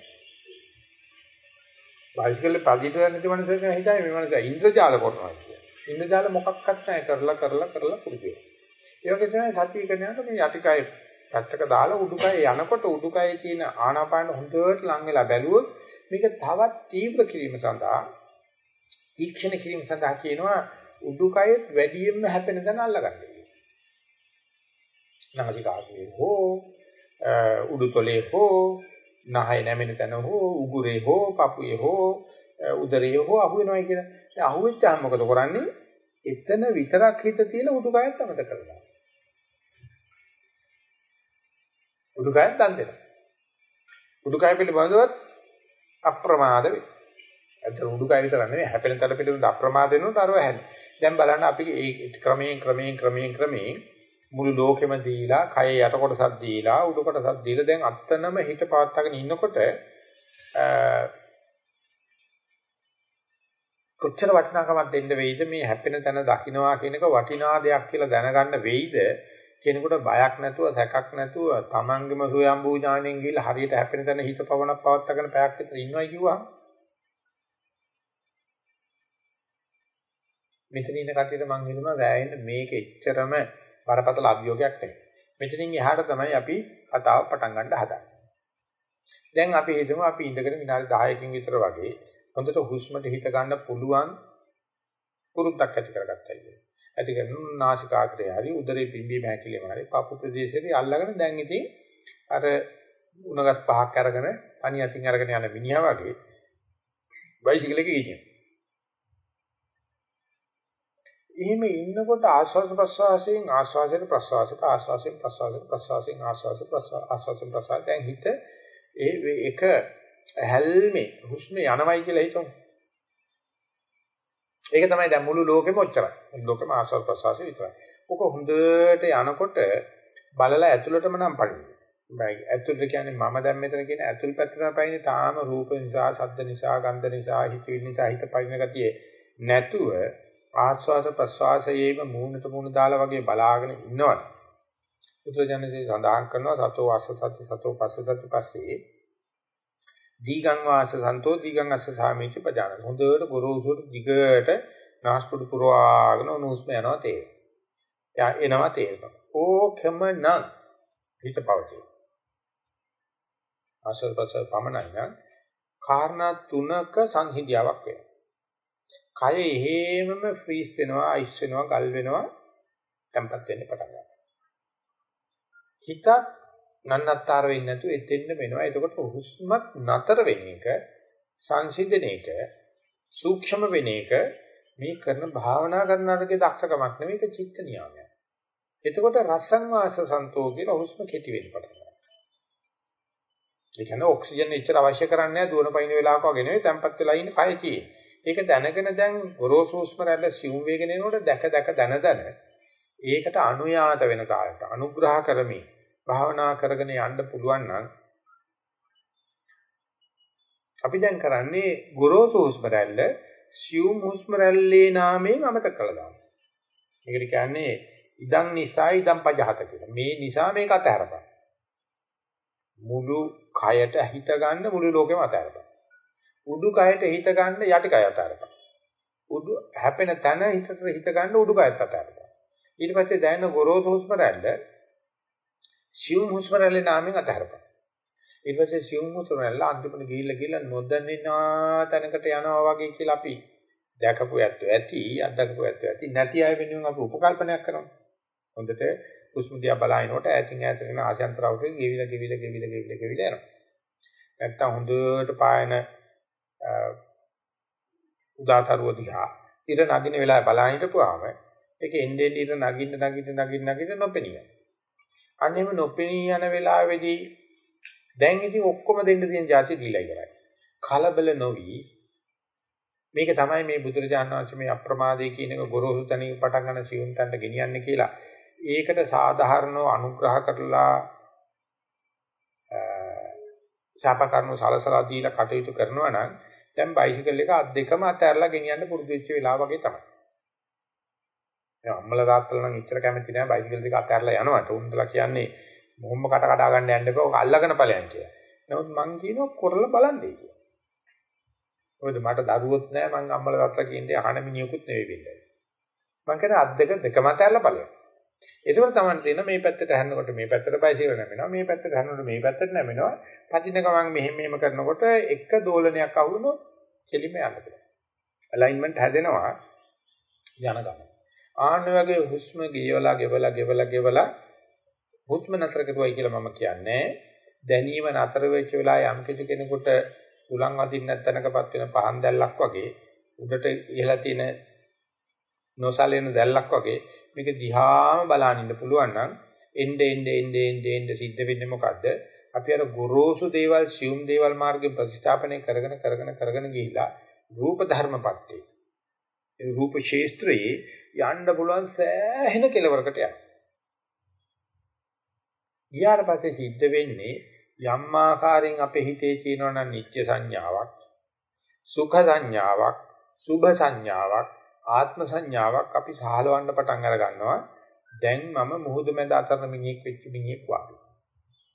බයිසිකල් පදිට නැති මනුස්සයෙක් හිතයි මේ මනුස්සයා ඉන්ද්‍රජාල කරනවා කියලා. ඉන්ද්‍රජාල මොකක්වත් නැහැ කරලා කරලා කරලා පුරුදු වෙනවා. ඒ වගේ තමයි සතිය කරනකොට මේ යටිකය පැත්තක දාලා උඩුකය යනකොට උඩුකයේ තියෙන ආනාපාන හොඳට ලං වෙලා බැලුවොත් මේක තවත් තීව්‍ර කිරීම සඳහා තීක්ෂණ කිරීම සඳහා කියනවා උඩුකයෙත් වැඩියෙන්ම හැපෙන තැන අල්ලගන්න. නාසිකාග්‍රේ හෝ උඩුතොලේ හෝ නහය නැමෙන තැන හෝ උගුරේ හෝ පපුවේ හෝ උදරයේ හෝ අහු වෙනවා කියලා. දැන් අහුවෙච්චාම මොකද කරන්නේ? එතන විතරක් හිත තියලා උඩුකයත් අමතක කරනවා. උඩුකයත් දන් දෙනවා. උඩුකය පිළිබඳව අප්‍රමාද වේ. අද උඩුකය විතර නෙවෙයි හැපෙන තල පිළිබඳව අප්‍රමාද වෙනොත් අරව හැදෙන. දැන් බලන්න අපි ඒ ක්‍රමයෙන් ක්‍රමයෙන් ක්‍රමයෙන් ක්‍රමයෙන් මුළු ලෝකෙම දීලා, කය යට කොටසක් දීලා, උඩු කොටසක් දීලා දැන් අත්තනම හිත පාත්තගෙන ඉන්නකොට කොච්චර වටිනාකමක් දෙන්න වෙයිද? මේ හැපෙන තැන දකින්නවා කියන එක වටිනා දෙයක් කියලා දැනගන්න වෙයිද? කෙනෙකුට බයක් නැතුව සැකක් නැතුව තමන්ගේම සෝයම්බූ ඥාණයෙන් ගිහිල්ලා හරියට හැපෙන තැන හිත පවණක් පවත්වාගෙන පැයක් විතර ඉන්නවයි කිව්වහම. මෙතන ඉන්න කට්ටියට මම හිතනවා රැයෙන්න මේක එච්චරම බරපතල අභියෝගයක් නෙවෙයි. මෙතනින් එහාට තමයි අපි කතාව පටන් ගන්න හදන්නේ. දැන් අපි හිතමු අපි ඉඳගෙන විනාඩි 10කින් විතර වගේ හොඳට හුස්මට හිත ගන්න පුළුවන් පුරුද්දක් ඇති කරගත්තා කියලා. ඇති කරන නාසිකාග්‍රය හරි උදරේ පිම්බීම හැකිලිම හරි පපු ප්‍රදේශයේ අල්ලගෙන දැන් ඉතින් අර උණගත් පහක් අරගෙන තනි අතින් අරගෙන යන මිනිහා වගේ බයිසිකල් එකේ ඉන්නේ. එහෙම ඉන්නකොට ආස්වාද ප්‍රසවාසයෙන් ආස්වාදයට ප්‍රසවාසයට ආස්වාදයෙන් ප්‍රසවාසයට ප්‍රසවාසයෙන් ආස්වාද ආස්වාදයෙන් ප්‍රසවාස දැන් හිත ඒ එක හැල්මේ හුස්මේ යනවයි කියලා හිතමු. ඒක තමයි දැන් මුළු ලෝකෙම ඔච්චරයි. මුළු ලෝකෙම ආස්වාද ප්‍රසවාසය විතරයි. ඔක හොඳට යනකොට බලලා ඇතුළටම නම් පරිදි. ඇතුළට කියන්නේ මම දැන් මෙතන කියන ඇතුළ පැත්තට පයින්නේ තාම රූප නිසා, ශබ්ද නිසා, ගන්ධ නිසා, හිතවිලි නිසා හිත පයින්න ගතියේ නැතුව ආස්වාද ප්‍රසවාසයේම මූණට මූණ දාලා වගේ බලාගෙන ඉන්නවා. බුදුජානකේ සඳහන් කරනවා සතෝ අස්ස සති සතෝ පස්ස සති පස්සේ දීගං වාස සන්තෝ දීගං අස්ස සාමීච පජාන. හොඳට ගොරෝසුට දිගට නාස්පුඩු පුරවාගෙන උණුස්ම යනවා තේරෙනවා. එනවා තේරෙනවා. ඕකම නම් හිත පවතී. ආස්වාද ප්‍රසවාස පමණයි නම් කාරණා තුනක සංහිඳියාවක් වෙනවා. කය එහෙමම ෆ්‍රීස් වෙනවා, අයිස් වෙනවා, ගල් වෙනවා, tempat වෙන්න පටන් ගන්නවා. හිතත් නන්නත්තර වෙන්නේ නැතුව එතෙන්න වෙනවා. එතකොට හුස්මත් නතර වෙන එක, සංසිඳන එක, සූක්ෂම වෙන එක මේ කරන භාවනා කරනාටගේ දක්ෂකමක් නෙවෙයි ඒක චිත්ත නියාමයක්. එතකොට රසං වාස සන්තෝ කියලා හුස්ම කෙටි වෙන්න පටන් ගන්නවා. ඒ කියන්නේ ඔක්සිජන් එච්චර අවශ්‍ය කරන්නේ නැහැ දුවන පයින් වෙලාවක වගේ නෙවෙයි tempat වෙලා ඉන්න කය තියෙන්නේ. ඒක දැනගෙන දැන් ගොරෝසුස්ම රැල්ල සිවුම් වේගෙන එනකොට දැක දැක දන දන ඒකට අනුයාත වෙන කාලයට අනුග්‍රහ කරමින් භාවනා කරගෙන යන්න පුළුවන් නම් අපි දැන් කරන්නේ ගොරෝසු හුස්ම රැල්ල සිවුම් හුස්ම රැල්ලේ නාමයෙන් අමතක කළා දානවා. ඒකට කියන්නේ ඉදන් නිසා ඉදන් පජහත කියලා. මේ නිසා මේක අතහැරපන්. මුළු කයට හිත ගන්න මුළු ලෝකෙම අතහැරපන්. උඩුකයට හිත ගන්න යටිකය අතාරපන්. උඩු හැපෙන තැන හිතට හිත ගන්න උඩුකයත් අතාරපන්. ඊට පස්සේ දැනෙන ගොරෝසු හුස්ම රැල්ල සියුම් හුස්ම රැල්ලේ නාමයෙන් අතාරපන්. ඊට පස්සේ සියුම් හුස්ම රැල්ල අන්තිමට ගිහිල්ලා ගිහිල්ලා නොදැනෙනා තැනකට යනවා වගේ කියලා අපි දැකපු ඇත්තෝ ඇති අත්දකපු ඇත්තෝ ඇති නැති අය වෙනුවෙන් අපි උපකල්පනයක් කරනවා. හොඳට හුස්ම දිහා බලනකොට ඈතින් ඈතට යන ආශයන්තරවකේ ගෙවිලා ගෙවිලා ගෙවිලා ගෙවිලා ගෙවිලා යනවා. නැත්තම් හොඳට පායන උදාතරුව දිහා ඉර නගින වෙලාවේ බලන් හිටපුවාම ඒක එන්නේ ඉර නගින්න නගින්න නගින්න නගින්න නොපෙනිය. අන්නේම නොපෙනී යන වෙලාවේදී දැන් ඉතින් ඔක්කොම දෙන්න තියෙන જાති දීලා ඉවරයි. කලබල නොවි මේක තමයි මේ බුදුරජාණන් වහන්සේ මේ අප්‍රමාදයේ කියන එක ගොරෝසු තනින් පටන් ගන්න සියුම් තන්ට ගෙනියන්නේ කියලා. ඒකට සාධාරණව අනුග්‍රහ කරලා ශාප කර්ම සලසලා දීලා කටයුතු කරනවා නම් දැන් බයිසිකල් එක අත් දෙකම අතහැරලා ගෙනියන්න පුරුදු වෙච්ච වෙලාව වගේ තමයි. දැන් අම්මලා තාත්තලා නම් ඉච්චර කැමති නෑ බයිසිකල් දෙක අතහැරලා යනවට. උන්දලා කියන්නේ මොහොම කට කඩා ගන්න යන්න එපා. ඔක අල්ලගෙන ඵලයන් කියලා. නමුත් මං කියනවා කරලා බලන්නේ කියලා. මොකද මට දරුවොත් නැහැ මං අම්මලා තාත්තලා කියන්නේ අහන මිනිහෙකුත් නෙවෙයි වෙන්නේ. මං කියන්නේ අත් දෙක දෙකම තැල්ලා බලන්න. ඒකවල තමයි තියෙන මේ පැත්තට හැරෙනකොට මේ පැත්තට බයිසිකල් නැමෙනවා මේ පැත්තට හැරෙනකොට මේ පැත්තට නැමෙනවා. පදින ගමන් මෙහෙම මෙහෙම කරනකොට එක දෝලනයක් අහුනොත් කෙලිම යන්න පුළුවන්. ඇලයින්මන්ට් හැදෙනවා යන ගමන. ආන්න වගේ හුස්ම ගියවලා ගෙවලා ගෙවලා ගෙවලා හුස්ම නතර කරුවයි කියලා මම කියන්නේ දැනීම නතර වෙච්ච වෙලාවේ යම් කිසි කෙනෙකුට උලන් වදින්න නැතනකපත් වෙන පහන් දැල්ලක් වගේ උඩට ඉහලා තියෙන නොසලෙන දැල්ලක් වගේ මේක දිහාම බලන් ඉන්න පුළුවන් නම් එnde ende ende ende ende සිද්ධ වෙන්නේ මොකද්ද අපි අර ගොරෝසු දේවල් සියුම් දේවල් මාර්ගෙන් ප්‍රතිස්ථාපනය කරගෙන කරගෙන කරගෙන ගිහිලා රූප ධර්මපත්ටි ඒ රූප ශේස්ත්‍රයේ යන්න පුළුවන් සෑහෙන කෙලවරකට යනවා. ගියාට පස්සේ සිද්ධ වෙන්නේ යම් ආකාරයෙන් අපේ හිතේ තියෙනවා නම් නිත්‍ය සංඥාවක් සුඛ සංඥාවක් සුභ සංඥාවක් ආත්ම සංඥාවක් අපි සහලවන්න පටන් අර ගන්නවා දැන් මම මුහුදු මැද අතරන මිනිහෙක් වෙච්ච මිනිහෙක් වගේ.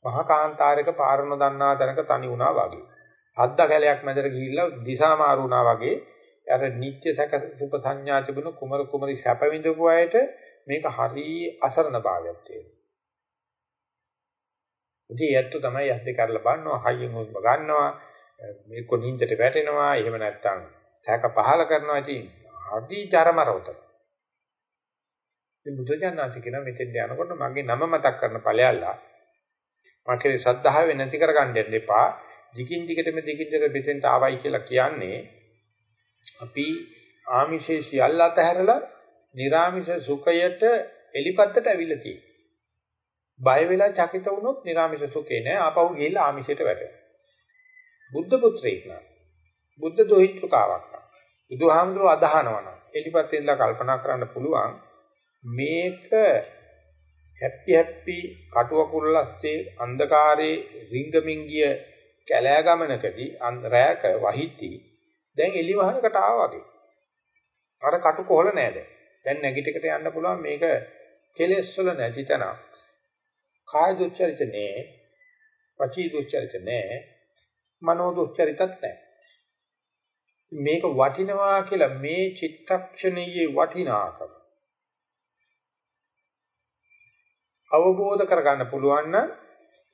මහා කාන්තාරයක පාර නොදන්නා තැනක තනි වුණා වගේ. හද්ද කැලයක් මැදට ගිහිල්ලා දිශා මාරු වුණා වගේ. අර නිත්‍ය සැක සුභ සංඥා තිබුණු කුමර කුමරි සැප විඳපු අයට මේක හරි අසරණ භාවයක් තියෙනවා. ඉතින් ඇත්ත තමයි ඇස් දෙක අරලා බලනවා, හයියෙන් හුස්ම ගන්නවා, මේක නිින්දට වැටෙනවා, එහෙම නැත්නම් සැක පහල කරනවා. ඉතින් අදි චරමරවත. ඉතින් බුදුජානනාංශ කියන මෙතෙන් යනකොට මගේ නම මතක් කරන ඵලයල්ලා මගේ සද්ධාව වෙනති කරගන්න දෙන්න එපා. දිගින් දිගටම දිගින් දිගට මෙතෙන්ට ආවයි කියලා කියන්නේ අපි ආමිෂේ සියල්ල අතහැරලා නිර්ආමිෂ සුඛයට එලිපත්තට ඇවිල්ලා තියෙනවා. බය වෙලා චකිත වුණොත් නිර්ආමිෂ සුඛේ නෑ ආපහු ගිහිල්ලා ආමිෂයට වැටෙනවා. බුද්ධ පුත්‍රයෙක් නා. බුද්ධ දොහිත්‍රකාවක් නා. බුදුහාමුදුරුවෝ අදහනවා නම් එලිපත් ඉඳලා කල්පනා කරන්න පුළුවන් මේක හැප්පි හැප්පි කටුවකුල්ලස්සේ අන්ධකාරයේ රිංගමින් ගිය කැලෑ ගමනකදී රැයක වහිටි දැන් එලි වහනකට ආවා වගේ. අර කටු කොහල නෑ දැන්. දැන් නැගිටකට යන්න පුළුවන් මේක කෙලෙස් වල නැති තැනක්. කාය දුස්චරිත නෑ. වචී දුස්චරිත නෑ. මනෝ දුස්චරිතත් නෑ. මේක වටිනවා කියලා මේ චිත්තක්ෂණයේ වටිනාකම අවබෝධ කරගන්න පුළුවන් නම්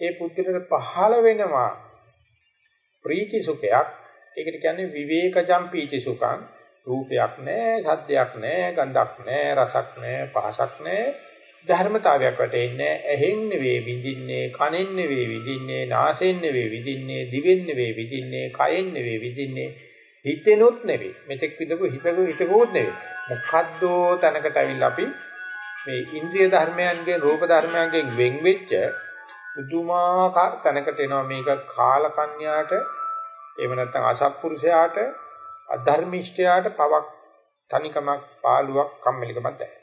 ඒ පුද්ගලට පහළ වෙනවා ප්‍රීති සුඛයක්. ඒකට කියන්නේ විවේකජම් පීති සුඛං. රූපයක් නැහැ සද්දයක් නැහැ ගන්ධක් නැහැ රසක් නැහැ පහසක් නැහැ ධර්මතාවයක් වැටෙන්නේ ඇහෙන් නෙවෙයි විඳින්නේ කනෙන් නෙවෙයි විඳින්නේ නාසයෙන් නෙවෙයි විඳින්නේ දිවෙන් නෙවෙයි විඳින්නේ කයෙන් නෙවෙයි විඳින්නේ. හිතෙනොත් නෙවෙයි. මෙතෙක් විදපු හිතකෝ හිතකෝත් නෙවෙයි. මොකද්දෝ තැනකට අවිල්ලා අපි මේ ඉන්ද්‍රිය ධර්මයන්ගෙන් රූප ධර්මයන්ගෙන් වෙන් වෙච්ච පුදුමාකාර තැනකට එනවා මේක කාලකන්‍යාට එහෙම නැත්නම් අසත්පුරුෂයාට අධර්මිෂ්ඨයාට පවක් තනිකමක් පාළුවක් කම්මැලිකමක් දැනෙනවා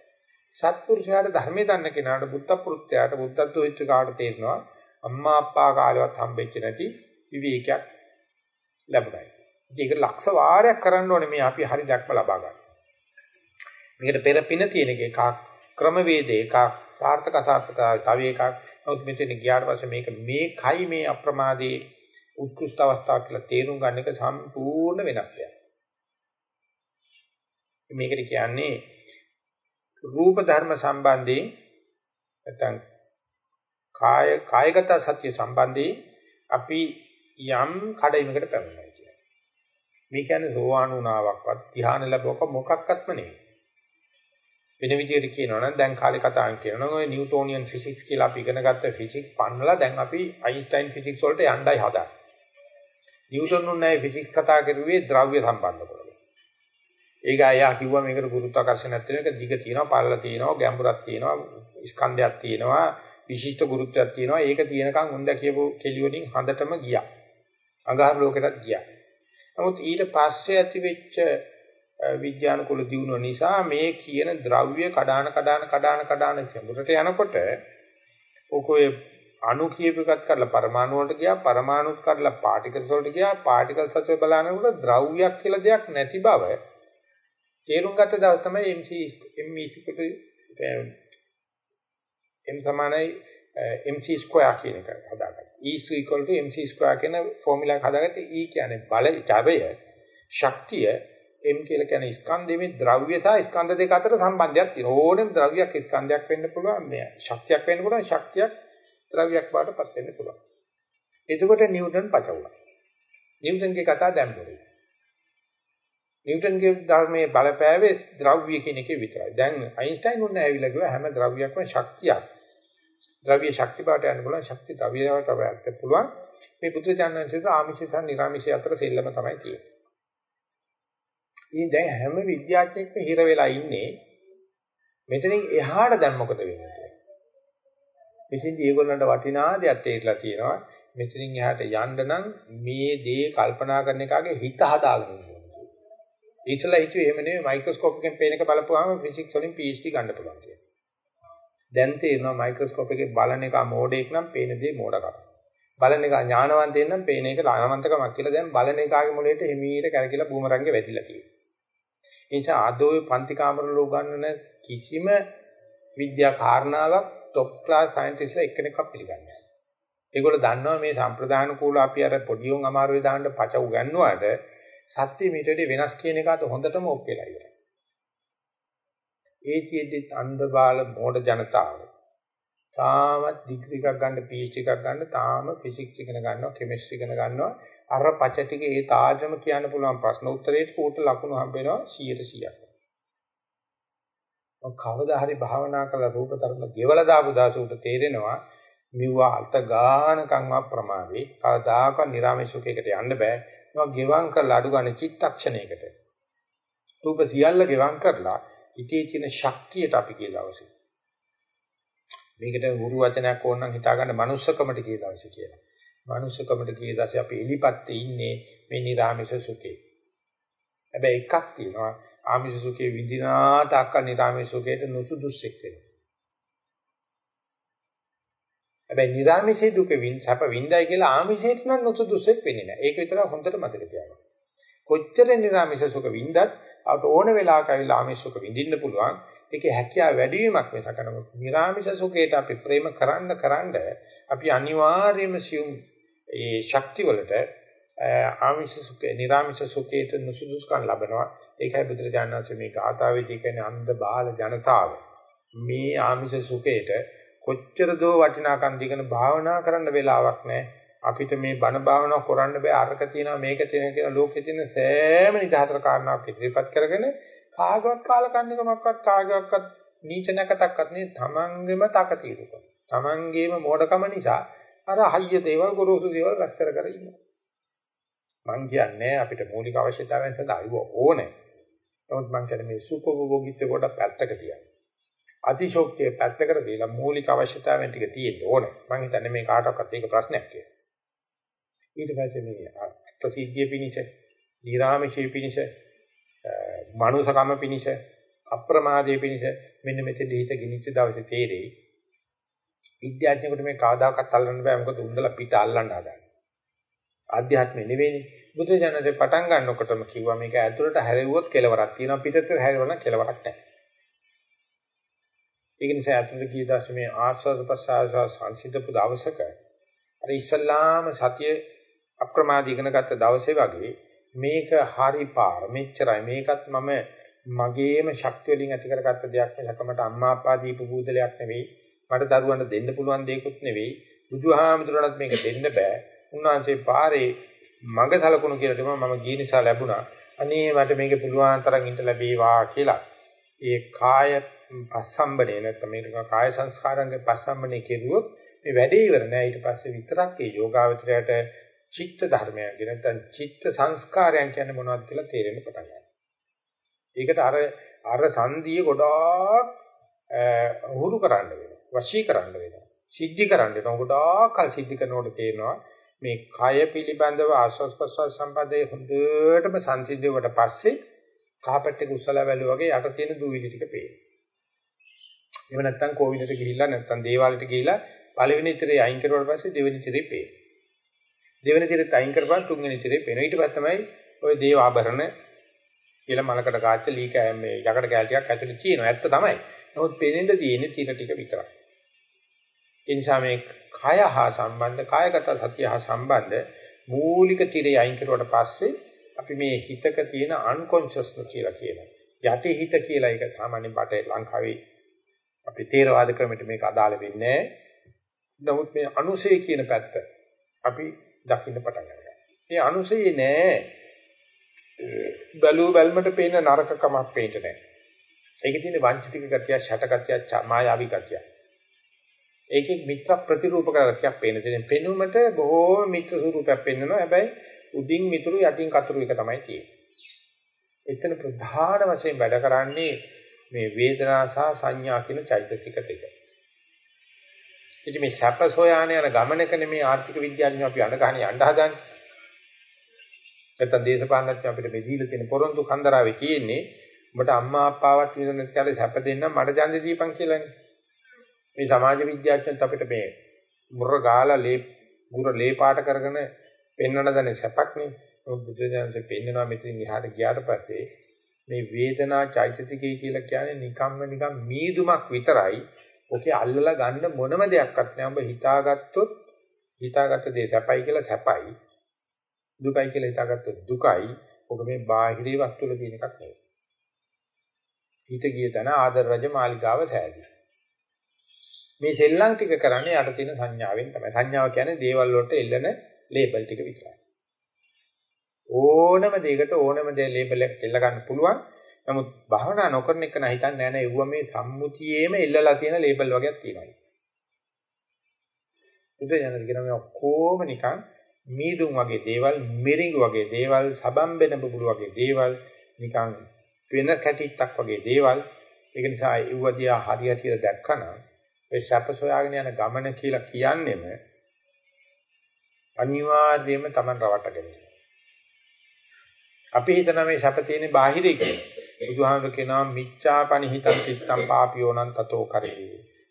සත්පුරුෂයාට ධර්මයේ දන්න කෙනාට බුද්ධ පුරුත්‍යයට බුද්ධත්ව වෙච්ච කාට තේරෙනවා අම්මා අප්පා කාලෙවත් හම්බෙච්ච නැති විවේකයක් ලැබුණයි. ඒක ලක්ෂ වාරයක් කරන්න ඕනේ මේ අපි හරි දැක්ම ලබා ගන්න. මේකට පෙර පින තියෙන එකක් ක්‍රමවේද එකක් සාර්ථක අසාර්ථක තව එකක්. නමුත් මෙතන ගියාට පස්සේ මේක මේකයි මේ අප්‍රමාදයේ උත්කෘෂ්ඨ අවස්ථාව කියලා තේරුම් ගන්න එක සම්පූර්ණ වෙනස් දෙයක්. මේකට කියන්නේ රූප ධර්ම සම්බන්ධයෙන් නැත්නම් කාය කායගත සත්‍ය සම්බන්ධයෙන් අපි යම් කඩයිමකට පැමිණෙනවා කියන්නේ. මේ කියන්නේ සෝවාන් වුණාවක්වත් ධ්‍යාන ලැබුවක මොකක්වත්ම නෙවෙයි. වෙන විදිහට කියනවා නම් දැන් කාලේ කතාවෙන් කියනවා ඔය නිව්ටෝනියන් ෆිසික්ස් කියලා අපි ඉගෙන ගත්ත ෆිසික්ස් පන්නලා දැන් අපි අයින්ස්ටයින් ෆිසික්ස් වලට යන්නයි හදන්නේ. නිව්ටන් උන්නේ ෆිසික්ස් කතා කරුවේ ද්‍රව්‍ය සම්බන්ධ කරලා. ඒක අයියා කිව්වා මේකට ගුරුත්වාකර්ෂණයක් තියෙන එක දිග තියෙනවා පළල තියෙනවා ගැඹුරක් තියෙනවා ස්කන්ධයක් තියෙනවා විශිෂ්ට ගුරුත්වයක් තියෙනවා ඒක තියෙනකන් හොඳ කියපු කෙලි වලින් හඳටම ගියා අඟහරු ලෝකෙටත් ගියා නමුත් ඊට පස්සේ ඇති වෙච්ච විද්‍යානුකූල දියුණුව නිසා මේ කියන ද්‍රව්‍ය කඩාන කඩාන කඩාන කඩාන ගැඹුරට යනකොට ඔකෝයේ අණු කියප එකත් කරලා පරමාණු වලට ගියා පරමාණුත් කරලා පාටිකල්ස් වලට ගියා පාටිකල්ස් අතර බලනකොට ද්‍රව්‍යයක් කියලා දෙයක් නැති බව තේරුම් ගත්ත දවස් තමයි MC M ඉක්වල M සමානයි MC ස්ක්වයර් කියන එක හදාගත්තේ. E equal to MC square කියන ෆෝමියුලා එක හදාගත්තේ E කියන්නේ බල ජවය ශක්තිය M කියලා කියන්නේ ස්කන්ධයේ මේ ද්‍රව්‍ය සහ ස්කන්ධ දෙක අතර සම්බන්ධයක් තියෙනවා. ඕනෙම ද්‍රව්‍යයක් ස්කන්ධයක් වෙන්න පුළුවන්. මේ ශක්තියක් වෙන්න පුළුවන්. ශක්තියක් ද්‍රව්‍යයක් බාටපත් වෙන්න පුළුවන්. එතකොට නිව්ටන් පච වුණා. නිව්ටන්ගේ කතාව දැන් පොරේ. නිව්ටන්ගේ ධර්මයේ බලපෑවේ ද්‍රව්‍ය කියන එකේ විතරයි. දැන් අයින්ස්ටයින් උන්න ඇවිල්ලා ගියා හැම ද්‍රව්‍යයක්ම ශක්තියක්. ද්‍රව්‍ය ශක්ති බාට යන්න පුළුවන් ශක්ති ද්‍රව්‍යවට යන්න පුළුවන්. මේ පුත්‍ර ඥානසිත ආමිෂ සහ නිර්ආමිෂ අතර සෙල්ලම තමයි තියෙන්නේ. ඉතින් දැන් හැම විද්‍යාඥයෙක්ම හිර වෙලා ඉන්නේ මෙතනින් එහාට දැන් මොකද වෙන්නේ කියලා. මෙතෙන්දී ඒගොල්ලන්ට වටිනා දෙයක් තේරිලා තියෙනවා. මෙතනින් එහාට යන්න නම් මේ දේ කල්පනා කරන එකාගේ හිත හදාගන්න ඕනේ. ඊටලා හිතුවේ එහෙම නෙමෙයි මයික්‍රොස්කෝප් එකෙන් පේන එක බලපුවාම ෆිසික්ස් වලින් PhD ගන්න පුළුවන් කියලා. දැන් තේරෙනවා මයික්‍රොස්කෝප් එකේ බලන එක මෝඩෙක් නම් පේන දේ මෝඩකම. බලන එක ඥානවන්තයෙක් නම් පේන එක ලානවන්තකමක් කියලා දැන් බලන එකාගේ මොළේට හිමීට කරකිලා බූමරංගේ වැදිලා තියෙනවා. ඒ නිසා අද ඔය පන්ති කාමරවල උගන්වන කිසිම විද්‍යා කාරණාවක් টොප් ක්ලාස් සයන්ටිස්ලා එක්කෙනෙක්වත් පිළිගන්නේ නැහැ. ඒගොල්ලෝ දන්නවා මේ සම්ප්‍රදාන කූල අපි අර පොඩි උන් අමාරුවේ දාන්න පච උගන්නුවාට සත්‍ය මීට වඩා වෙනස් කියන එකට හොඳටම ඔප්පෙලා ඉවරයි. ඒ කියෙදි අන්ධ බාල මෝඩ ජනතාව තාමත් ඩිග්‍රී එකක් ගන්න PhD එකක් ගන්න තාම ෆිසික්ස් ඉගෙන ගන්නවා කෙමිස්ට්‍රි ඉගෙන ගන්නවා අර පච ටික ඒ තාජම කියන්න පුළුවන් ප්‍රශ්න උත්තරේට ඌට ලකුණු හම්බ වෙනවා 100%ක්. ඔය කවදා හරි භාවනා කළ රූප ධර්ම ගෙවලා දාපු දාසුට තේරෙනවා මෙවුවා අල්ත ගානකම්වත් ප්‍රමාදේ කවදාකවත් නිරාමේශුකයකට යන්න බෑ. ඒවා ගෙවම් කරලා අඩු ගන්න චිත්තක්ෂණයකට. රූප සියල්ල ගෙවම් කරලා ඉතේ තියෙන ශක්තියට අපි කියලා අවශ්‍යයි. මේකට ගුරු වචනයක් ඕන නම් හිතා ගන්න manussකමට කිය දවසේ කියලා. Manussකමට කිය දවසේ අපි එලිපත්තේ ඉන්නේ මේ නිරාමිෂ සුඛේ. හැබැයි එකක් තියෙනවා ආමිෂ සුඛේ විඳිනා තාක්කල් නිරාමිෂ සුඛේට නුසුදුස්සෙක් වෙනවා. හැබැයි නිරාමිෂේ දුක වින් සැප වින්දයි කියලා ආමිෂේට නම් නුසුදුස්සෙක් වෙන්නේ නැහැ. ඒක විතර හොඳට මතක තියාගන්න. කොච්චර නිරාමිෂ සුඛ වින්දත් අපට ඕන වෙලාවක ඇවිල්ලා ආමිෂ සුඛ විඳින්න පුළුවන්. ඒකේ හැකියාව වැඩි වීමක් වෙනසක් නමුත් නිර්ාමිෂ සුඛයට අපි ප්‍රේම කරන්න කරන්න අපි අනිවාර්යයෙන්ම සියුම් ඒ ශක්ති වලට ආමිෂ සුඛේ නිර්ාමිෂ සුඛයට නුසුදුසුකම් ලබනවා. ඒකයි බුදුරජාණන් වහන්සේ මේ ගාථාවේදී කියන්නේ අන්ධ බාල ජනතාව. මේ ආමිෂ සුඛයට කොච්චර දෝ වටිනාකම් දීගෙන භාවනා කරන්න වෙලාවක් නැහැ. අපිට මේ බණ භාවනාව කරන්න බෑ. අරක තියෙනවා මේක තියෙනවා කියලා ලෝකෙ තියෙන සෑම නිදහතර කාරණාවක් ඉදිරිපත් කරගෙන කාගවත් කාලකන්නිකමක්වත් කාගවත් නීච නැකතක්වත් නේ තමන්ගේම තකතිරුකම. තමන්ගේම මෝඩකම නිසා අර හයිය දේවල් ගොරෝසු දේවල් රැස් කර කර ඉන්නවා. මං කියන්නේ අපිට මූලික අවශ්‍යතාවයන් සඳහා අයව ඕනේ. නමුත් මං කියන්නේ මේ සුඛෝභෝගීත්ව කොට පැත්තක තියන්න. අතිශෝක්තිය පැත්තකට දාලා මූලික අවශ්‍යතාවයන් ටික තියෙන්න ඕනේ. මං හිතන්නේ මේ කාටවත් ඒක ප්‍රශ්නයක් කියලා. ඊට පස්සේ මේ අත්සිද්ධිය පිණිස, නිරාමශී පිණිස මනුසකම පිනිස අප්‍රමාදයේ පිනිස මෙන්න මෙතෙන් හිත ගිනිච්ච දවසේ තේරෙයි. විද්‍යාඥයෙකුට මේ කවදාකවත් අල්ලන්න බෑ මොකද උන්දලා පිට අල්ලන්න හදන්නේ. ආධ්‍යාත්මෙ නෙවෙයිනේ. බුදුජානකේ පටන් ගන්නකොටම කිව්වා මේක ඇතුළට හැරෙව්වොත් කෙලවරක් තියෙනවා පිටට හැරෙවන කෙලවරක් නැහැ. ඒක නිසා ඇතුළට කී දශමේ ආස්වාද ප්‍රසආස සංසිද්ධපු දවසක අර ඉස්ලාම සතිය අප්‍රමාදී ඉගෙන ගත්ත දවසේ වගේ මේක හරි පාර මෙච්චරයි මේකත් මම මගේම ශක්තිය වලින් ඇති කරගත්ත දෙයක් නෙවෙයි මට අම්මා අප්පා දීපු බුදලයක් නෙවෙයි මට දරුවන්ට දෙන්න පුළුවන් දෙයක්වත් නෙවෙයි. බුදුහාමුදුරණත් මේක දෙන්න බෑ. උන්වහන්සේ පාරේ මඟ සලකුණු කියලා තමයි මම ගිය නිසා ලැබුණා. අනේ මට මේක පුළුවන් තරම් ඉඳ ලැබේවා කියලා. ඒ කාය පස්සම්බනේ නැත්නම් මේක කාය සංස්කාරංගේ පස්සම්බනේ කෙරුවොත් මේ වැඩේ ඉවර නෑ. ඊට පස්සේ විතරක් ඒ යෝගාවචරයට චිත්ත ධර්මයන් නැත්නම් චිත්ත සංස්කාරයන් කියන්නේ මොනවද කියලා තේරෙන්න පටන් ගන්නවා. ඒකට අර අර සංදිය ගොඩාක් හුරු කරන්න වෙනවා. වශී කරන්න වෙනවා. සිද්ධි කරන්න වෙනවා. ගොඩාක් කල් සිද්ධි කරනකොට තේරෙනවා මේ කය පිළිබඳව ආස්වාස් ප්‍රස්වාස් සම්පදේ හොඳටම සංසිද්ධියට පස්සේ කාපට් එක උස්සලා බැලුවා වගේ යට තියෙන දූවිලි ටික පේනවා. එහෙම නැත්නම් කෝවිලට ගිහිල්ලා නැත්නම් දේවාලයට ගිහිල්ලා පළවෙනි ඉතරේ අයින් කරුවාට පස්සේ දෙවෙනි ඉතරේ පේනවා. දෙවෙනි තිරෙත් අයින් කරපන් තුන්වෙනි තිරේ පේන. ඊට පස්සේ තමයි ওই දේව ආභරණ කියලා මලකට කාච්ච ලී කෑ මේ යකඩ කෑල් ටිකක් ඇතුලේ තියෙනවා. ඇත්ත තමයි. නමුත් පේනෙන්ද තියෙන්නේ තිර ටික විතරයි. ඒ නිසා මේ කය හා සම්බන්ධ කායගත සතිය හා සම්බන්ධ මූලික තිරේ අයින් කරුවට පස්සේ අපි මේ හිතක තියෙන unconsciousness කියලා කියනවා. යටි හිත කියලා ඒක සාමාන්‍ය බටේ ලංකාවේ අපි තේරවාද ක්‍රමයට මේක අදාළ වෙන්නේ නමුත් මේ අනුසය කියන පැත්ත අපි දකින්න පටන් ගන්නවා. මේ අනුසයේ නෑ බැලුව බැල්මට පේන නරකකමක් පේන්නේ නෑ. ඒකේ තියෙන වංචිතික ගතිය, ෂට ගතිය, මායාවී ගතිය. ඒකේ මිත්‍ර ප්‍රතිරූපක ගතියක් පේන දෙන පෙනුමට බොහෝ මිත්‍ර ස්වරූපයක් පෙන්වනවා. හැබැයි උඩින් මිතුරු යටින් කතුරු එක තමයි තියෙන්නේ. එතන ප්‍රධාන වශයෙන් වැඩ කරන්නේ මේ වේදනා සහ සංඥා කියන චෛතසික දෙක. ඉතින් මේ සැප සොයාන යන ගමනක නෙමේ ආර්ථික විද්‍යාඥයෝ අපි අඬගහන යන්න හදන්නේ. නැත්තම් දේශපාලනඥයෝ අපිට මේ දීලා තියෙන පොරොන්දු කන්දරාවේ තියෙන්නේ උඹට අම්මා අප්පාවත් විඳින කාලේ සැප දෙන්න මට ඡන්දේ දීපන් කියලානේ. මේ සමාජ විද්‍යාඥයන්ත් අපිට මේ මුර ගාලා ලේ මුර ලේ පාට කරගෙන පෙන්වන දන්නේ සැපක් නේ. බුදුදහමේ පෙන්වනවා මෙතනින් එහාට ගියාට පස්සේ මේ වේදනා චෛතසිකය කියලා කියන්නේ නිකම්ම නිකම් මීදුමක් විතරයි. ඔකේ අල්ලලා ගන්න මොනම දෙයක්වත් නෑ. ඔබ හිතාගත්තොත් හිතාගත්ත දේ සැපයි කියලා සැපයි. දුකයි කියලා හිතාගත්තොත් දුකයි. ඔබ මේ බාහිරේ වස්තු වල තියෙන එකක් නෙවෙයි. හිත ගිය තැන ආදර රජ මාලිගාව සෑදී. මේ සෙල්ලම් ටික කරන්නේ යට තියෙන සංඥාවෙන් තමයි. සංඥාව කියන්නේ දේවල් වලට එල්ලන ලේබල් ටික විතරයි. ඕනම දෙයකට ඕනම දෙයක් ලේබල් එකක් එල්ල ගන්න පුළුවන්. නමුත් භාවනා නොකරන එක නම් හිතන්නේ නැහැ නේ. ඌව මේ සම්මුතියේම එල්ලලා තියෙන ලේබල් වගේක් තියෙනවා. බුදුජානක කියන මේ ඔක්කොම නිකන් මීදුම් වගේ දේවල්, මිරිඟු වගේ දේවල්, සබම්බෙන බුබුලු වගේ දේවල්, නිකන් වෙන කැටිත්තක් වගේ දේවල්. ඒක නිසා ඒවදියා හරියට දැක්කම ඒ සැප සොයාගෙන යන ගමන කියලා කියන්නේම අනිවාර්යයෙන්ම Taman රවටගෙන. අපි හිතන මේ සැප තියෙන්නේ බාහිරේ කියලා. බුදුහාමුදුර කියනවා මිච්ඡාපනි හිතං චිත්තං පාපියෝනං තතෝ කරේ.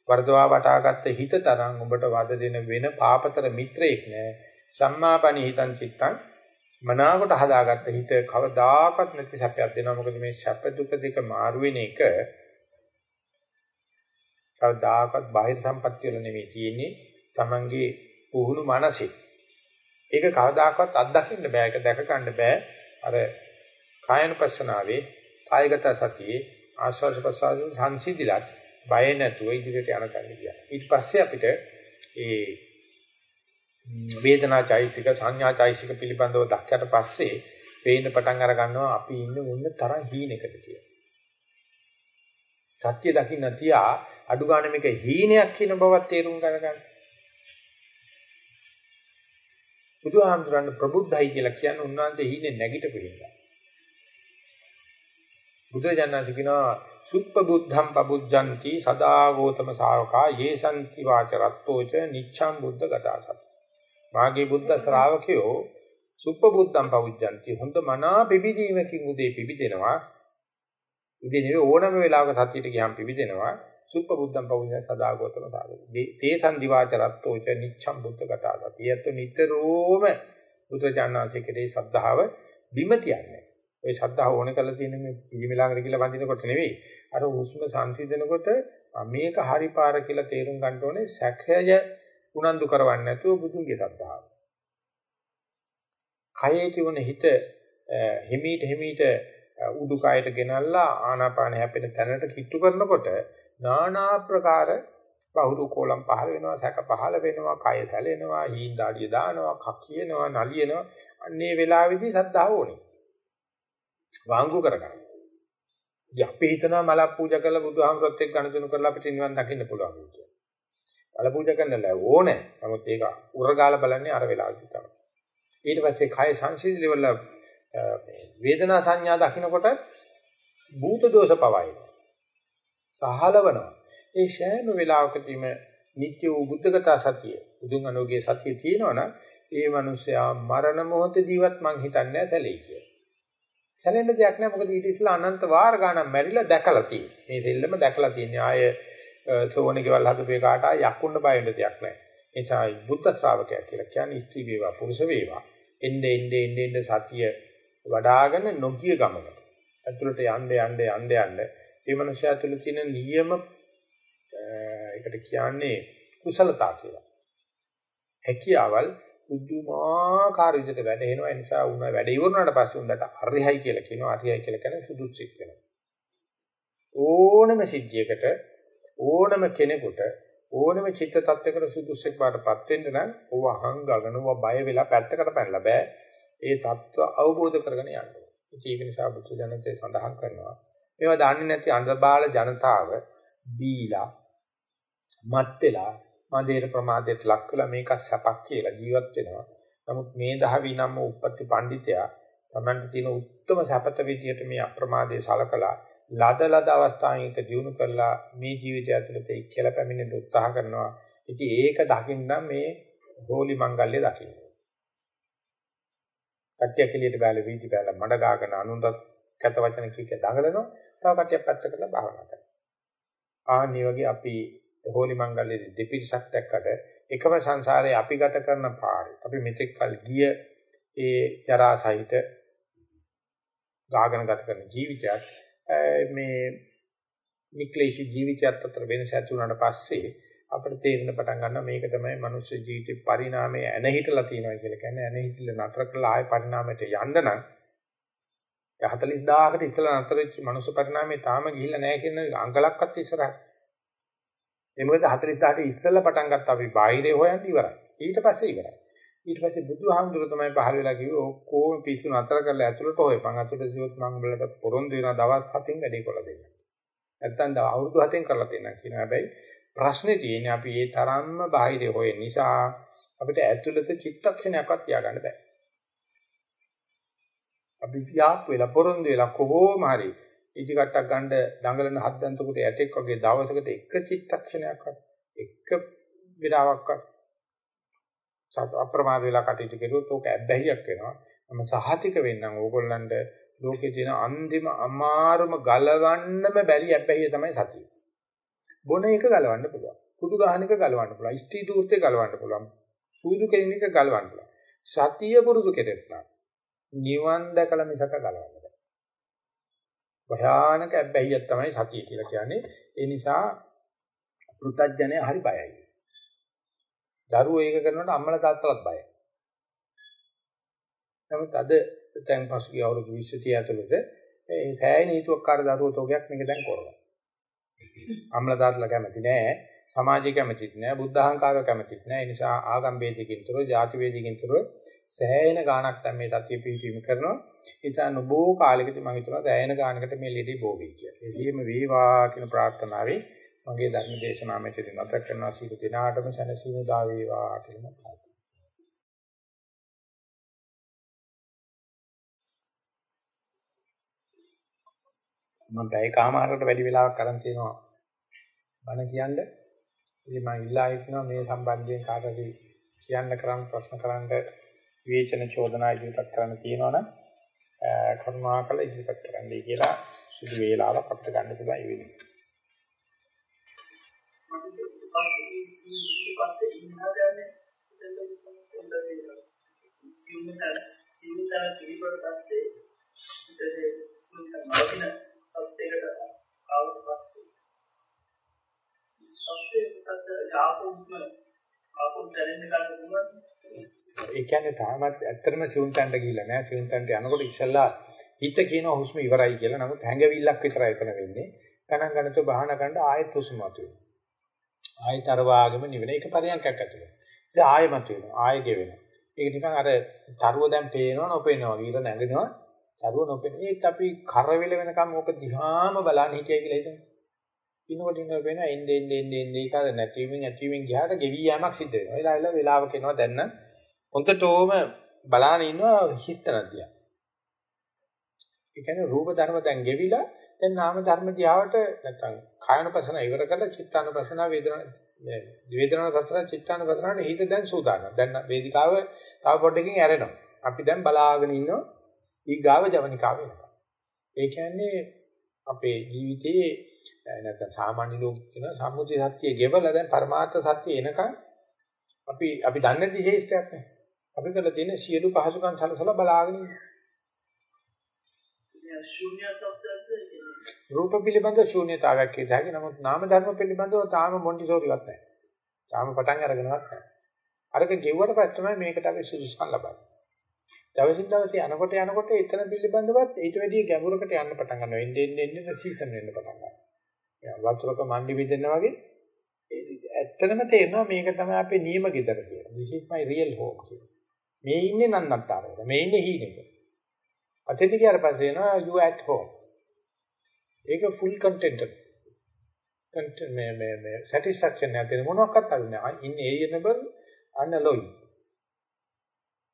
වර්ධවා වටාගත්ත හිත තරම් උඹට වද දෙන වෙන පාපතර මිත්‍රයෙක් නෑ. සම්මාපනි හිතං චිත්තං මනාවට හදාගත්ත හිත කවදාකවත් නැති සැපයක් දෙනවා. මොකද මේ සැප දුක දෙක මාරු වෙන එක කවදාකවත් බාහිර සම්පත්තිය වල නෙමෙයි තියෙන්නේ. Tamange පුහුණු මනසේ. ඒක කවදාකවත් අත්දකින්න බෑ. ඒක දැක ගන්න බෑ. අර කායනුපස්සනාවේ කායගත සතියේ ආස්වාද ප්‍රසආද සංසිඳිලත් බය නැතුව ඉදිරියට යන කන්නේ කියලා. ඊට පස්සේ අපිට ඒ වේදනා චෛසික සංඥා චෛසික පිළිබඳව දැක්කට පස්සේ පේන්න පටන් අර ගන්නවා අපි ඉන්නේ මොන තරම් හීනෙකද කියලා. සත්‍ය දකින්න තියා අඩු ගන්න මේක හීනයක් කියන බවත් තේරුම් ගන්න. බුදුහාමුදුරන් ප්‍රබුද්ධයි කියලා කියන්නේ උන්වහන්සේ හීනේ නැගිටපු හින්දා. බුදුජානක කියනවා සුප්පබුද්ධම් පබුද්ධಂತಿ සදා ගෝතම ශාවකා යේසන්ති වාච රත්තෝච නිච්ඡම් බුද්ධ ගතාසත්. මාගේ බුද්ධ ශ්‍රාවකයෝ සුප්පබුද්ධම් පබුද්ධಂತಿ හොඳ මනා පිබිදීමකින් උදේ පිබිදෙනවා. උදේ නෙවෙයි ඕනම වෙලාවක සතියට ගියම් පිබිදෙනවා. සුප්පබුද්ධම් පවුඤ්ඤ සදාගතම සාධක. තේ සම්දිවාච රත්තෝච නිච්ඡම් බුද්ධ ගතාසති. යත් නිතරම බුදුජානනාංශයේ කෙරේ ශ්‍රද්ධාව බිම තියන්නේ. ওই ශ්‍රද්ධාව ඕන කරලා තියෙන මේ පිළිමලාකට කියලා වඳිනකොට නෙවෙයි. අර හුස්ම සංසිඳනකොට මේක හරි පාර කියලා තේරුම් ගන්න ඕනේ සැකය උනන්දු කරවන්නේ නැතුව බුදුන්ගේ ශ්‍රද්ධාව. කයේ තිබුණ හිත හිමීට හිමීට උඩුකයට ගෙනල්ලා ආනාපාන හැපෙන තැනට කිට්ටු කරනකොට নানা ආකාර බහුරු කෝලම් පහල වෙනවා සැක පහල වෙනවා කය සැලෙනවා හීන් දාඩිය දානවා කක් කියනවා නලියනවා අන්නේ වෙලාවේදී සද්ධාව ඕනේ වාංගු කරගන්න. ඉතින් අපි හිතනවා මල පූජා කරලා බුදුහාමුදුරුවොත් එක්ක ගණතුණු කරලා අපිට නිවන් දකින්න පුළුවන් කියලා. මල පූජා කරන්න ඕනේ. නමුත් ඒක උරගාලා බලන්නේ අර වෙලාවදී තමයි. ඊට පස්සේ කය සංසිඳිලි වල වේදනා සංඥා දකින්නකොට භූත දෝෂ පවයි. සහලවනවා. ඒ සෑම වෙලාවකදීම නිත්‍ය වූ බුද්ධගත සතිය, බුදුන් අනුගේ සතිය තියෙනවනම් ඒ මනුස්සයා මරණ මොහොතදීවත් මං හිතන්නේ නැහැ සැලෙයි කියලා. සැලෙන්න දෙයක් නැහැ මොකද ඊට ඉස්සලා අනන්ත වාර ගණන් මැරිලා දැකලා තියෙන්නේ. මේ දෙල්ලම දැකලා තියෙන්නේ. ආය සෝවන ගෙවල් හදපේ කාට ආය යක්කුන්න බය වෙන්න දෙයක් නැහැ. ඒ නිසා බුද්ධ ශ්‍රාවකයා කියලා කියන්නේ ස්ත්‍රී වේවා පුරුෂ වේවා. එnde ende ende ende සතිය වඩාගෙන නොගිය ගමන. ඇතුළට යන්න යන්න යන්න යන්න ඒ මනුෂයා තුළ තියෙන නියම ඒකට කියන්නේ කුසලතා කියලා. හැකියාවල් උද්දුමාකාර විදිහට වැඩෙනවා. ඒ නිසා උන වැඩ ඉවරනාට පස්සේ උන්ට අරිහයි කියලා කියනවා. අරිහයි කියලා කියන්නේ සුදුසුක් වෙනවා. ඕනම සිද්ධියකට ඕනම කෙනෙකුට ඕනම චිත්ත tattවයකට සුදුසුක් බාටපත් වෙන්න නම් ඕව අහංගගෙනවා බය වෙලා පැත්තකට පැනලා බෑ. ඒ தত্ত্ব අවබෝධ කරගෙන යන්න ඕනේ. ඒක නිසා බුදු දනතේ සඳහන් කරනවා. මේවා දන්නේ නැති අන්ධබාල ජනතාව බීලා මත් වෙලා මන්දේට ප්‍රමාදයට ලක් වෙලා මේක සැපක් කියලා ජීවත් වෙනවා. නමුත් මේ දහවි නම් උප්පත්ති පඬිතයා Tamante තියෙන උත්තරම සැපත විදියට මේ අප්‍රමාදයේ සලකලා ලද ලද අවස්ථාවෙන් එක දිනු කරලා මේ ජීවිතය ඇතුළත ඒක කියලා පැමිණෙන්න උත්සාහ කරනවා. ඉතින් ඒක දකින්න මේ හෝලි මංගල්‍ය දකින්න. කට්ටිය කෙලියට බැල වීදි බැල මඩ ගාගෙන අනුන්ට කත වචන කීක දඟලනවා. තව කට්ටියක් පැත්ත කරලා භාවනා කරනවා. ආනි වගේ අපි හෝලි මංගල්‍යයේ දෙපිරිසක් දැක්කට එකම සංසාරේ අපි ගත කරන පාරේ අපි මෙතෙක් කල් ගිය ඒ ජරා සහිත ගාගෙන ගත කරන ජීවිතයක් මේ නික්ලේශී ජීවිතයත් අතර වෙනස ඇති වුණාට පස්සේ අපිට තේරෙන පටන් ගන්නවා මේක තමයි මනුෂ්‍ය ජීවිතේ පරිණාමය ඇනහිටලා තියෙනවා කියලා කියන්නේ ඇනහිටල නතර කළා ආය පරිණාමයට යන්න නම් 40000කට ඉස්සලා නතර වෙච්ච මනුෂ්‍ය පරිණාමය තාම ගිහිල්ලා නැහැ කියන අංගලක්වත් ඉස්සරහ. ඒ මොකද 40000ට ඉස්සලා පටන් ගත්ත අපි බාහිරේ හොයන්න ඉවරයි. ඊට පස්සේ ඉවරයි. ඊට පස්සේ බුදුහාමුදුරුවෝ තමයි පහළ වෙලා කිව්වේ ඔක්කොම පිස්සු නතර කරලා ඇතුළට හොයපන්. අතුලට සිවොත් මම උඹලට පොරොන්දු වෙන දවස් 7න් වැඩේ කොල්ල දෙන්න. නැත්තම් අවුරුදු 7න් කරලා දෙන්න කියන හැබැයි ප්‍රශ්නේ තියෙන්නේ අපි ඒ තරම්ම බාහිරේ හොයන නිසා අපිට ඇතුළත චිත්තක්ෂණයක්වත් තියාගන්න බෑ. අපි පියාක් වෙලා පොරොන්දු වෙලා කොහොම හරි ඉදිකටක් ගන්න දඟලන හද්දන්තකට යටෙක් වගේ දවසකට එක චිත්තක්ෂණයක්වත් එක විඩාවක්වත් සත් අප්‍රමාද වෙලා කටයුතු කරුවොත් ඕක ඇබ්බැහියක් වෙනවා. මම සහතික වෙන්නම් ඕගොල්ලන්ට ලෝකේ තියෙන අන්තිම අමාරුම ගලවන්නම බැරි ඇබ්බැහිය තමයි සතිය. බොන එක ගලවන්න පුළුවන්. කුඩු ගහන එක ගලවන්න පුළුවන්. ස්ටී දූර්තේ ගලවන්න පුළුවන්. සූදු කෙලින එක ගලවන්න පුළුවන්. සතිය පුරුදු කෙරෙන්න. නිවන් දැකලා මිසක ගලවන්න බෑ. භයානක ඇබ්බැහියක් තමයි සතිය කියලා කියන්නේ. ඒ නිසා පෘතජ්ජනය හරි බයයි. දරුවෝ ඒක කරනකොට අම්මලා තාත්තලාත් බයයි. නමුත් අද දැන් පසුගිය අවුරුදු 20 30 ඇතුළත මේ සෑහෙන හේතුවක්කාර දරුවෝ තෝගයක් මේක දැන් කරනවා. අම්මලා තාත්තලා කැමති නෑ, සමාජය කැමතිත් නෑ, බුද්ධ අහංකාරය කැමතිත් නෑ. ඒ නිසා ආගම් වේදිකින් තොරව, ಜಾති වේදිකින් තොරව සෑහෙන ගාණක් දැන් මේ සතිය පිහිටීම කරනවා. ඒ නිසා නොබෝ කාලයකදී මම හිතනවා සෑහෙන ගාණකට මේ ලෙඩේ බෝ වෙයි කියලා. ඒ වගේම වේවා කියන ප්‍රාර්ථනාවේ මගේ ධර්ම දේශනාව මෙතන නැත කරනවා සීල දිනාටම සැනසීම දා වේවා කියලා ප්‍රාර්ථනා. මම පැය කාමාරකට වැඩි වෙලාවක් අරන් තියෙනවා බණ කියන්න. ඉතින් මම ඉල්ලා හිටනවා මේ සම්බන්ධයෙන් කාටද කියන්න කරන් ප්‍රශ්න කරන්න විවේචන චෝදනා ඉදිරිපත් කරන්න තියෙනවනම් කරුණාකර ඉදිරිපත් කරන්නයි කියලා සුදු වේලාවක් අපිට ගන්න පුළුවන් ඒ වෙනුවෙන්. පස්සේ ඉන්නහට යන්නේ සිවුතර සිවුතර පිළිපොඩ පස්සේ ඉතින් මලකින සත්‍යයකට ආවට පස්සේ පස්සේ මොකද ආපුම්ම ආපුම් දැනෙන්න ගන්න පුළුවන් ඒ කියන්නේ තාමත් ඇත්තටම සිවුන්තන්ට ගිහිල්ලා නෑ සිවුන්තන්ට යනකොට ඉස්සල්ලා හිත කියන හුස්ම ඉවරයි කියලා නමුත් හැඟවිල්ලක් විතරයි එතන වෙන්නේ ගණන් ගන්නතෝ බහන ගන්න ආයෙත් හුස්ම මතුවේ ආයෙත් අර වාගෙම නිවෙන එක පරියන්කයක් ඇතුළේ. ඉතින් ආයෙමත් වෙනවා. ආයෙ ගෙවෙනවා. ඒක නිකන් අර තරුව දැන් පේනවා නොපේනවා වගේ ඊට නැගෙනවා. තරුව නොපේන. ඒත් අපි කරවිල වෙනකම් ඕක දිහාම බලන්න හිටියයි කියලා හිතමු. ඉන්නකොට ඉන්න වෙන එන්නේ එන්නේ එන්නේ එන්නේ ඒක අර නැතිවීමෙන් ඇතිවීමෙන් ගියාට ගෙවි යෑමක් සිද්ධ වෙනවා. ඒලා එලා වෙලාවක එනවා දැන් නම් හොඳටම බලාන ඉන්නවා හිස්තන දිහා. ඒ කියන්නේ රූප ධර්ම දැන් ගෙවිලා දැන් නාම ධර්ම දිහාවට නැත්තම් කායනපසන ඉවර කරලා චිත්තානපසන වේදනා වේදනානපසන චිත්තානපසනට හිත දැන් සූදානම්. දැන් වේදිකාව තව පොඩ්ඩකින් ඇරෙනවා. අපි දැන් බලාගෙන ඉන්නවා ඊගාව ජවනිකාව වෙනවා. ඒ කියන්නේ අපේ ජීවිතයේ නැත්නම් සාමාන්‍ය ලෝක කියන සම්මුති සත්‍යය ගෙවලා දැන් පරමාර්ථ සත්‍ය එනකන් අපි අපි දන්නේ විශේෂයක් නැහැ. අපි කරලා තියෙන සියලු පහසුකම් සලසලා බලාගෙන. රූප පිළිබඳ ශූන්‍යතාවයක් කියත හැකි. නමුත් නාම ධර්ම පිළිබඳව තාම මොන්ටිසෝරිවත් නැහැ. තාම පටන් අරගෙනවත් නැහැ. අරක ගෙව්වට පස්සේ තමයි මේකට අපි සුදුසුකම් ලබන්නේ. දවසින් දවස යනකොට යනකොට එතන පිළිබඳවත් ඊට වැඩිය ගැඹුරකට යන්න පටන් ගන්නවා. එන්නේ එන්නේ එන්නේ සීසන් වෙන්න පටන් ගන්නවා. වතුරක මණ්ඩි විදින්න වගේ ඇත්තටම තේරෙනවා මේක තමයි අපේ නියම ගෙදර කියලා. This is my real home කියලා. මේ ඉන්නේ නන්නත්තරවල. මේ ඉන්නේ හීනෙක. අතෙදි කියලා පස්සේ එනවා you at home. ඒක full contented. content මේ මේ මේ satisfaction නැතිව මොනවාක්වත් අල්ලන්නේ. inalienable unalloyed.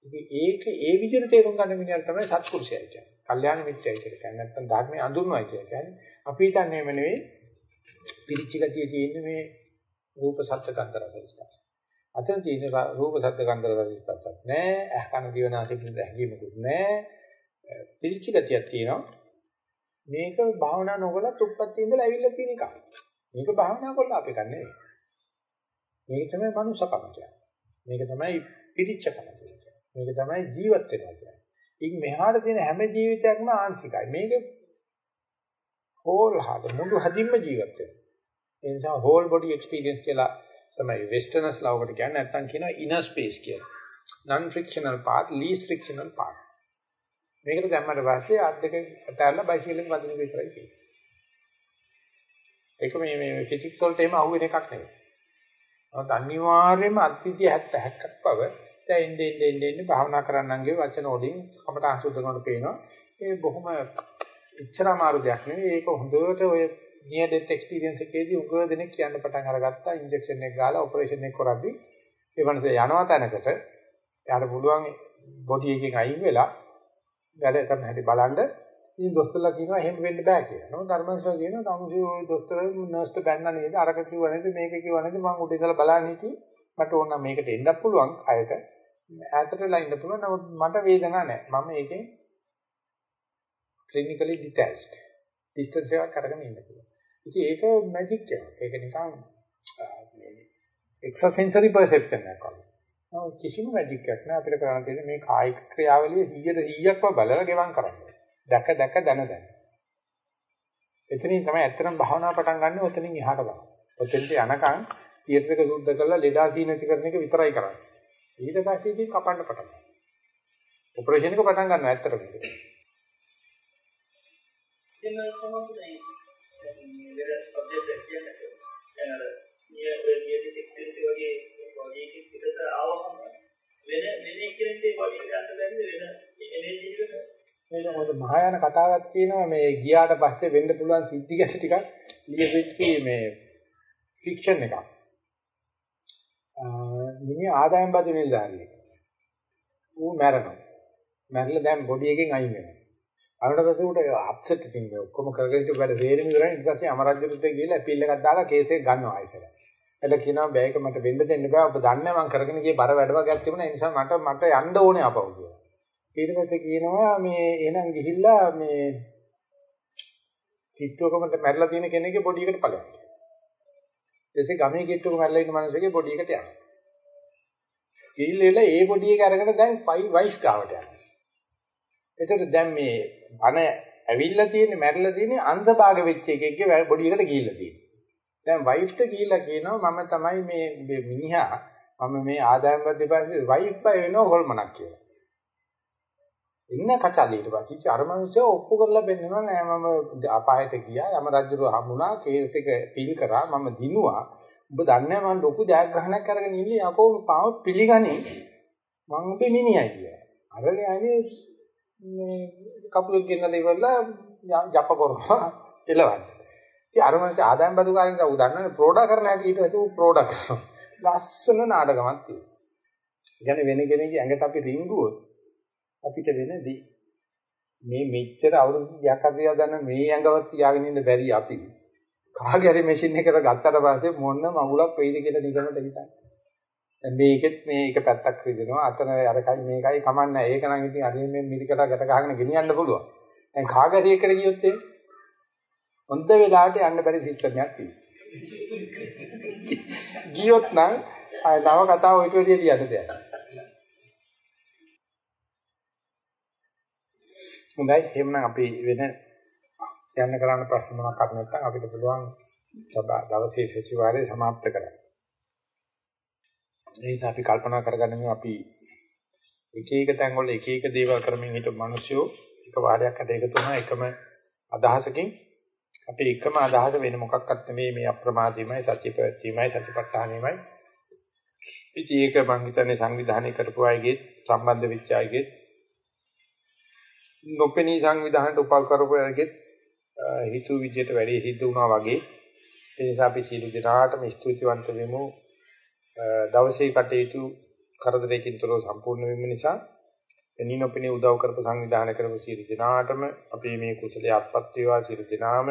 ඉතින් ඒක ඒ විදිහට තේරුම් ගන්න මිනිහට තමයි සත්පුරුෂයයි කියන්නේ. කල්යාණ මිත්‍යයි කියලා කියන්නේ. නැත්තම් ධර්මයේ අඳුරනවා කියලා කියන්නේ. අපි හිතන්නේ එහෙම නෙවෙයි. පිරිච්ච ගතිය තියෙන්නේ මේ රූප සත්‍ය ගන්ධ රස ස්පර්ශ. අතන තියෙන රූප සත්‍ය ගන්ධ රස ස්පර්ශයක් නෑ. අහ කන දිවනාසය පිළිබඳ හැඟීමකුත් නෑ. පිරිච්ච ගතියක් තියෙනවා. මේක භාවනා නොකල තුප්පත් ඉඳලා ඇවිල්ලා තියෙන එකක්. මේක භාවනා කරලා අපේ කන්නේ. මේක තමයි මනුෂ්‍යකම කියන්නේ. මේක තමයි පිරිච්චකම කියන්නේ. මේක තමයි ජීවත් වෙනවා කියන්නේ. ඉතින් මෙහාට තියෙන හැම ජීවිතයක්ම ආංශිකයි. මේක whole heart මුළු හදින්ම ජීවත් වෙනවා. ඒ නිසා whole body experience කියලා තමයි westerners ලවකට කියන්නේ නැත්නම් කියනවා inner space කියලා. non frictional part least frictional part. මේකට දැම්මට පස්සේ අත් දෙක අතහැරලා බයිසිකලෙන් වදින එක විතරයි තියෙන්නේ. ඒක මේ මේ ෆිසික්ස් වලට එහෙම අහුවෙන එකක් නෙවෙයි. නමුත් අනිවාර්යයෙන්ම අත්විදිය 70ක් බව දැන් ඉන්නේ ඉන්නේ ඉන්නේ භාවනා කරන්නන්ගේ වචන වලින් අපට අසුද්ධ කරනකොට පේනවා. ඒ බොහොම ඉච්ඡර අමාරු දෙයක් නෙවෙයි. ඒක හොඳට ඔය නියර් ඩෙත් එක්ස්පීරියන්ස් එකේදී උගව දෙනෙක් කියන්න පටන් අරගත්තා. ඉන්ජෙක්ෂන් එක ගාලා ඔපරේෂන් එක කරද්දී ඒ වන්ද යනවා තැනකට යාට පුළුවන් බොඩි එකකින් අයින් වෙලා වැඩ කරන හැටි බලන්න ඉතින් දොස්තරලා කියනවා එහෙම වෙන්න බෑ කියලා. නමුත් ධර්මංශලා කියනවා තමුසි ওই දොස්තර නර්ස්ට බැන්නා නේද? අරක කිව්ව නේද? මේක කිව්ව නේද? මම උඩ ඉඳලා බලන්න හිටි මට ඕන නම් මේකට එන්නත් පුළුවන් කයට. ඈතටලා ඉන්න පුළුවන්. නමුත් මට වේදනාවක් නැහැ. මම ඒකෙන් clinically detached. distance එකක් අරගෙන ඉන්න පුළුවන්. ඉතින් ඒක මැජික් එකක්. ඒක නිකන් extrasensory perception එකක් වගේ. කිසිම මැජික් එකක් නෑ අපිට කරන්න තියෙන්නේ මේ කායික ක්‍රියාවලිය 100%ක්ම බලලා ගෙවම් කරන්න. දැක දැක දන දැන. එතනින් තමයි ඇත්තටම භාවනා පටන් ගන්න ඔතනින් එහාට බලන්න. ඔතෙන්ට යනකම් තියටර් එක සුද්ධ කරලා ලෙඩා සීනති කරන එක විතරයි කරන්නේ. ඊට පස්සේ ඉතින් කපන්න පටන් ගන්නවා. ඔපරේෂන් එක පටන් ගන්නවා ඇත්තටම. එන්න කොහොමද මේ වෙන සබ්ජෙක්ට් එක කියන්නේ? එනද නිය නිය ඩිටෙක්ටිව් වගේ වගේ පිටත ආවම වෙන වෙන කෙනෙක්ගේ වගේ ගන්න බැරි වෙන එනර්ජි එක මේක මොකද මහායාන කතාවක් තියෙනවා මේ ගියාට පස්සේ වෙන්න පුළුවන් සිද්ධි ගැට ටිකක් ලියවෙච්ච මේ ෆික්ෂන් එකක්. මිනිහ ආදායම් බද නිලධාරියෙක්. ඌ මැරෙනවා. මැරිලා දැන් බොඩි එකෙන් අයින් වෙනවා. අරකට පස්සේ ඌට අප්සෙට් එකකින් ඔක්කොම කරගෙන ඉන්න වැඩ තේරෙම ඉවරයි. ඊට පස්සේ අමරජ්‍යරුත් ගිහලා අපීල් එකක් දාලා කේස් එක ගන්නවා ආයෙත්. එළ කියනවා බෑක මට වෙන්න දෙන්න බෑ. ඔබ දන්නේ මම කරගෙන ගියේ බර වැඩ වගේක් තිබුණා. ඒ නිසා මට මට යන්න ඕනේ අපව කියලා. ඊට පස්සේ කියනවා මේ එහෙනම් ගිහිල්ලා මේ කිට්ටුවකමට මැරලා තියෙන කෙනෙක්ගේ බොඩි එකට ඵලයක්. ඊටසේ ගමේ කිට්ටුවක මැරලා ඉන්න මිනිහගේ බොඩි එකට යනවා. ගිහිල්ලා ඒ බොඩි එක අරගෙන දැන් වයිස් ගාවට යනවා. එතකොට දැන් මේ අන ඇවිල්ලා තියෙන්නේ මැරලා තියෙන්නේ අන්ධභාග වෙච්ච එකෙක්ගේ බොඩි එකට ගිහිල්ලා තියෙන්නේ. දැන් වයිෆ්ට ගිහිල්ලා කියනවා මම තමයි මේ මිනිහා මම මේ ආදායම් බද්දපස්සේ වයිෆ් බය වෙනවා හොල්මනක් කියලා. ඉන්න කචලියට පස්සේ අර මිනිස්සු ඔප්පු කරලා බෙන්නනවා නෑ මම අපායට ගියා යම රජුව හම්බුණා කේස් එක පිල් කරා මම දිනුවා ඔබ දන්නේ මම ලොකු ජයග්‍රහණයක් අරගෙන ඉන්නේ යකෝ පාව පිළිගන්නේ මම ඔබේ මිනිහයි කියලා. අරගෙන යන්නේ මේ කපුලෙක් ගෙන්නලා ඉවරලා ජප කරනවා එලවන්න. ඉතින් අර මිනිස්සු ආදායම් බදුකාරින් කවුද දන්නවනේ ප්‍රෝඩා කරන හැටි ඊට පස්සේ ඌ ප්‍රෝඩා කරනවා. ලස්සන නාටකමක් තියෙනවා. කියන්නේ වෙන කෙනෙක්ගේ ඇඟට අපි රිංගුවොත් අපිට වෙනදී මේ මෙච්චර අවුරුදු 2ක් අතරිය දන්න මේ ඇඟවත් තියාගෙන ඉන්න බැරි අපි කාගේ හරි මැෂින් එකකට ගත්තට පස්සේ මොන මගුලක් වෙයිද කියලා නිගමනට හිතන්න. මේකෙත් මේ එක පැත්තක් විදිනවා අතන අරකයි මේකයි කමන්නේ ඒක නම් ඉතින් අරින් මේ මිරිකට ගැට ගහගෙන ගෙනියන්න පුළුවන්. දැන් කාගරිය කර ගියොත් එහෙම හොඳ වෙලාවට යන්න බැරි සිස්ටම් එකක් තියෙනවා. ගියොත් නම් අය තව කතාව ඔය විදියට ලියන්න දෙයක් හොඳයි. එහෙනම් අපි වෙන යන්න කරන්න ප්‍රශ්න මොනක් අහන්න නැත්නම් අපිට පුළුවන් සභා දවසේ සතිವಾರයේ සමාප්ත කරන්න. ඒ නිසා අපි කල්පනා කරගන්න අපි එක එක තැන් වල එක එක දේවල් කරමින් හිටපු මිනිස්සු එක වාරයක් අට එකතු වුණා එකම අදහසකින් අපේ එකම අදහස වෙන මොකක්වත් නෙමෙයි මේ අප්‍රමාදීමයි සත්‍ය ප්‍රත්‍යමයි සතිපට්ඨානෙමයි. ඉතින් ඒක මම හිතන්නේ සංවිධානය කරපු අයගේ සම්බන්ධ වෙච්ච අයගේ නොපෙනී සංවිධානයට උපල් කරපු අයගේ හිතු විදියට වැඩි සිද්ධ වුණා වගේ. ඒ නිසා අපි සීල දිනාටම ස්තුතිවන්ත වෙමු. දවසේ කටයුතු කරදරයකින් තොරව සම්පූර්ණ වීම නිසා එනිනොපිනේ උදව් කරපු සංවිධානය කරපු සීල දිනාටම අපි මේ කුසලයේ අත්පත් වේවා සීල දිනාම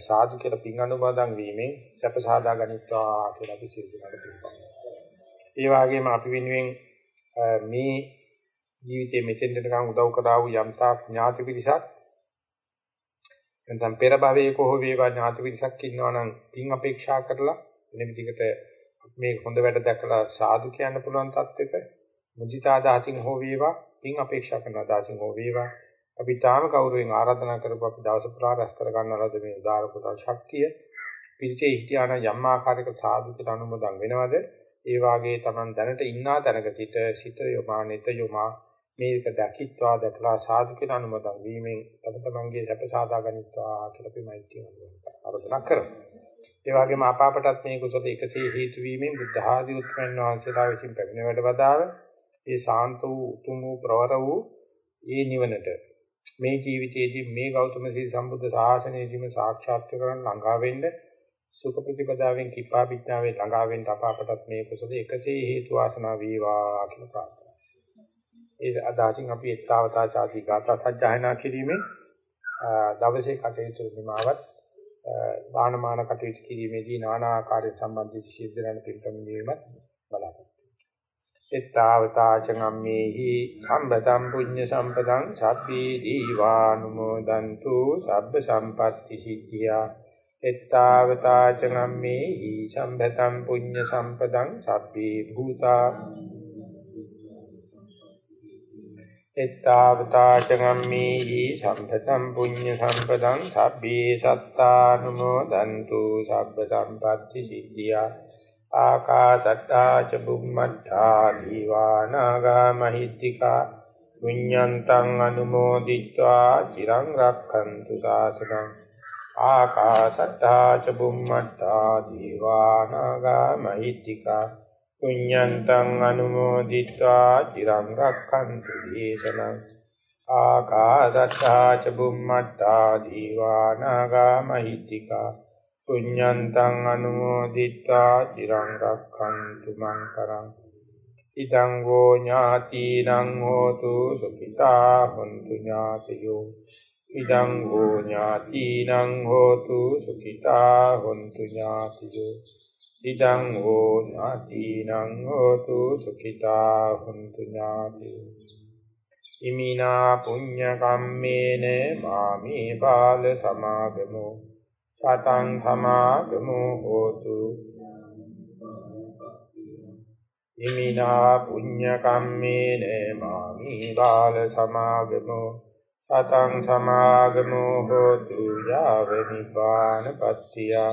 සාදු කියලා පින් අනුමෝදන් වීමෙන් සැප සාදා ගනිත්වා කියලා අපි සීල දිනාට පින්පම්. ඒ වගේම අපි වෙනුවෙන් මේ ජීවිතයේ මෙතෙන්ට නිකන් උදව් කරා වූ යම්තාක් ඥාති පිරිසක් නැත්නම් පෙර භවයේ කොහොම වේවා ඥාති පිරිසක් ඉන්නවා නම් පින් අපේක්ෂා කරලා වෙන විදිහකට මේ හොඳ වැඩ දැකලා සාදු කියන්න පුළුවන් තත්ත්වෙක මුදිතා දාසින් හෝ වේවා පින් අපේක්ෂා කරන දාසින් හෝ වේවා. අපි තාම කවුරුවෙන් ආරාධනා කරපු අපි දවස පුරා රැස් කර ගන්නලද මේ උදාර කුසල ශක්තිය පිළිචේ හිටියාන යම් ආකාරයක සාදු කියලා අනුමೋದන් වෙනවද? ඒ වාගේ Taman දැනට ඉන්නා තැනක සිට සිත යොමා නිත යොමා මේක දැකිත්වා දැකලා සාදු කියලා අනුමೋದන් වීමෙන් තම තමන්ගේ සැප සාදා ගනිත්වා කියලා අපි මෛත්‍රිය ආරාධනා කරමු. ඒ වගේම අපාපටත් මේ කුසල එකසේ හේතු වීමෙන් බුද්ධ ආදී උත්පන්න වහන්සේලා විසින් පැමිණ වැඩ වදාළ ඒ ශාන්ත වූ උතුම් වූ ප්‍රවර වූ ඒ නිවනට මේ ජීවිතයේදී මේ ගෞතම සී සම්බුද්ධ ශාසනයේදීම සාක්ෂාත් කරගන්න ළඟා වෙන්න සුඛ ප්‍රතිපදාවෙන් කිපා පිටාවේ ළඟා වෙන්න අපාපටත් මේ කුසල එකසේ හේතු වාසනා වේවා කියලා ප්‍රාර්ථනා. ඒ අදාසින් අපි එක්තාවතා ചാති ගාථා සජ්ජායනා කිරීමෙන් දවසේ කටයුතු නිමාවත් දානමාන කටයුතු කිරීමේදී নানা ආකාර සම්බන්ධිත සිද්ධ වෙන පිළිපැමිණීමත් බලාපොරොත්තු. එත්තාවතාචගම්මේහි සම්බතම් පුඤ්ඤ සම්පදං සබ්බී දීවානුමෝදන්තු සබ්බ සම්පත්‍ති සිද්ධියා. එත්තාවතාචගම්මේහි සම්බතම් පුඤ්ඤ සම්පදං සබ්බී භූතා එත්තාවතාචගම්මේහි සම්පතම් පුඤ්ඤ සම්පදං සබ්බේ සත්තානුමෝදන්තු සබ්බ සම්පatti සිද්ධියා ආකාසට්ටා ච බුම්මට්ටා දීවානාගා මහිත්‍තිකා පුඤ්ඤන්තං අනුමෝදිත්වා චිරං රක්ඛන්තු සාසනං ආකාසට්ටා ච බුම්මට්ටා දීවානාගා මහිත්‍තිකා පුඤ්ඤන්තං අනුමෝදිत्वा চিරං රක්ඛන්තු දේශනං ආකාසත්තා ච බුම්මත්තා දීවානාගා මහිත්‍තිකා පුඤ්ඤන්තං අනුමෝදිत्वा চিරං රක්ඛන්තු මං කරං ඉදං ගෝ ඥාතිනං හෝතු සුඛිතා හොන්තු ඥාතයෝ ඉදං ගෝ ඥාතිනං හෝතු සුඛිතා හොන්තු ඥාතයෝ ඉදං හෝ ඥාතිනං හෝතු සුඛිතා හුන්තු ඥාතියෝ ඉමිනා පුඤ්ඤ කම්මේන මාමේ බාල සමාගමෝ. සතං සමාගමෝ හෝතු. ඉමිනා පුඤ්ඤ කම්මේන මාමේ බාල සමාගමෝ. සතං සමාගමෝ හෝතු. යාව නිපාන පත්‍තියා